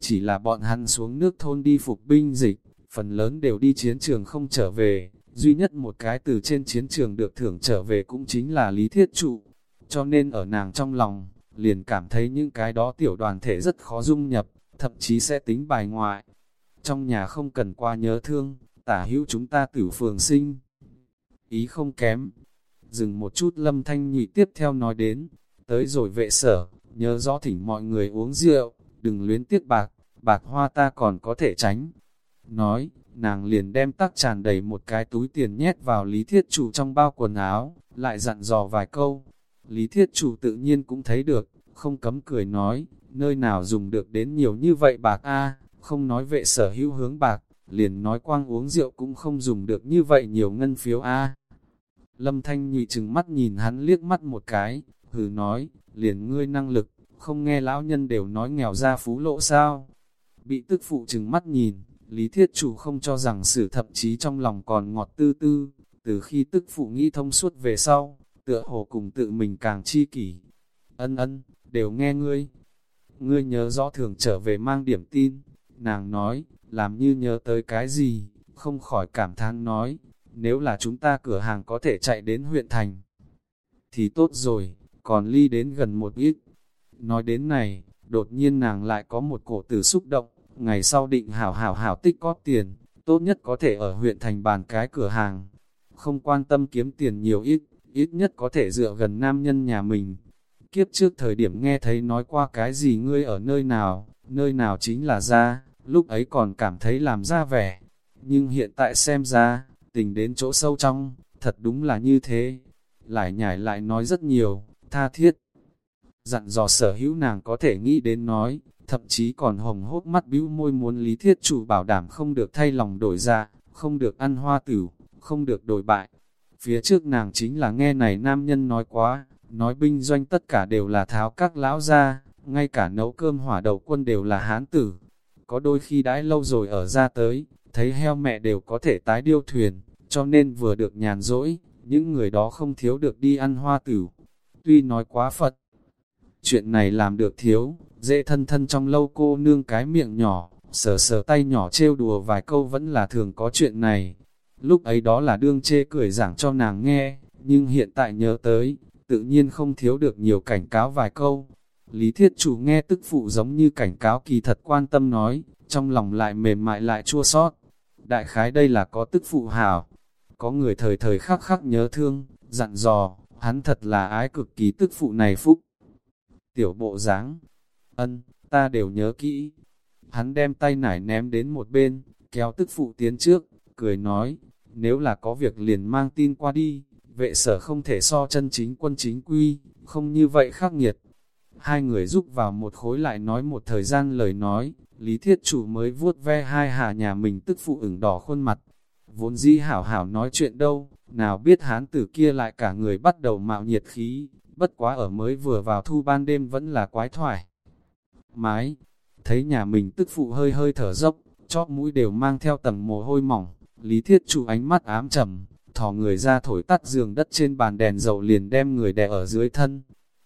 Chỉ là bọn hắn xuống nước thôn đi phục binh dịch, phần lớn đều đi chiến trường không trở về, duy nhất một cái từ trên chiến trường được thưởng trở về cũng chính là lý thiết trụ. Cho nên ở nàng trong lòng, liền cảm thấy những cái đó tiểu đoàn thể rất khó dung nhập, thậm chí sẽ tính bài ngoại. Trong nhà không cần qua nhớ thương, tả hữu chúng ta tử phường sinh. Ý không kém. Dừng một chút lâm thanh nhị tiếp theo nói đến, tới rồi vệ sở, nhớ rõ thỉnh mọi người uống rượu, đừng luyến tiếc bạc, bạc hoa ta còn có thể tránh. Nói, nàng liền đem tắc tràn đầy một cái túi tiền nhét vào lý thiết chủ trong bao quần áo, lại dặn dò vài câu. Lý thiết chủ tự nhiên cũng thấy được, không cấm cười nói, nơi nào dùng được đến nhiều như vậy bạc a không nói vệ sở hữu hướng bạc, liền nói quang uống rượu cũng không dùng được như vậy nhiều ngân phiếu a Lâm Thanh nhụy chừng mắt nhìn hắn liếc mắt một cái, hừ nói, liền ngươi năng lực, không nghe lão nhân đều nói nghèo ra phú lộ sao. Bị tức phụ chừng mắt nhìn, Lý Thiết Chủ không cho rằng sự thậm chí trong lòng còn ngọt tư tư, từ khi tức phụ nghĩ thông suốt về sau, tựa hồ cùng tự mình càng chi kỷ. Ân ân, đều nghe ngươi. Ngươi nhớ rõ thường trở về mang điểm tin, nàng nói, làm như nhớ tới cái gì, không khỏi cảm thán nói, nếu là chúng ta cửa hàng có thể chạy đến huyện thành, thì tốt rồi, còn ly đến gần một ít. Nói đến này, đột nhiên nàng lại có một cổ tử xúc động, ngày sau định hảo hảo hảo tích có tiền, tốt nhất có thể ở huyện thành bàn cái cửa hàng. Không quan tâm kiếm tiền nhiều ít, ít nhất có thể dựa gần nam nhân nhà mình. Kiếp trước thời điểm nghe thấy nói qua cái gì ngươi ở nơi nào, nơi nào chính là ra, lúc ấy còn cảm thấy làm ra vẻ. Nhưng hiện tại xem ra, tình đến chỗ sâu trong, thật đúng là như thế. Lại nhảy lại nói rất nhiều, tha thiết. Dặn dò sở hữu nàng có thể nghĩ đến nói, thậm chí còn hồng hốt mắt bĩu môi muốn lý thiết chủ bảo đảm không được thay lòng đổi ra, không được ăn hoa tử, không được đổi bại. Phía trước nàng chính là nghe này nam nhân nói quá, nói binh doanh tất cả đều là tháo các lão ra, ngay cả nấu cơm hỏa đầu quân đều là hán tử. Có đôi khi đãi lâu rồi ở ra tới, thấy heo mẹ đều có thể tái điêu thuyền, cho nên vừa được nhàn rỗi, những người đó không thiếu được đi ăn hoa tử. Tuy nói quá Phật, chuyện này làm được thiếu, dễ thân thân trong lâu cô nương cái miệng nhỏ, sờ sờ tay nhỏ trêu đùa vài câu vẫn là thường có chuyện này. Lúc ấy đó là đương chê cười giảng cho nàng nghe, nhưng hiện tại nhớ tới, tự nhiên không thiếu được nhiều cảnh cáo vài câu. Lý thiết chủ nghe tức phụ giống như cảnh cáo kỳ thật quan tâm nói, trong lòng lại mềm mại lại chua sót. Đại khái đây là có tức phụ hảo, có người thời thời khắc khắc nhớ thương, dặn dò, hắn thật là ái cực kỳ tức phụ này phúc. Tiểu bộ dáng ân, ta đều nhớ kỹ. Hắn đem tay nải ném đến một bên, kéo tức phụ tiến trước, cười nói, nếu là có việc liền mang tin qua đi, vệ sở không thể so chân chính quân chính quy, không như vậy khắc nghiệt. Hai người giúp vào một khối lại nói một thời gian lời nói, Lý Thiết Chủ mới vuốt ve hai hạ nhà mình tức phụ ửng đỏ khuôn mặt. Vốn dĩ hảo hảo nói chuyện đâu, nào biết hán tử kia lại cả người bắt đầu mạo nhiệt khí, bất quá ở mới vừa vào thu ban đêm vẫn là quái thoải mái. Thấy nhà mình tức phụ hơi hơi thở dốc, chóp mũi đều mang theo tầng mồ hôi mỏng, lý thiết chủ ánh mắt ám trầm, thò người ra thổi tắt giường đất trên bàn đèn dầu liền đem người đè ở dưới thân.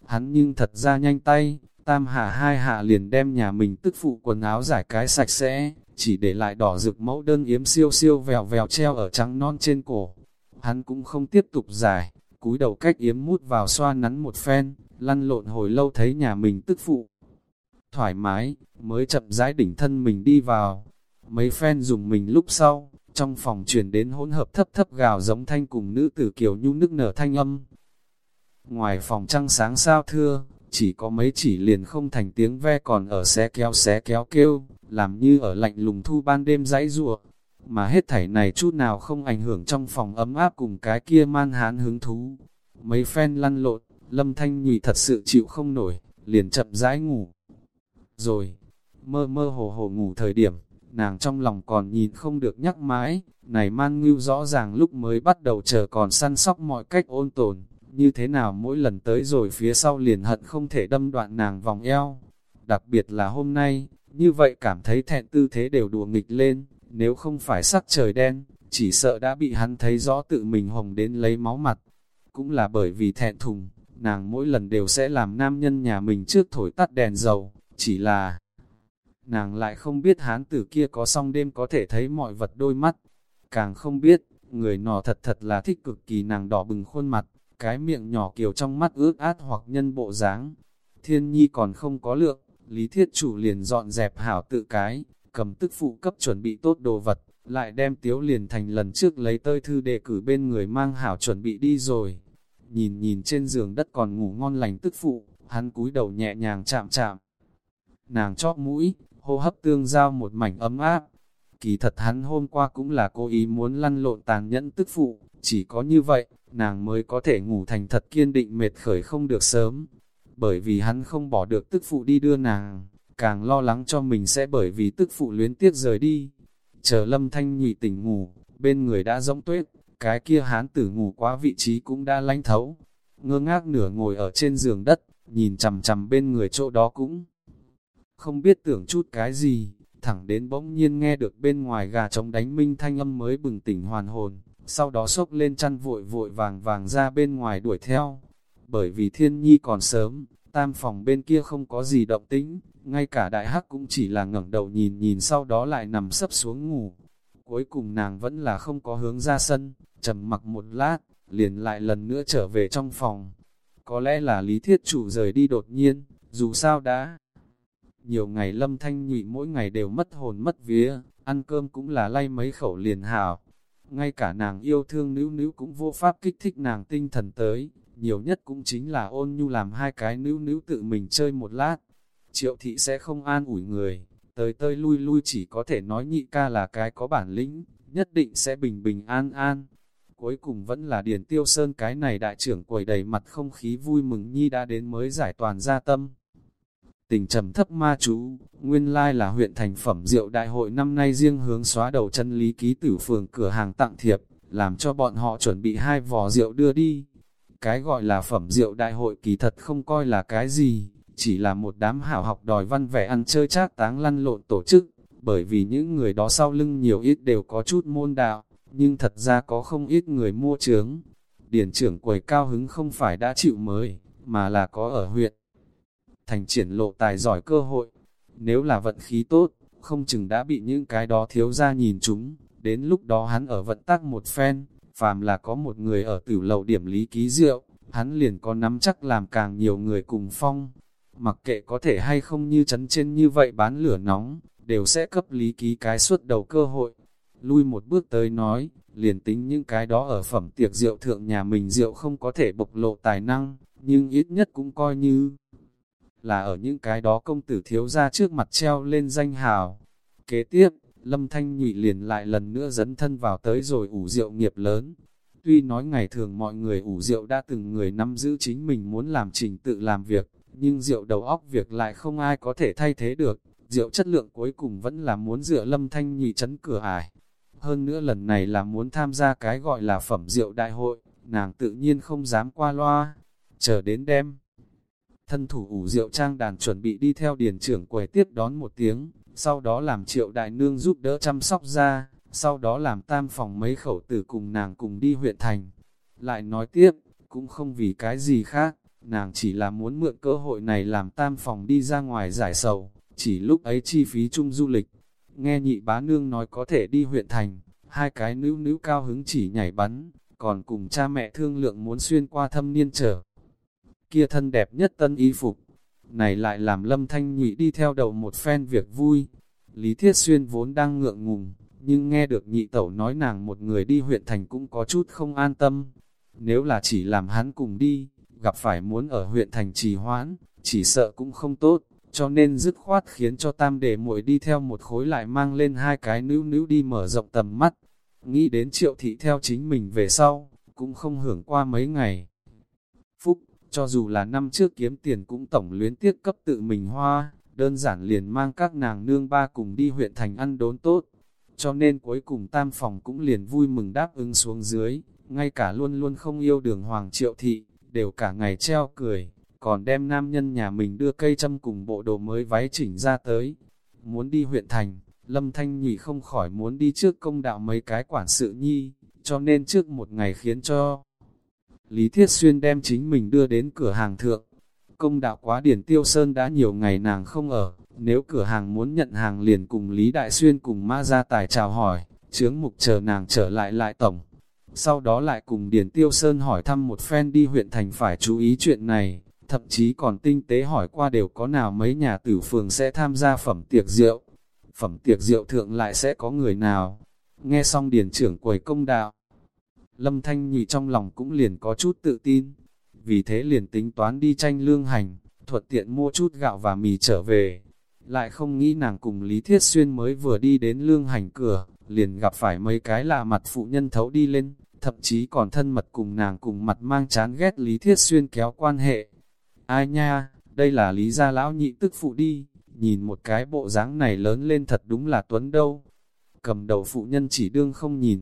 hắn nhưng thật ra nhanh tay, tam hạ hai hạ liền đem nhà mình tức phụ quần áo giải cái sạch sẽ, chỉ để lại đỏ rực mẫu đơn yếm siêu siêu vèo vèo treo ở trắng non trên cổ. Hắn cũng không tiếp tục giải, cúi đầu cách yếm mút vào xoa nắn một phen, lăn lộn hồi lâu thấy nhà mình tức phụ. Thoải mái, mới chậm rãi đỉnh thân mình đi vào. Mấy phen dùng mình lúc sau, trong phòng truyền đến hỗn hợp thấp thấp gào giống thanh cùng nữ tử kiều nhu nức nở thanh âm. Ngoài phòng trăng sáng sao thưa, chỉ có mấy chỉ liền không thành tiếng ve còn ở xé kéo xé kéo kêu, làm như ở lạnh lùng thu ban đêm dãy ruột Mà hết thảy này chút nào không ảnh hưởng trong phòng ấm áp cùng cái kia man hán hứng thú. Mấy phen lăn lộn, lâm thanh nhụy thật sự chịu không nổi, liền chậm rãi ngủ. Rồi, mơ mơ hồ hồ ngủ thời điểm, nàng trong lòng còn nhìn không được nhắc mãi, này man ngưu rõ ràng lúc mới bắt đầu chờ còn săn sóc mọi cách ôn tồn, như thế nào mỗi lần tới rồi phía sau liền hận không thể đâm đoạn nàng vòng eo. Đặc biệt là hôm nay, như vậy cảm thấy thẹn tư thế đều đùa nghịch lên, nếu không phải sắc trời đen, chỉ sợ đã bị hắn thấy rõ tự mình hồng đến lấy máu mặt. Cũng là bởi vì thẹn thùng, nàng mỗi lần đều sẽ làm nam nhân nhà mình trước thổi tắt đèn dầu, chỉ là nàng lại không biết hán tử kia có song đêm có thể thấy mọi vật đôi mắt, càng không biết, người nọ thật thật là thích cực kỳ nàng đỏ bừng khuôn mặt, cái miệng nhỏ kiều trong mắt ướt át hoặc nhân bộ dáng. Thiên nhi còn không có lượng, lý thiết chủ liền dọn dẹp hảo tự cái, cầm tức phụ cấp chuẩn bị tốt đồ vật, lại đem tiếu liền thành lần trước lấy tơi thư đề cử bên người mang hảo chuẩn bị đi rồi. Nhìn nhìn trên giường đất còn ngủ ngon lành tức phụ, hắn cúi đầu nhẹ nhàng chạm chạm. Nàng chóp mũi, hô hấp tương giao một mảnh ấm áp. Kỳ thật hắn hôm qua cũng là cố ý muốn lăn lộn tàn nhẫn tức phụ, chỉ có như vậy, nàng mới có thể ngủ thành thật kiên định mệt khởi không được sớm. Bởi vì hắn không bỏ được tức phụ đi đưa nàng, càng lo lắng cho mình sẽ bởi vì tức phụ luyến tiếc rời đi. Chờ lâm thanh nhụy tỉnh ngủ, bên người đã rỗng tuyết, cái kia hán tử ngủ quá vị trí cũng đã lanh thấu. Ngơ ngác nửa ngồi ở trên giường đất, nhìn chằm chằm bên người chỗ đó cũng không biết tưởng chút cái gì, thẳng đến bỗng nhiên nghe được bên ngoài gà trống đánh minh thanh âm mới bừng tỉnh hoàn hồn, sau đó sốc lên chăn vội vội vàng vàng ra bên ngoài đuổi theo. Bởi vì thiên nhi còn sớm, tam phòng bên kia không có gì động tĩnh, ngay cả đại hắc cũng chỉ là ngẩng đầu nhìn nhìn sau đó lại nằm sấp xuống ngủ. Cuối cùng nàng vẫn là không có hướng ra sân, trầm mặc một lát, liền lại lần nữa trở về trong phòng. Có lẽ là lý thiết chủ rời đi đột nhiên, dù sao đã. Nhiều ngày lâm thanh nhụy mỗi ngày đều mất hồn mất vía, ăn cơm cũng là lay mấy khẩu liền hảo. Ngay cả nàng yêu thương nữ nữ cũng vô pháp kích thích nàng tinh thần tới, nhiều nhất cũng chính là ôn nhu làm hai cái nữ nữ tự mình chơi một lát. Triệu thị sẽ không an ủi người, tới tơi lui lui chỉ có thể nói nhị ca là cái có bản lĩnh, nhất định sẽ bình bình an an. Cuối cùng vẫn là Điền Tiêu Sơn cái này đại trưởng quầy đầy mặt không khí vui mừng nhi đã đến mới giải toàn gia tâm. Tình trầm thấp ma chú, nguyên lai là huyện thành phẩm rượu đại hội năm nay riêng hướng xóa đầu chân lý ký tử phường cửa hàng tặng thiệp, làm cho bọn họ chuẩn bị hai vò rượu đưa đi. Cái gọi là phẩm rượu đại hội kỳ thật không coi là cái gì, chỉ là một đám hảo học đòi văn vẻ ăn chơi trác táng lăn lộn tổ chức, bởi vì những người đó sau lưng nhiều ít đều có chút môn đạo, nhưng thật ra có không ít người mua trướng. Điển trưởng quầy cao hứng không phải đã chịu mới, mà là có ở huyện thành triển lộ tài giỏi cơ hội. Nếu là vận khí tốt, không chừng đã bị những cái đó thiếu ra nhìn chúng, đến lúc đó hắn ở vận tắc một phen, phàm là có một người ở tử lầu điểm lý ký rượu, hắn liền có nắm chắc làm càng nhiều người cùng phong. Mặc kệ có thể hay không như chấn trên như vậy bán lửa nóng, đều sẽ cấp lý ký cái suốt đầu cơ hội. Lui một bước tới nói, liền tính những cái đó ở phẩm tiệc rượu thượng nhà mình rượu không có thể bộc lộ tài năng, nhưng ít nhất cũng coi như là ở những cái đó công tử thiếu ra trước mặt treo lên danh hào. Kế tiếp, Lâm Thanh Nhụy liền lại lần nữa dấn thân vào tới rồi ủ rượu nghiệp lớn. Tuy nói ngày thường mọi người ủ rượu đã từng người nắm giữ chính mình muốn làm trình tự làm việc, nhưng rượu đầu óc việc lại không ai có thể thay thế được. Rượu chất lượng cuối cùng vẫn là muốn dựa Lâm Thanh Nhụy chấn cửa ải. Hơn nữa lần này là muốn tham gia cái gọi là phẩm rượu đại hội, nàng tự nhiên không dám qua loa. Chờ đến đêm thân thủ ủ rượu trang đàn chuẩn bị đi theo điền trưởng quầy tiếp đón một tiếng, sau đó làm triệu đại nương giúp đỡ chăm sóc ra, sau đó làm tam phòng mấy khẩu tử cùng nàng cùng đi huyện thành. Lại nói tiếp, cũng không vì cái gì khác, nàng chỉ là muốn mượn cơ hội này làm tam phòng đi ra ngoài giải sầu, chỉ lúc ấy chi phí chung du lịch. Nghe nhị bá nương nói có thể đi huyện thành, hai cái nữ nữ cao hứng chỉ nhảy bắn, còn cùng cha mẹ thương lượng muốn xuyên qua thâm niên trở. Kia thân đẹp nhất tân y phục, này lại làm lâm thanh nhụy đi theo đầu một phen việc vui. Lý Thiết Xuyên vốn đang ngượng ngùng, nhưng nghe được nhị tẩu nói nàng một người đi huyện thành cũng có chút không an tâm. Nếu là chỉ làm hắn cùng đi, gặp phải muốn ở huyện thành trì hoãn, chỉ sợ cũng không tốt, cho nên dứt khoát khiến cho tam để muội đi theo một khối lại mang lên hai cái nữ nữ đi mở rộng tầm mắt. Nghĩ đến triệu thị theo chính mình về sau, cũng không hưởng qua mấy ngày. Cho dù là năm trước kiếm tiền cũng tổng luyến tiếc cấp tự mình hoa, đơn giản liền mang các nàng nương ba cùng đi huyện thành ăn đốn tốt. Cho nên cuối cùng tam phòng cũng liền vui mừng đáp ứng xuống dưới, ngay cả luôn luôn không yêu đường hoàng triệu thị, đều cả ngày treo cười, còn đem nam nhân nhà mình đưa cây châm cùng bộ đồ mới váy chỉnh ra tới. Muốn đi huyện thành, Lâm Thanh Nhụy không khỏi muốn đi trước công đạo mấy cái quản sự nhi, cho nên trước một ngày khiến cho Lý Thiết Xuyên đem chính mình đưa đến cửa hàng thượng. Công đạo quá điển tiêu sơn đã nhiều ngày nàng không ở, nếu cửa hàng muốn nhận hàng liền cùng Lý Đại Xuyên cùng ma gia tài chào hỏi, chướng mục chờ nàng trở lại lại tổng. Sau đó lại cùng Điền Tiêu Sơn hỏi thăm một phen đi huyện thành phải chú ý chuyện này, thậm chí còn tinh tế hỏi qua đều có nào mấy nhà tử phường sẽ tham gia phẩm tiệc rượu. Phẩm tiệc rượu thượng lại sẽ có người nào? Nghe xong Điền trưởng quầy công đạo. Lâm Thanh Nhị trong lòng cũng liền có chút tự tin, vì thế liền tính toán đi tranh lương hành, thuận tiện mua chút gạo và mì trở về. Lại không nghĩ nàng cùng Lý Thiết Xuyên mới vừa đi đến lương hành cửa, liền gặp phải mấy cái lạ mặt phụ nhân thấu đi lên, thậm chí còn thân mật cùng nàng cùng mặt mang chán ghét Lý Thiết Xuyên kéo quan hệ. Ai nha, đây là Lý gia lão nhị tức phụ đi, nhìn một cái bộ dáng này lớn lên thật đúng là tuấn đâu. Cầm đầu phụ nhân chỉ đương không nhìn.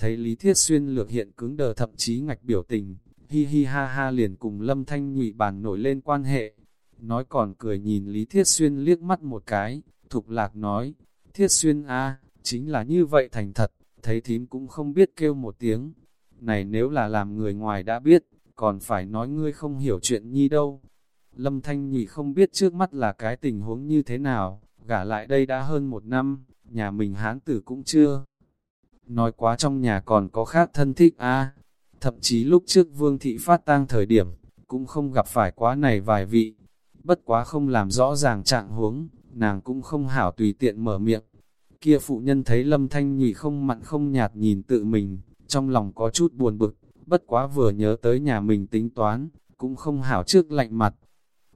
Thấy Lý Thiết Xuyên lược hiện cứng đờ thậm chí ngạch biểu tình, hi hi ha ha liền cùng Lâm Thanh nhụy bàn nổi lên quan hệ. Nói còn cười nhìn Lý Thiết Xuyên liếc mắt một cái, thục lạc nói, Thiết Xuyên a chính là như vậy thành thật thấy thím cũng không biết kêu một tiếng. Này nếu là làm người ngoài đã biết, còn phải nói ngươi không hiểu chuyện nhi đâu. Lâm Thanh Nhị không biết trước mắt là cái tình huống như thế nào, gả lại đây đã hơn một năm, nhà mình hán tử cũng chưa. Nói quá trong nhà còn có khác thân thích a thậm chí lúc trước vương thị phát tang thời điểm, cũng không gặp phải quá này vài vị. Bất quá không làm rõ ràng trạng huống, nàng cũng không hảo tùy tiện mở miệng. Kia phụ nhân thấy lâm thanh nhụy không mặn không nhạt nhìn tự mình, trong lòng có chút buồn bực, bất quá vừa nhớ tới nhà mình tính toán, cũng không hảo trước lạnh mặt.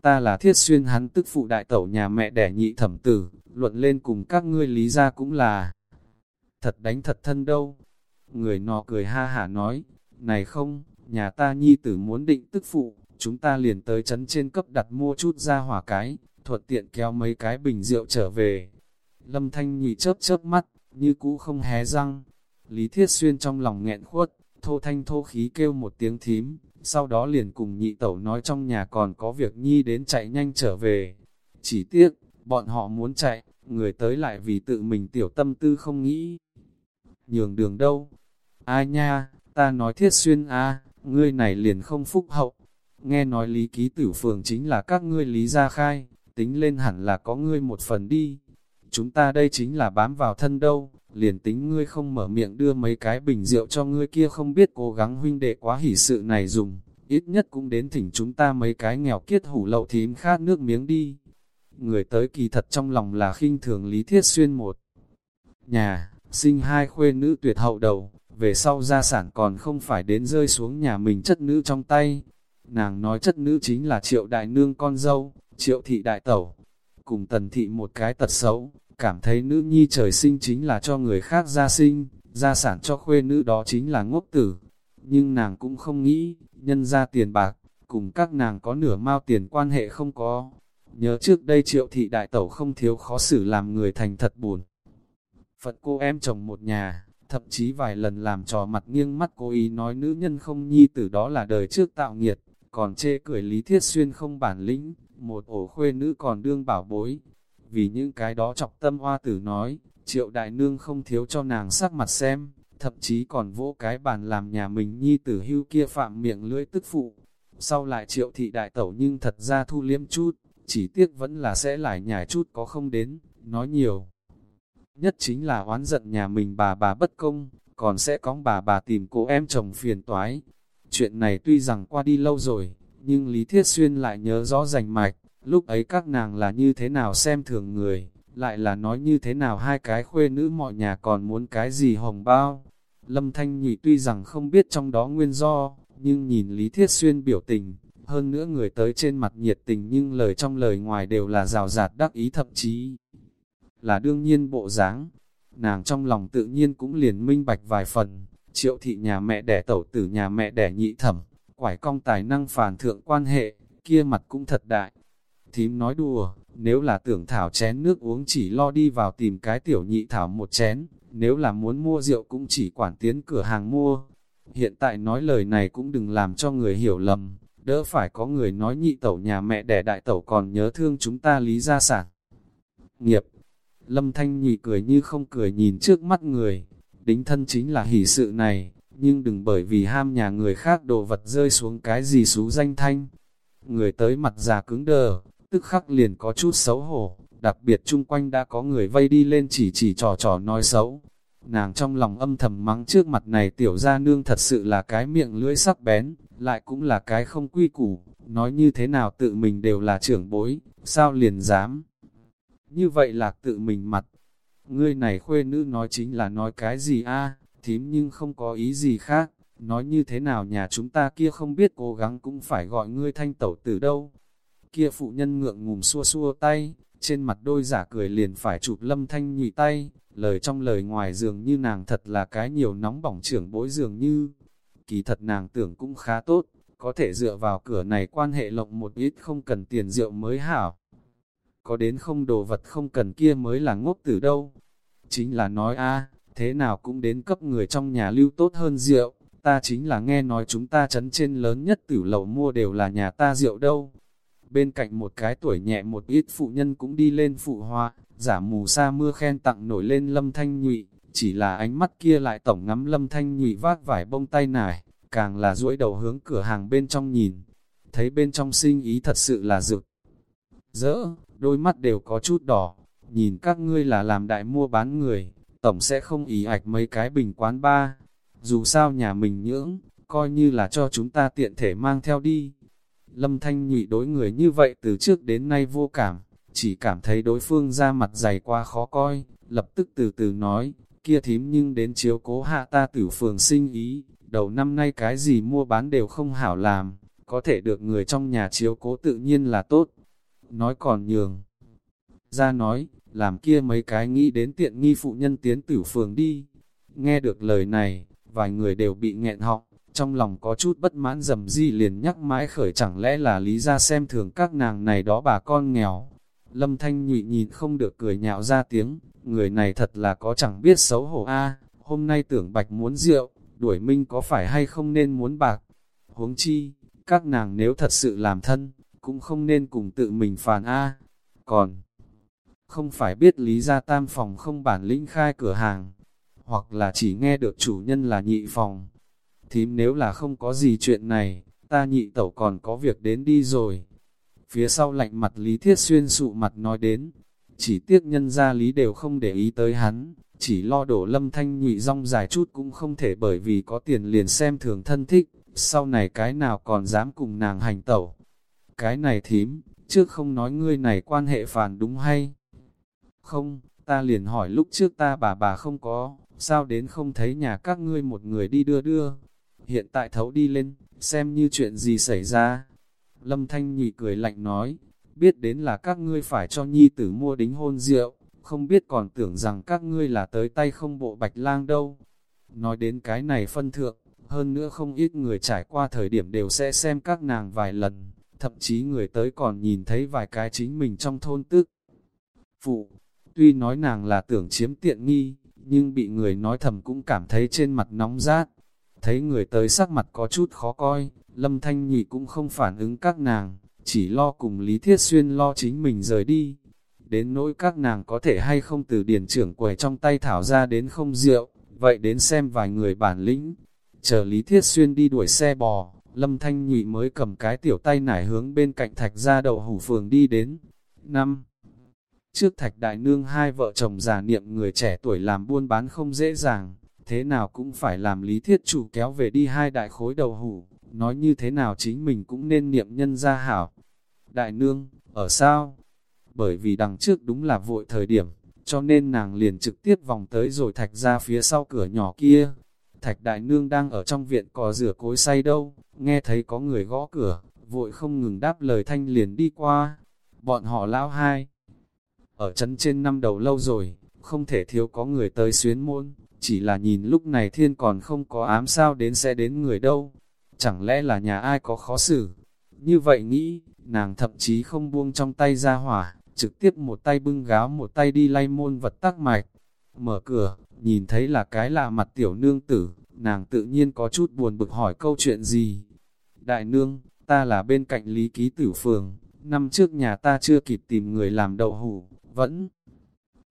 Ta là thiết xuyên hắn tức phụ đại tẩu nhà mẹ đẻ nhị thẩm tử, luận lên cùng các ngươi lý ra cũng là thật đánh thật thân đâu. Người nọ cười ha hả nói, này không, nhà ta nhi tử muốn định tức phụ, chúng ta liền tới chấn trên cấp đặt mua chút ra hỏa cái, thuận tiện kéo mấy cái bình rượu trở về. Lâm Thanh Nhụy chớp chớp mắt, như cũ không hé răng. Lý Thiết Xuyên trong lòng nghẹn khuất, thô thanh thô khí kêu một tiếng thím, sau đó liền cùng nhị tẩu nói trong nhà còn có việc nhi đến chạy nhanh trở về. Chỉ tiếc, bọn họ muốn chạy, người tới lại vì tự mình tiểu tâm tư không nghĩ. Nhường đường đâu? Ai nha, ta nói Thiết Xuyên a ngươi này liền không phúc hậu. Nghe nói lý ký tử phường chính là các ngươi lý gia khai, tính lên hẳn là có ngươi một phần đi chúng ta đây chính là bám vào thân đâu, liền tính ngươi không mở miệng đưa mấy cái bình rượu cho ngươi kia không biết cố gắng huynh đệ quá hỉ sự này dùng, ít nhất cũng đến thỉnh chúng ta mấy cái nghèo kiết hủ lậu thím khát nước miếng đi. Người tới kỳ thật trong lòng là khinh thường Lý Thiết Xuyên một nhà, sinh hai khuê nữ tuyệt hậu đầu, về sau gia sản còn không phải đến rơi xuống nhà mình chất nữ trong tay. Nàng nói chất nữ chính là triệu đại nương con dâu, triệu thị đại tẩu, cùng tần thị một cái tật xấu, cảm thấy nữ nhi trời sinh chính là cho người khác gia sinh, gia sản cho khuê nữ đó chính là ngốc tử. Nhưng nàng cũng không nghĩ, nhân ra tiền bạc, cùng các nàng có nửa mao tiền quan hệ không có. Nhớ trước đây triệu thị đại tẩu không thiếu khó xử làm người thành thật buồn. Phật cô em chồng một nhà, thậm chí vài lần làm trò mặt nghiêng mắt cố ý nói nữ nhân không nhi tử đó là đời trước tạo nghiệt, còn chê cười Lý Thiết Xuyên không bản lĩnh, một ổ khuê nữ còn đương bảo bối, vì những cái đó chọc tâm hoa tử nói, triệu đại nương không thiếu cho nàng sắc mặt xem, thậm chí còn vỗ cái bàn làm nhà mình nhi tử hưu kia phạm miệng lưỡi tức phụ. sau lại triệu thị đại tẩu nhưng thật ra thu liếm chút, chỉ tiếc vẫn là sẽ lại nhảy chút có không đến, nói nhiều. Nhất chính là oán giận nhà mình bà bà bất công, còn sẽ có bà bà tìm cô em chồng phiền toái. Chuyện này tuy rằng qua đi lâu rồi, nhưng Lý Thiết Xuyên lại nhớ rõ rành mạch, lúc ấy các nàng là như thế nào xem thường người, lại là nói như thế nào hai cái khuê nữ mọi nhà còn muốn cái gì hồng bao. Lâm Thanh Nhụy tuy rằng không biết trong đó nguyên do, nhưng nhìn Lý Thiết Xuyên biểu tình, hơn nữa người tới trên mặt nhiệt tình nhưng lời trong lời ngoài đều là rào rạt đắc ý thậm chí là đương nhiên bộ dáng. Nàng trong lòng tự nhiên cũng liền minh bạch vài phần, triệu thị nhà mẹ đẻ tẩu tử nhà mẹ đẻ nhị thẩm, quải cong tài năng phản thượng quan hệ, kia mặt cũng thật đại. Thím nói đùa, nếu là tưởng thảo chén nước uống chỉ lo đi vào tìm cái tiểu nhị thảo một chén, nếu là muốn mua rượu cũng chỉ quản tiến cửa hàng mua. Hiện tại nói lời này cũng đừng làm cho người hiểu lầm, đỡ phải có người nói nhị tẩu nhà mẹ đẻ đại tẩu còn nhớ thương chúng ta lý gia sản. Nghiệp Lâm Thanh nhị cười như không cười nhìn trước mắt người, đính thân chính là hỷ sự này, nhưng đừng bởi vì ham nhà người khác đồ vật rơi xuống cái gì xú danh thanh. Người tới mặt già cứng đờ, tức khắc liền có chút xấu hổ, đặc biệt chung quanh đã có người vây đi lên chỉ chỉ trò trò nói xấu. Nàng trong lòng âm thầm mắng trước mặt này tiểu gia nương thật sự là cái miệng lưỡi sắc bén, lại cũng là cái không quy củ, nói như thế nào tự mình đều là trưởng bối, sao liền dám. Như vậy là tự mình mặt. Ngươi này khuê nữ nói chính là nói cái gì a thím nhưng không có ý gì khác, nói như thế nào nhà chúng ta kia không biết cố gắng cũng phải gọi ngươi thanh tẩu từ đâu. Kia phụ nhân ngượng ngùng xua xua tay, trên mặt đôi giả cười liền phải chụp lâm thanh nhụy tay, lời trong lời ngoài dường như nàng thật là cái nhiều nóng bỏng trưởng bối dường như. Kỳ thật nàng tưởng cũng khá tốt, có thể dựa vào cửa này quan hệ lộng một ít không cần tiền rượu mới hảo. Có đến không đồ vật không cần kia mới là ngốc từ đâu. Chính là nói a thế nào cũng đến cấp người trong nhà lưu tốt hơn rượu, ta chính là nghe nói chúng ta chấn trên lớn nhất tử lầu mua đều là nhà ta rượu đâu. Bên cạnh một cái tuổi nhẹ một ít phụ nhân cũng đi lên phụ hoa, giả mù sa mưa khen tặng nổi lên lâm thanh nhụy, chỉ là ánh mắt kia lại tổng ngắm lâm thanh nhụy vác vải bông tay nải, càng là duỗi đầu hướng cửa hàng bên trong nhìn, thấy bên trong sinh ý thật sự là rực. Rỡ, đôi mắt đều có chút đỏ, nhìn các ngươi là làm đại mua bán người, tổng sẽ không ý ạch mấy cái bình quán ba. Dù sao nhà mình nhưỡng, coi như là cho chúng ta tiện thể mang theo đi. Lâm Thanh nhụy đối người như vậy từ trước đến nay vô cảm, chỉ cảm thấy đối phương ra mặt dày qua khó coi, lập tức từ từ nói, kia thím nhưng đến chiếu cố hạ ta tử phường sinh ý, đầu năm nay cái gì mua bán đều không hảo làm, có thể được người trong nhà chiếu cố tự nhiên là tốt. Nói còn nhường. Ra nói, làm kia mấy cái nghĩ đến tiện nghi phụ nhân tiến tử phường đi. Nghe được lời này, vài người đều bị nghẹn họng, trong lòng có chút bất mãn dầm di liền nhắc mãi khởi chẳng lẽ là lý ra xem thường các nàng này đó bà con nghèo. Lâm Thanh nhụy nhìn không được cười nhạo ra tiếng, người này thật là có chẳng biết xấu hổ a hôm nay tưởng bạch muốn rượu, đuổi minh có phải hay không nên muốn bạc. Huống chi, các nàng nếu thật sự làm thân, cũng không nên cùng tự mình phàn a Còn, không phải biết lý ra tam phòng không bản lĩnh khai cửa hàng, hoặc là chỉ nghe được chủ nhân là nhị phòng. Thím nếu là không có gì chuyện này, ta nhị tẩu còn có việc đến đi rồi. Phía sau lạnh mặt Lý Thiết Xuyên sụ mặt nói đến, chỉ tiếc nhân gia Lý đều không để ý tới hắn, chỉ lo đổ lâm thanh nhụy rong dài chút cũng không thể bởi vì có tiền liền xem thường thân thích, sau này cái nào còn dám cùng nàng hành tẩu. Cái này thím, trước không nói ngươi này quan hệ phản đúng hay? Không, ta liền hỏi lúc trước ta bà bà không có, sao đến không thấy nhà các ngươi một người đi đưa đưa. Hiện tại thấu đi lên, xem như chuyện gì xảy ra. Lâm Thanh Nhị cười lạnh nói, biết đến là các ngươi phải cho nhi tử mua đính hôn rượu, không biết còn tưởng rằng các ngươi là tới tay không bộ bạch lang đâu. Nói đến cái này phân thượng, hơn nữa không ít người trải qua thời điểm đều sẽ xem các nàng vài lần, thậm chí người tới còn nhìn thấy vài cái chính mình trong thôn tức. Phụ, tuy nói nàng là tưởng chiếm tiện nghi, nhưng bị người nói thầm cũng cảm thấy trên mặt nóng rát. Thấy người tới sắc mặt có chút khó coi, Lâm Thanh Nhị cũng không phản ứng các nàng, chỉ lo cùng Lý Thiết Xuyên lo chính mình rời đi. Đến nỗi các nàng có thể hay không từ điển trưởng quầy trong tay thảo ra đến không rượu, vậy đến xem vài người bản lĩnh. Chờ Lý Thiết Xuyên đi đuổi xe bò, Lâm Thanh Nhụy mới cầm cái tiểu tay nải hướng bên cạnh thạch ra đậu hủ phường đi đến. Năm Trước thạch đại nương hai vợ chồng già niệm người trẻ tuổi làm buôn bán không dễ dàng, thế nào cũng phải làm lý thiết chủ kéo về đi hai đại khối đầu hủ, nói như thế nào chính mình cũng nên niệm nhân gia hảo. Đại nương, ở sao? Bởi vì đằng trước đúng là vội thời điểm, cho nên nàng liền trực tiếp vòng tới rồi thạch ra phía sau cửa nhỏ kia. Thạch đại nương đang ở trong viện cò rửa cối say đâu, nghe thấy có người gõ cửa, vội không ngừng đáp lời thanh liền đi qua. Bọn họ lão hai, ở chân trên năm đầu lâu rồi, không thể thiếu có người tới xuyến môn, chỉ là nhìn lúc này thiên còn không có ám sao đến sẽ đến người đâu. Chẳng lẽ là nhà ai có khó xử? Như vậy nghĩ, nàng thậm chí không buông trong tay ra hỏa, trực tiếp một tay bưng gáo một tay đi lay môn vật tắc mạch. Mở cửa, nhìn thấy là cái lạ mặt tiểu nương tử, nàng tự nhiên có chút buồn bực hỏi câu chuyện gì. Đại nương, ta là bên cạnh lý ký tử phường, năm trước nhà ta chưa kịp tìm người làm đậu hủ, vẫn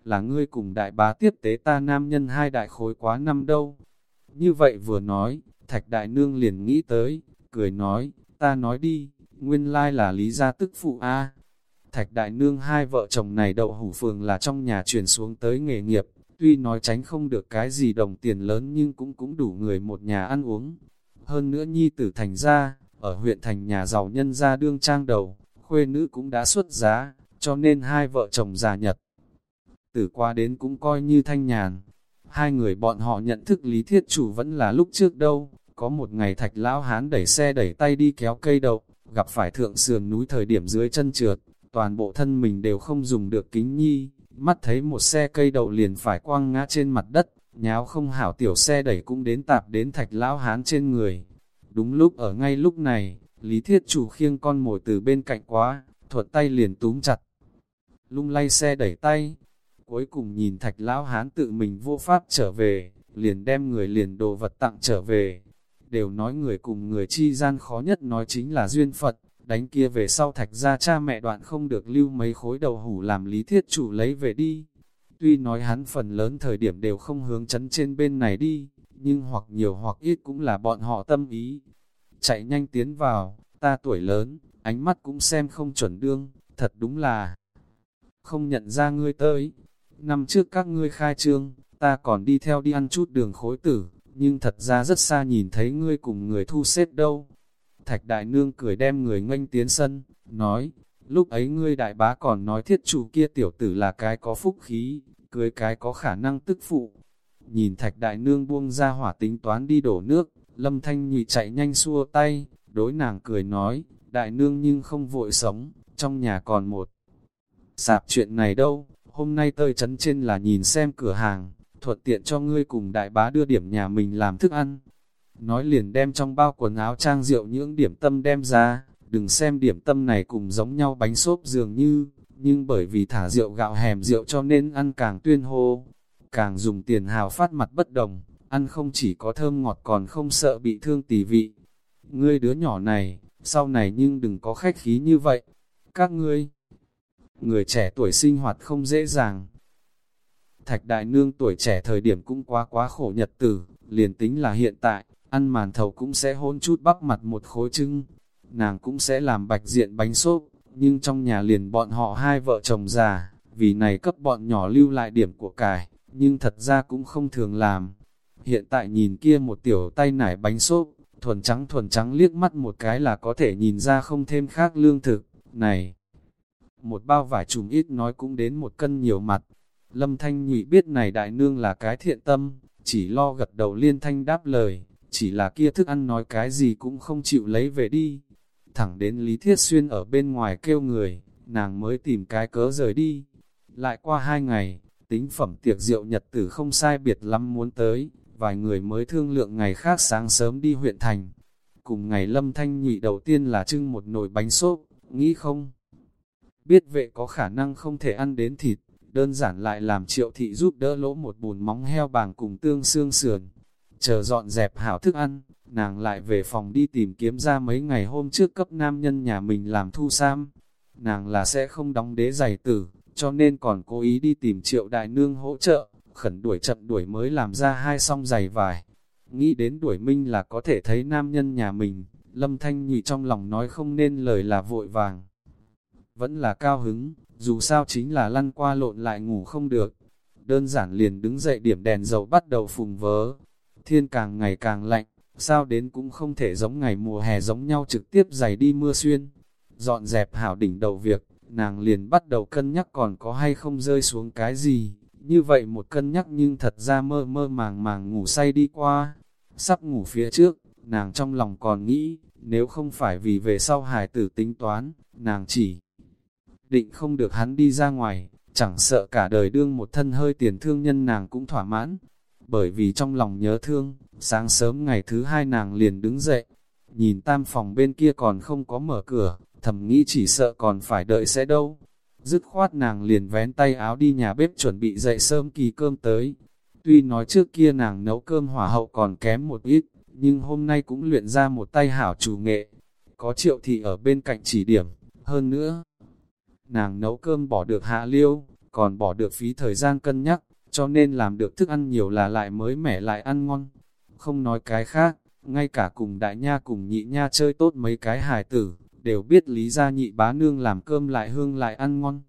là ngươi cùng đại bá tiếp tế ta nam nhân hai đại khối quá năm đâu. Như vậy vừa nói, thạch đại nương liền nghĩ tới, cười nói, ta nói đi, nguyên lai là lý gia tức phụ A. Thạch đại nương hai vợ chồng này đậu hủ phường là trong nhà truyền xuống tới nghề nghiệp, tuy nói tránh không được cái gì đồng tiền lớn nhưng cũng cũng đủ người một nhà ăn uống. Hơn nữa nhi tử thành ra, ở huyện thành nhà giàu nhân gia đương trang đầu, khuê nữ cũng đã xuất giá, cho nên hai vợ chồng già nhật. Tử qua đến cũng coi như thanh nhàn. Hai người bọn họ nhận thức lý thiết chủ vẫn là lúc trước đâu, có một ngày thạch lão hán đẩy xe đẩy tay đi kéo cây đậu, gặp phải thượng sườn núi thời điểm dưới chân trượt, toàn bộ thân mình đều không dùng được kính nhi, mắt thấy một xe cây đậu liền phải quăng ngã trên mặt đất, nháo không hảo tiểu xe đẩy cũng đến tạp đến thạch lão hán trên người. Đúng lúc ở ngay lúc này, Lý Thiết Chủ khiêng con mồi từ bên cạnh quá, thuật tay liền túm chặt. Lung lay xe đẩy tay, cuối cùng nhìn thạch lão hán tự mình vô pháp trở về, liền đem người liền đồ vật tặng trở về. Đều nói người cùng người chi gian khó nhất nói chính là duyên Phật, đánh kia về sau thạch ra cha mẹ đoạn không được lưu mấy khối đầu hủ làm lý thiết chủ lấy về đi. Tuy nói hắn phần lớn thời điểm đều không hướng chấn trên bên này đi, nhưng hoặc nhiều hoặc ít cũng là bọn họ tâm ý. Chạy nhanh tiến vào, ta tuổi lớn, ánh mắt cũng xem không chuẩn đương, thật đúng là không nhận ra ngươi tới. Năm trước các ngươi khai trương, ta còn đi theo đi ăn chút đường khối tử, nhưng thật ra rất xa nhìn thấy ngươi cùng người thu xếp đâu. Thạch đại nương cười đem người nganh tiến sân, nói, lúc ấy ngươi đại bá còn nói thiết chủ kia tiểu tử là cái có phúc khí, cưới cái có khả năng tức phụ. Nhìn thạch đại nương buông ra hỏa tính toán đi đổ nước, lâm thanh nhụy chạy nhanh xua tay, đối nàng cười nói, đại nương nhưng không vội sống, trong nhà còn một. Sạp chuyện này đâu, hôm nay tơi chấn trên là nhìn xem cửa hàng, thuận tiện cho ngươi cùng đại bá đưa điểm nhà mình làm thức ăn. Nói liền đem trong bao quần áo trang rượu những điểm tâm đem ra, đừng xem điểm tâm này cùng giống nhau bánh xốp dường như, nhưng bởi vì thả rượu gạo hèm rượu cho nên ăn càng tuyên hô, càng dùng tiền hào phát mặt bất đồng, ăn không chỉ có thơm ngọt còn không sợ bị thương tỳ vị. Ngươi đứa nhỏ này, sau này nhưng đừng có khách khí như vậy. Các ngươi, người trẻ tuổi sinh hoạt không dễ dàng. Thạch đại nương tuổi trẻ thời điểm cũng quá quá khổ nhật tử, liền tính là hiện tại, ăn màn thầu cũng sẽ hôn chút bắp mặt một khối trưng, nàng cũng sẽ làm bạch diện bánh xốp, nhưng trong nhà liền bọn họ hai vợ chồng già, vì này cấp bọn nhỏ lưu lại điểm của cải, nhưng thật ra cũng không thường làm. Hiện tại nhìn kia một tiểu tay nải bánh xốp, thuần trắng thuần trắng liếc mắt một cái là có thể nhìn ra không thêm khác lương thực, này. Một bao vải trùm ít nói cũng đến một cân nhiều mặt. Lâm Thanh Nhụy biết này đại nương là cái thiện tâm, chỉ lo gật đầu liên thanh đáp lời, chỉ là kia thức ăn nói cái gì cũng không chịu lấy về đi. Thẳng đến Lý Thiết Xuyên ở bên ngoài kêu người, nàng mới tìm cái cớ rời đi. Lại qua hai ngày, tính phẩm tiệc rượu nhật tử không sai biệt lắm muốn tới, vài người mới thương lượng ngày khác sáng sớm đi huyện thành. Cùng ngày lâm thanh nhụy đầu tiên là trưng một nồi bánh xốp, nghĩ không? Biết vệ có khả năng không thể ăn đến thịt, đơn giản lại làm triệu thị giúp đỡ lỗ một bùn móng heo bàng cùng tương xương sườn. Chờ dọn dẹp hảo thức ăn, nàng lại về phòng đi tìm kiếm ra mấy ngày hôm trước cấp nam nhân nhà mình làm thu sam. Nàng là sẽ không đóng đế giày tử, cho nên còn cố ý đi tìm triệu đại nương hỗ trợ khẩn đuổi chậm đuổi mới làm ra hai song giày vải. Nghĩ đến đuổi minh là có thể thấy nam nhân nhà mình, Lâm Thanh Nhụy trong lòng nói không nên lời là vội vàng. Vẫn là cao hứng, dù sao chính là lăn qua lộn lại ngủ không được. Đơn giản liền đứng dậy điểm đèn dầu bắt đầu phùng vớ. Thiên càng ngày càng lạnh, sao đến cũng không thể giống ngày mùa hè giống nhau trực tiếp giày đi mưa xuyên. Dọn dẹp hảo đỉnh đầu việc, nàng liền bắt đầu cân nhắc còn có hay không rơi xuống cái gì. Như vậy một cân nhắc nhưng thật ra mơ mơ màng màng ngủ say đi qua. Sắp ngủ phía trước, nàng trong lòng còn nghĩ, nếu không phải vì về sau hài tử tính toán, nàng chỉ định không được hắn đi ra ngoài, chẳng sợ cả đời đương một thân hơi tiền thương nhân nàng cũng thỏa mãn. Bởi vì trong lòng nhớ thương, sáng sớm ngày thứ hai nàng liền đứng dậy, nhìn tam phòng bên kia còn không có mở cửa, thầm nghĩ chỉ sợ còn phải đợi sẽ đâu. Dứt khoát nàng liền vén tay áo đi nhà bếp chuẩn bị dậy sớm kỳ cơm tới. Tuy nói trước kia nàng nấu cơm hỏa hậu còn kém một ít, nhưng hôm nay cũng luyện ra một tay hảo chủ nghệ. Có triệu thị ở bên cạnh chỉ điểm, hơn nữa. Nàng nấu cơm bỏ được hạ liêu, còn bỏ được phí thời gian cân nhắc, cho nên làm được thức ăn nhiều là lại mới mẻ lại ăn ngon. Không nói cái khác, ngay cả cùng đại nha cùng nhị nha chơi tốt mấy cái hài tử, đều biết lý ra nhị bá nương làm cơm lại hương lại ăn ngon.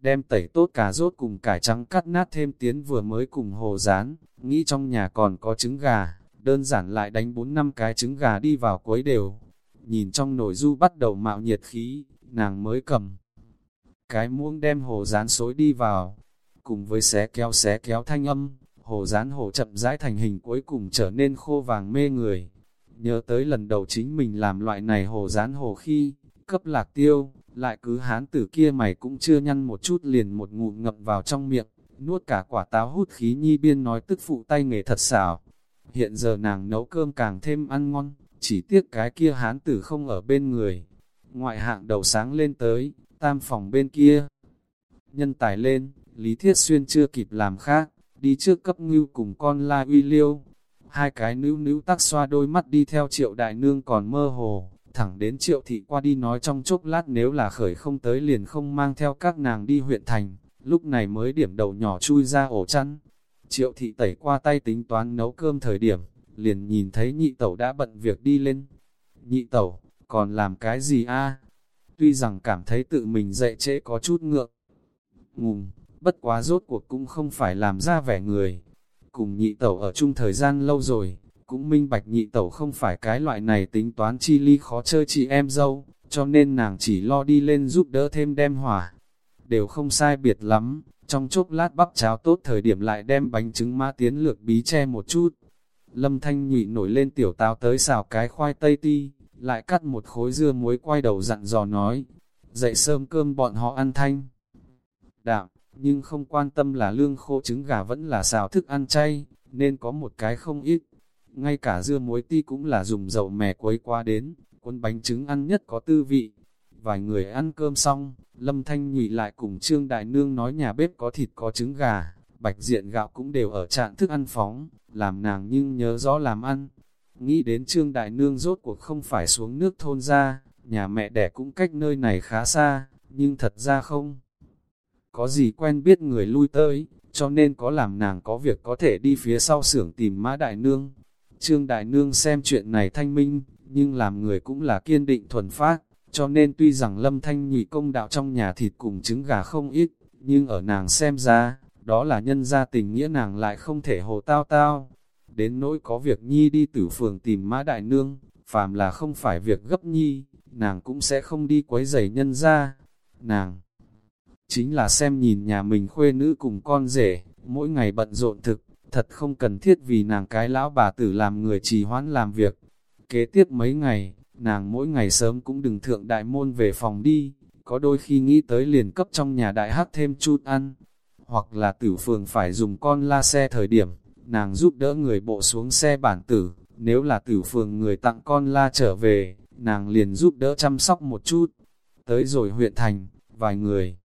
Đem tẩy tốt cà rốt cùng cải trắng cắt nát thêm tiến vừa mới cùng hồ rán, nghĩ trong nhà còn có trứng gà, đơn giản lại đánh 4 năm cái trứng gà đi vào quấy đều. Nhìn trong nồi du bắt đầu mạo nhiệt khí, nàng mới cầm. Cái muỗng đem hồ rán xối đi vào, cùng với xé kéo xé kéo thanh âm, hồ rán hồ chậm rãi thành hình cuối cùng trở nên khô vàng mê người. Nhớ tới lần đầu chính mình làm loại này hồ rán hồ khi, cấp lạc tiêu, lại cứ hán tử kia mày cũng chưa nhăn một chút liền một ngụm ngậm vào trong miệng, nuốt cả quả táo hút khí nhi biên nói tức phụ tay nghề thật xảo. Hiện giờ nàng nấu cơm càng thêm ăn ngon, chỉ tiếc cái kia hán tử không ở bên người. Ngoại hạng đầu sáng lên tới, tam phòng bên kia. Nhân tài lên, Lý Thiết Xuyên chưa kịp làm khác, đi trước cấp ngưu cùng con la uy liêu. Hai cái nữ nữ tắc xoa đôi mắt đi theo triệu đại nương còn mơ hồ, thẳng đến triệu thị qua đi nói trong chốc lát nếu là khởi không tới liền không mang theo các nàng đi huyện thành, lúc này mới điểm đầu nhỏ chui ra ổ chăn. Triệu thị tẩy qua tay tính toán nấu cơm thời điểm, liền nhìn thấy nhị tẩu đã bận việc đi lên. Nhị tẩu, còn làm cái gì a? Tuy rằng cảm thấy tự mình dậy trễ có chút ngượng, ngùng, bất quá rốt cuộc cũng không phải làm ra vẻ người. Cùng nhị tẩu ở chung thời gian lâu rồi, cũng minh bạch nhị tẩu không phải cái loại này tính toán chi ly khó chơi chị em dâu, cho nên nàng chỉ lo đi lên giúp đỡ thêm đem hỏa. Đều không sai biệt lắm, trong chốc lát bắp cháo tốt thời điểm lại đem bánh trứng ma tiến lược bí che một chút. Lâm Thanh nhụy nổi lên tiểu táo tới xào cái khoai tây ti, lại cắt một khối dưa muối quay đầu dặn dò nói, dậy sớm cơm bọn họ ăn thanh. Đạm, nhưng không quan tâm là lương khô trứng gà vẫn là xào thức ăn chay, nên có một cái không ít. Ngay cả dưa muối ti cũng là dùng dầu mè quấy qua đến, cuốn bánh trứng ăn nhất có tư vị. Vài người ăn cơm xong, Lâm Thanh nhụy lại cùng Trương Đại Nương nói nhà bếp có thịt có trứng gà, bạch diện gạo cũng đều ở trạng thức ăn phóng, làm nàng nhưng nhớ rõ làm ăn. Nghĩ đến Trương Đại Nương rốt cuộc không phải xuống nước thôn ra, nhà mẹ đẻ cũng cách nơi này khá xa, nhưng thật ra không. Có gì quen biết người lui tới, cho nên có làm nàng có việc có thể đi phía sau xưởng tìm Mã Đại Nương. Trương Đại Nương xem chuyện này thanh minh, nhưng làm người cũng là kiên định thuần phát, cho nên tuy rằng lâm thanh nhị công đạo trong nhà thịt cùng trứng gà không ít, nhưng ở nàng xem ra, đó là nhân gia tình nghĩa nàng lại không thể hồ tao tao. Đến nỗi có việc nhi đi tử phường tìm mã đại nương, phàm là không phải việc gấp nhi, nàng cũng sẽ không đi quấy rầy nhân gia. Nàng chính là xem nhìn nhà mình khuê nữ cùng con rể, mỗi ngày bận rộn thực, thật không cần thiết vì nàng cái lão bà tử làm người trì hoãn làm việc. Kế tiếp mấy ngày, nàng mỗi ngày sớm cũng đừng thượng đại môn về phòng đi, có đôi khi nghĩ tới liền cấp trong nhà đại hát thêm chút ăn, hoặc là tử phường phải dùng con la xe thời điểm, nàng giúp đỡ người bộ xuống xe bản tử, nếu là tử phường người tặng con la trở về, nàng liền giúp đỡ chăm sóc một chút. Tới rồi huyện thành, vài người.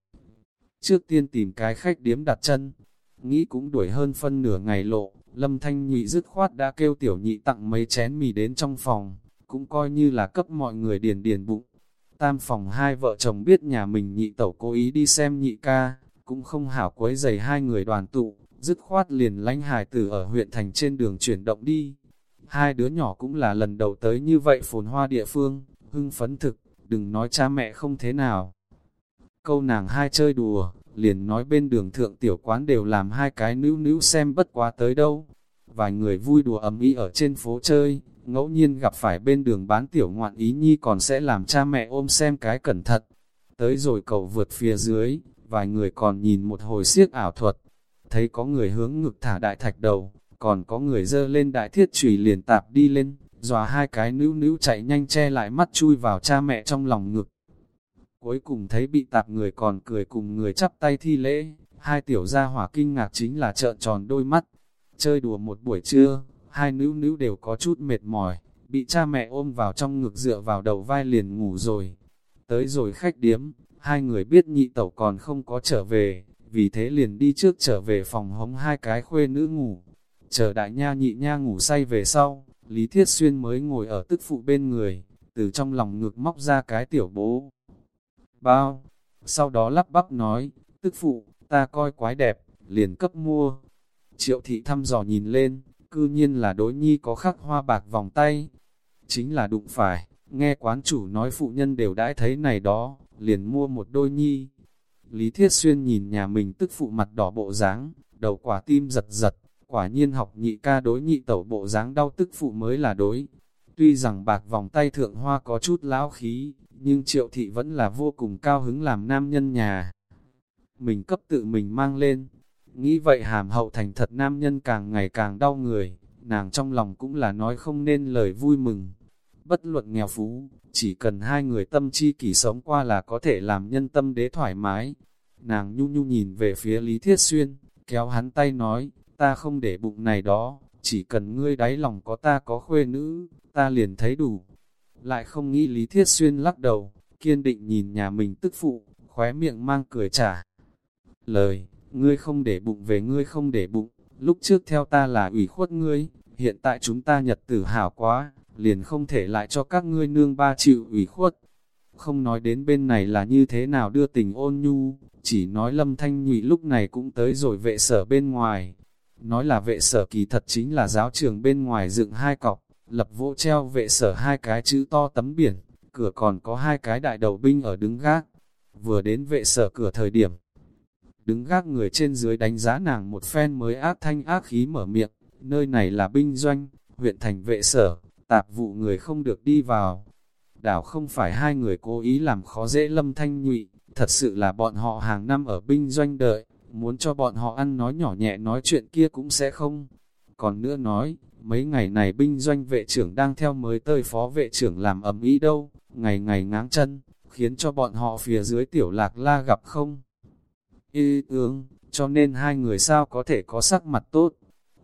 Trước tiên tìm cái khách điếm đặt chân, nghĩ cũng đuổi hơn phân nửa ngày lộ, lâm thanh nhị dứt khoát đã kêu tiểu nhị tặng mấy chén mì đến trong phòng, cũng coi như là cấp mọi người điền điền bụng. Tam phòng hai vợ chồng biết nhà mình nhị tẩu cố ý đi xem nhị ca, cũng không hảo quấy giày hai người đoàn tụ, dứt khoát liền lánh hài tử ở huyện thành trên đường chuyển động đi. hai đứa nhỏ cũng là lần đầu tới như vậy phồn hoa địa phương, hưng phấn thực, đừng nói cha mẹ không thế nào. Câu nàng hai chơi đùa, liền nói bên đường thượng tiểu quán đều làm hai cái nữ nữ xem bất quá tới đâu. Vài người vui đùa ấm ý ở trên phố chơi, ngẫu nhiên gặp phải bên đường bán tiểu ngoạn ý nhi còn sẽ làm cha mẹ ôm xem cái cẩn thận. Tới rồi cầu vượt phía dưới, vài người còn nhìn một hồi siếc ảo thuật, thấy có người hướng ngực thả đại thạch đầu, còn có người dơ lên đại thiết trùy liền tạp đi lên, dòa hai cái nữ nữ chạy nhanh che lại mắt chui vào cha mẹ trong lòng ngực. Cuối cùng thấy bị tạp người còn cười cùng người chắp tay thi lễ, hai tiểu gia hỏa kinh ngạc chính là trợn tròn đôi mắt. Chơi đùa một buổi trưa, hai nữ nữ đều có chút mệt mỏi, bị cha mẹ ôm vào trong ngực dựa vào đầu vai liền ngủ rồi. Tới rồi khách điếm, hai người biết nhị tẩu còn không có trở về, vì thế liền đi trước trở về phòng hống hai cái khuê nữ ngủ. Chờ đại nha nhị nha ngủ say về sau, Lý Thiết Xuyên mới ngồi ở tức phụ bên người, từ trong lòng ngực móc ra cái tiểu bố. Bao, sau đó lắp bắp nói, tức phụ, ta coi quái đẹp, liền cấp mua. Triệu thị thăm dò nhìn lên, cư nhiên là đối nhi có khắc hoa bạc vòng tay. Chính là đụng phải, nghe quán chủ nói phụ nhân đều đãi thấy này đó, liền mua một đôi nhi. Lý Thiết Xuyên nhìn nhà mình tức phụ mặt đỏ bộ dáng, đầu quả tim giật giật, quả nhiên học nhị ca đối nhị tẩu bộ dáng đau tức phụ mới là đối. Tuy rằng bạc vòng tay thượng hoa có chút lão khí, nhưng triệu thị vẫn là vô cùng cao hứng làm nam nhân nhà. Mình cấp tự mình mang lên, nghĩ vậy hàm hậu thành thật nam nhân càng ngày càng đau người, nàng trong lòng cũng là nói không nên lời vui mừng. Bất luận nghèo phú, chỉ cần hai người tâm chi kỷ sống qua là có thể làm nhân tâm đế thoải mái. Nàng nhu nhu nhìn về phía Lý Thiết Xuyên, kéo hắn tay nói, ta không để bụng này đó, chỉ cần ngươi đáy lòng có ta có khuê nữ, ta liền thấy đủ. Lại không nghĩ Lý Thiết Xuyên lắc đầu, kiên định nhìn nhà mình tức phụ, khóe miệng mang cười trả. Lời, ngươi không để bụng về ngươi không để bụng, lúc trước theo ta là ủy khuất ngươi, hiện tại chúng ta nhật tử hảo quá, liền không thể lại cho các ngươi nương ba chịu ủy khuất. Không nói đến bên này là như thế nào đưa tình ôn nhu, chỉ nói lâm thanh nhụy lúc này cũng tới rồi vệ sở bên ngoài. Nói là vệ sở kỳ thật chính là giáo trường bên ngoài dựng hai cọc, lập vỗ treo vệ sở hai cái chữ to tấm biển, cửa còn có hai cái đại đầu binh ở đứng gác. Vừa đến vệ sở cửa thời điểm, đứng gác người trên dưới đánh giá nàng một phen mới ác thanh ác khí mở miệng, nơi này là binh doanh, huyện thành vệ sở, tạp vụ người không được đi vào. Đảo không phải hai người cố ý làm khó dễ lâm thanh nhụy, thật sự là bọn họ hàng năm ở binh doanh đợi, muốn cho bọn họ ăn nói nhỏ nhẹ nói chuyện kia cũng sẽ không. Còn nữa nói, mấy ngày này binh doanh vệ trưởng đang theo mới tơi phó vệ trưởng làm ấm ý đâu, ngày ngày ngáng chân, khiến cho bọn họ phía dưới tiểu lạc la gặp không. Ý ương, cho nên hai người sao có thể có sắc mặt tốt.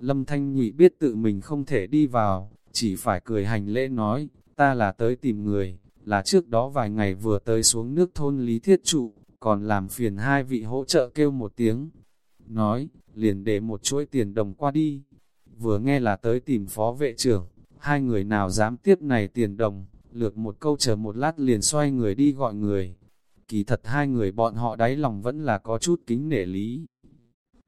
Lâm Thanh Nhụy biết tự mình không thể đi vào, chỉ phải cười hành lễ nói, ta là tới tìm người, là trước đó vài ngày vừa tới xuống nước thôn Lý Thiết Trụ, còn làm phiền hai vị hỗ trợ kêu một tiếng. Nói, liền để một chuỗi tiền đồng qua đi. Vừa nghe là tới tìm phó vệ trưởng, hai người nào dám tiếp này tiền đồng, lược một câu chờ một lát liền xoay người đi gọi người. Kỳ thật hai người bọn họ đáy lòng vẫn là có chút kính nể lý.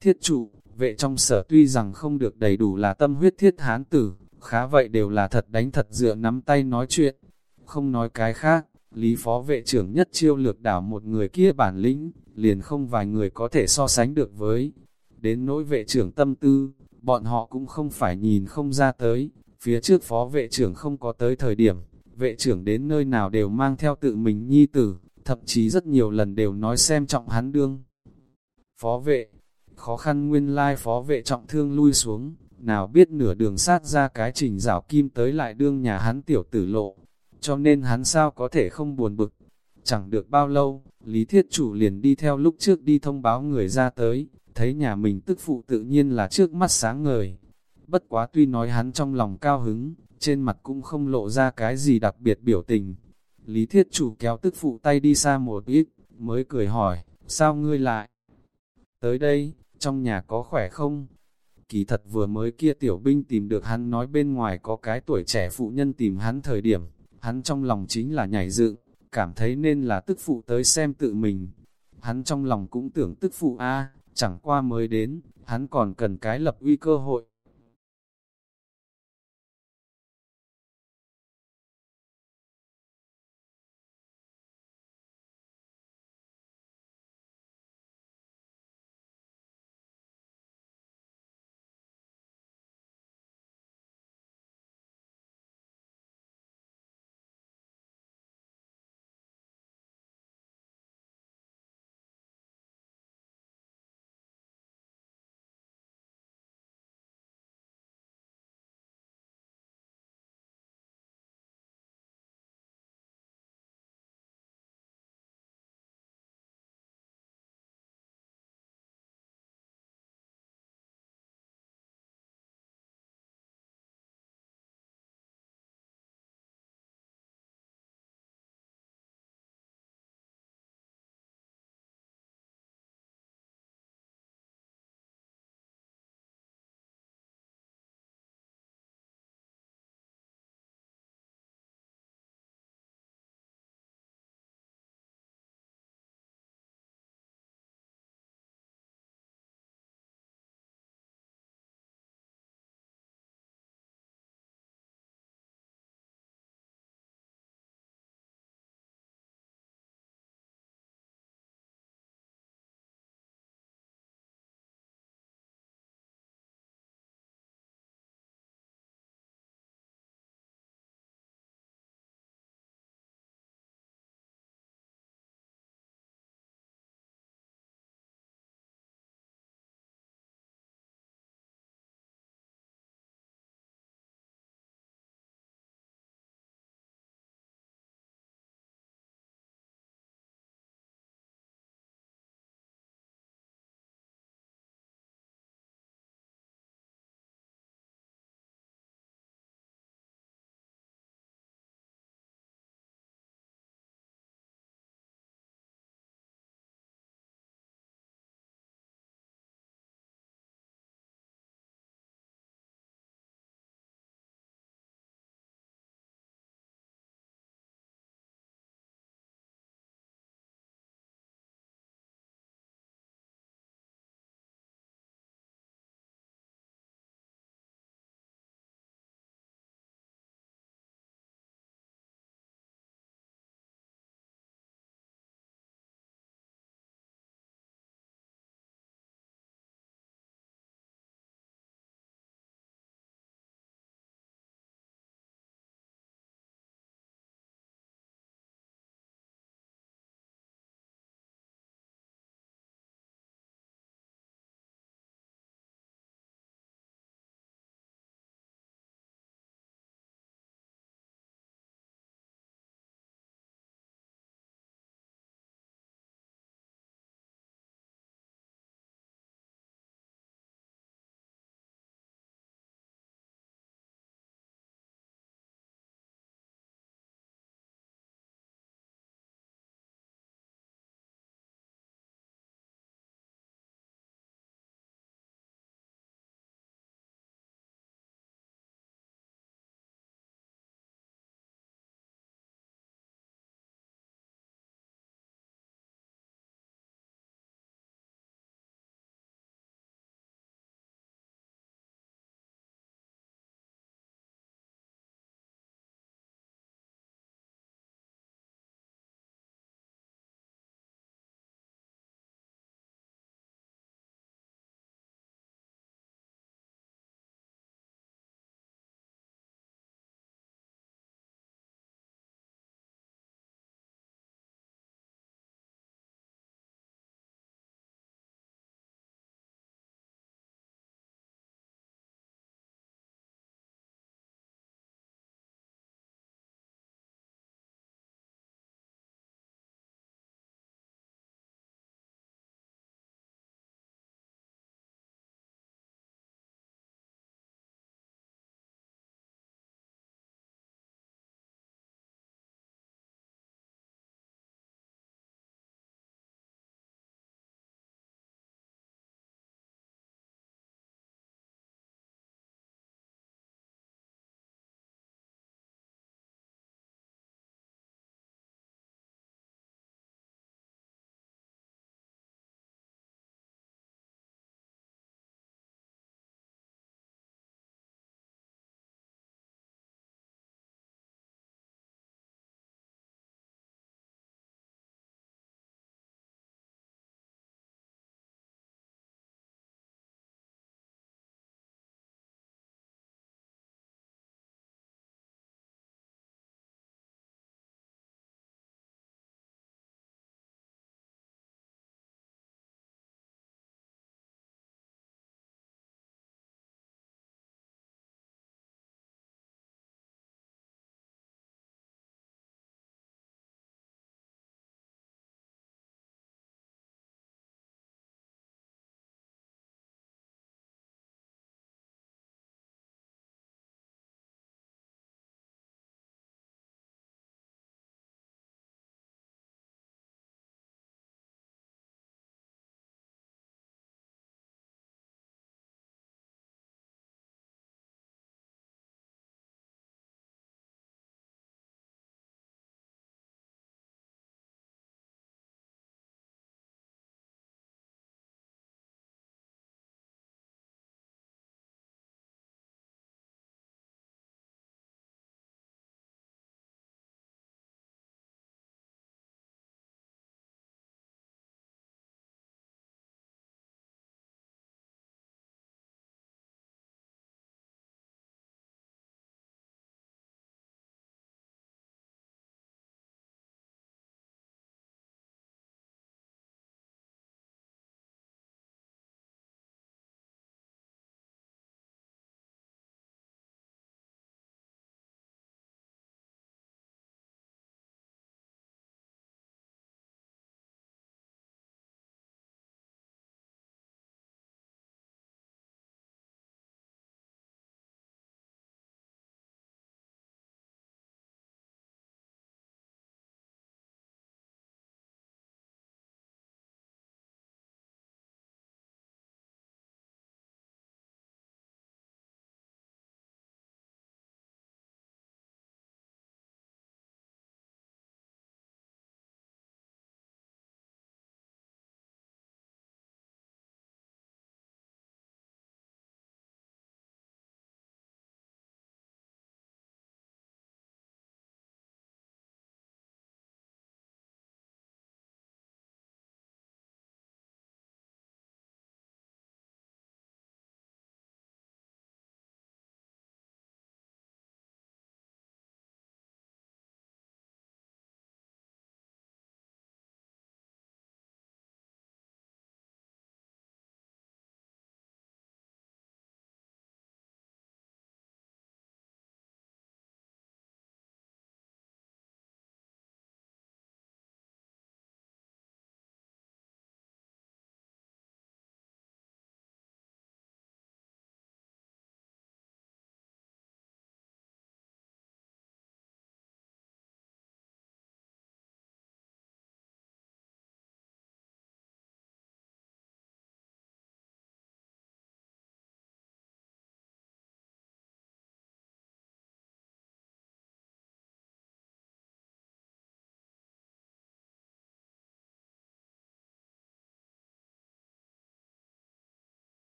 Thiết trụ, vệ trong sở tuy rằng không được đầy đủ là tâm huyết thiết hán tử, khá vậy đều là thật đánh thật dựa nắm tay nói chuyện. Không nói cái khác, Lý phó vệ trưởng nhất chiêu lược đảo một người kia bản lĩnh, liền không vài người có thể so sánh được với. Đến nỗi vệ trưởng tâm tư, bọn họ cũng không phải nhìn không ra tới, phía trước phó vệ trưởng không có tới thời điểm, vệ trưởng đến nơi nào đều mang theo tự mình nhi tử, thậm chí rất nhiều lần đều nói xem trọng hắn đương. Phó vệ, khó khăn nguyên lai phó vệ trọng thương lui xuống, nào biết nửa đường sát ra cái trình rảo kim tới lại đương nhà hắn tiểu tử lộ, cho nên hắn sao có thể không buồn bực. Chẳng được bao lâu, Lý Thiết Chủ liền đi theo lúc trước đi thông báo người ra tới, thấy nhà mình tức phụ tự nhiên là trước mắt sáng ngời. Bất quá tuy nói hắn trong lòng cao hứng, trên mặt cũng không lộ ra cái gì đặc biệt biểu tình. Lý Thiết Chủ kéo tức phụ tay đi xa một ít, mới cười hỏi, sao ngươi lại? Tới đây, trong nhà có khỏe không? Kỳ thật vừa mới kia tiểu binh tìm được hắn nói bên ngoài có cái tuổi trẻ phụ nhân tìm hắn thời điểm, hắn trong lòng chính là nhảy dựng, cảm thấy nên là tức phụ tới xem tự mình. Hắn trong lòng cũng tưởng tức phụ a chẳng qua mới đến, hắn còn cần cái lập uy cơ hội.